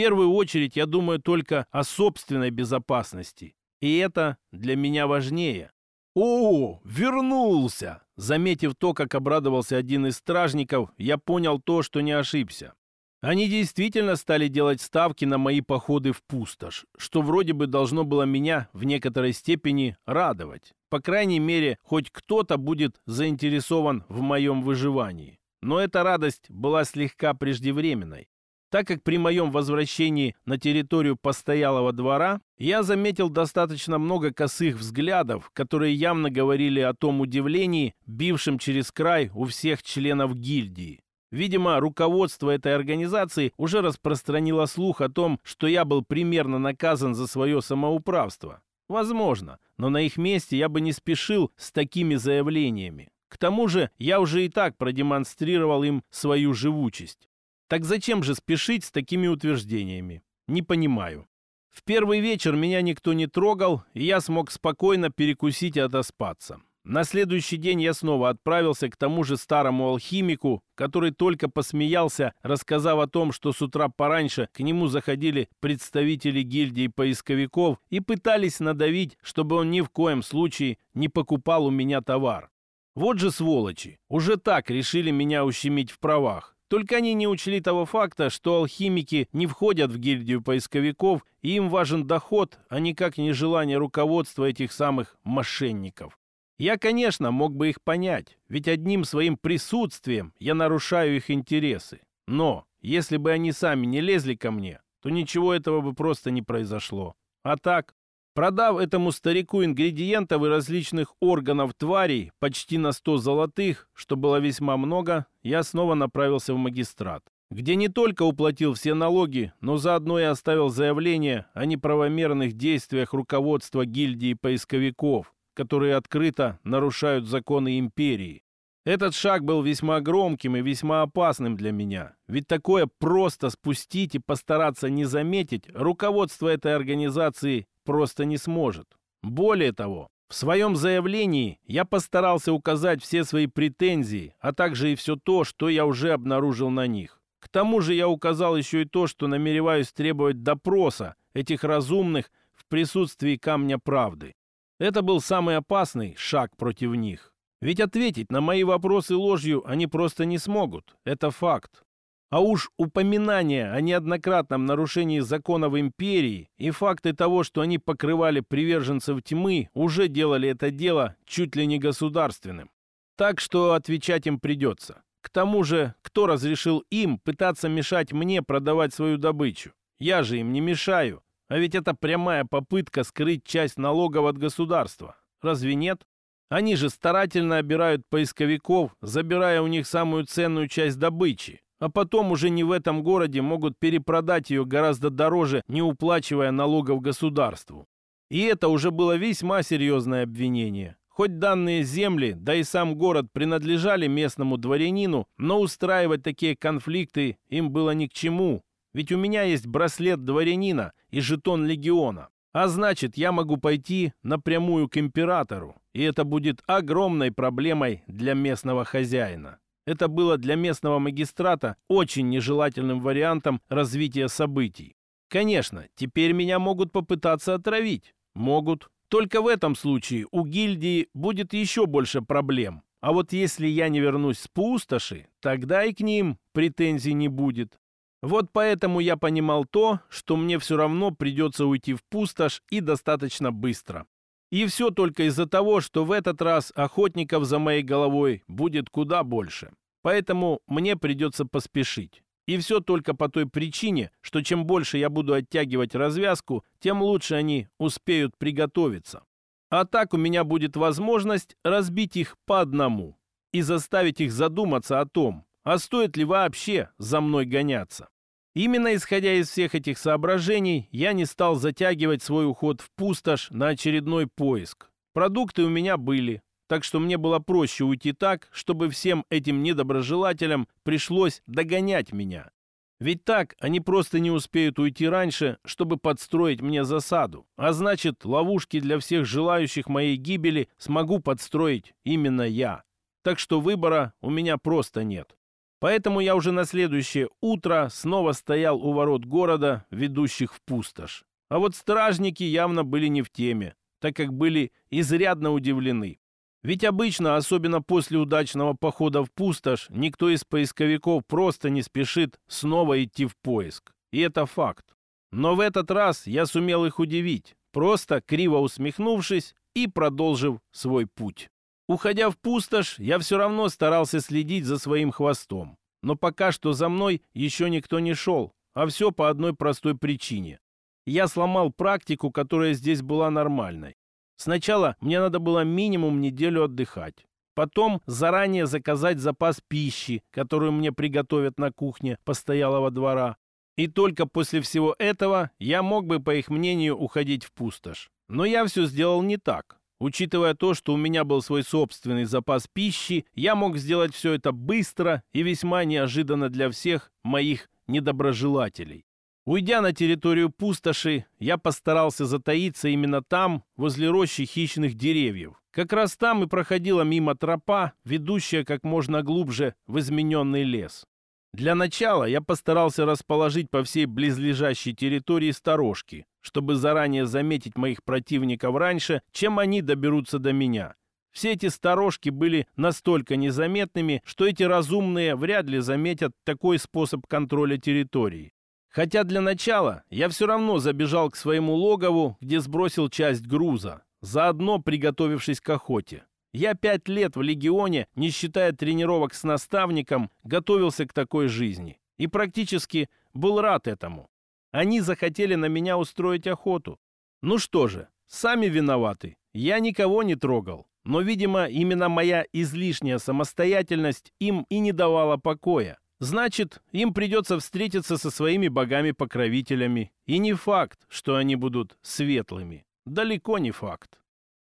Первую очередь я думаю только о собственной безопасности. И это для меня важнее. «О, вернулся!» Заметив то, как обрадовался один из стражников, я понял то, что не ошибся. Они действительно стали делать ставки на мои походы в пустошь, что вроде бы должно было меня в некоторой степени радовать. По крайней мере, хоть кто-то будет заинтересован в моем выживании. Но эта радость была слегка преждевременной так как при моем возвращении на территорию постоялого двора я заметил достаточно много косых взглядов, которые явно говорили о том удивлении, бившем через край у всех членов гильдии. Видимо, руководство этой организации уже распространило слух о том, что я был примерно наказан за свое самоуправство. Возможно, но на их месте я бы не спешил с такими заявлениями. К тому же я уже и так продемонстрировал им свою живучесть. Так зачем же спешить с такими утверждениями? Не понимаю. В первый вечер меня никто не трогал, и я смог спокойно перекусить и отоспаться. На следующий день я снова отправился к тому же старому алхимику, который только посмеялся, рассказав о том, что с утра пораньше к нему заходили представители гильдии поисковиков и пытались надавить, чтобы он ни в коем случае не покупал у меня товар. Вот же сволочи, уже так решили меня ущемить в правах. Только они не учли того факта, что алхимики не входят в гильдию поисковиков, и им важен доход, а никак не желание руководства этих самых мошенников. Я, конечно, мог бы их понять, ведь одним своим присутствием я нарушаю их интересы. Но если бы они сами не лезли ко мне, то ничего этого бы просто не произошло. А так, Продав этому старику ингредиентов и различных органов тварей почти на 100 золотых, что было весьма много, я снова направился в магистрат, где не только уплатил все налоги, но заодно и оставил заявление о неправомерных действиях руководства гильдии поисковиков, которые открыто нарушают законы империи. Этот шаг был весьма громким и весьма опасным для меня. Ведь такое просто спустить и постараться не заметить руководство этой организации просто не сможет. Более того, в своем заявлении я постарался указать все свои претензии, а также и все то, что я уже обнаружил на них. К тому же я указал еще и то, что намереваюсь требовать допроса этих разумных в присутствии камня правды. Это был самый опасный шаг против них. Ведь ответить на мои вопросы ложью они просто не смогут. Это факт. А уж упоминания о неоднократном нарушении законов империи и факты того, что они покрывали приверженцев тьмы, уже делали это дело чуть ли не государственным. Так что отвечать им придется. К тому же, кто разрешил им пытаться мешать мне продавать свою добычу? Я же им не мешаю. А ведь это прямая попытка скрыть часть налогов от государства. Разве нет? Они же старательно обирают поисковиков, забирая у них самую ценную часть добычи а потом уже не в этом городе могут перепродать ее гораздо дороже, не уплачивая налогов государству. И это уже было весьма серьезное обвинение. Хоть данные земли, да и сам город принадлежали местному дворянину, но устраивать такие конфликты им было ни к чему. Ведь у меня есть браслет дворянина и жетон легиона. А значит, я могу пойти напрямую к императору, и это будет огромной проблемой для местного хозяина. Это было для местного магистрата очень нежелательным вариантом развития событий. Конечно, теперь меня могут попытаться отравить. Могут. Только в этом случае у гильдии будет еще больше проблем. А вот если я не вернусь с пустоши, тогда и к ним претензий не будет. Вот поэтому я понимал то, что мне все равно придется уйти в пустошь и достаточно быстро. И все только из-за того, что в этот раз охотников за моей головой будет куда больше. Поэтому мне придется поспешить. И все только по той причине, что чем больше я буду оттягивать развязку, тем лучше они успеют приготовиться. А так у меня будет возможность разбить их по одному и заставить их задуматься о том, а стоит ли вообще за мной гоняться. Именно исходя из всех этих соображений, я не стал затягивать свой уход в пустошь на очередной поиск. Продукты у меня были, так что мне было проще уйти так, чтобы всем этим недоброжелателям пришлось догонять меня. Ведь так они просто не успеют уйти раньше, чтобы подстроить мне засаду. А значит, ловушки для всех желающих моей гибели смогу подстроить именно я. Так что выбора у меня просто нет. Поэтому я уже на следующее утро снова стоял у ворот города, ведущих в пустошь. А вот стражники явно были не в теме, так как были изрядно удивлены. Ведь обычно, особенно после удачного похода в пустошь, никто из поисковиков просто не спешит снова идти в поиск. И это факт. Но в этот раз я сумел их удивить, просто криво усмехнувшись и продолжив свой путь. Уходя в пустошь, я все равно старался следить за своим хвостом. Но пока что за мной еще никто не шел, а все по одной простой причине. Я сломал практику, которая здесь была нормальной. Сначала мне надо было минимум неделю отдыхать. Потом заранее заказать запас пищи, которую мне приготовят на кухне постоялого двора. И только после всего этого я мог бы, по их мнению, уходить в пустошь. Но я все сделал не так. Учитывая то, что у меня был свой собственный запас пищи, я мог сделать все это быстро и весьма неожиданно для всех моих недоброжелателей. Уйдя на территорию пустоши, я постарался затаиться именно там, возле рощи хищных деревьев. Как раз там и проходила мимо тропа, ведущая как можно глубже в измененный лес. Для начала я постарался расположить по всей близлежащей территории сторожки, чтобы заранее заметить моих противников раньше, чем они доберутся до меня. Все эти сторожки были настолько незаметными, что эти разумные вряд ли заметят такой способ контроля территории. Хотя для начала я все равно забежал к своему логову, где сбросил часть груза, заодно приготовившись к охоте. Я пять лет в Легионе, не считая тренировок с наставником, готовился к такой жизни. И практически был рад этому. Они захотели на меня устроить охоту. Ну что же, сами виноваты. Я никого не трогал. Но, видимо, именно моя излишняя самостоятельность им и не давала покоя. Значит, им придется встретиться со своими богами-покровителями. И не факт, что они будут светлыми. Далеко не факт.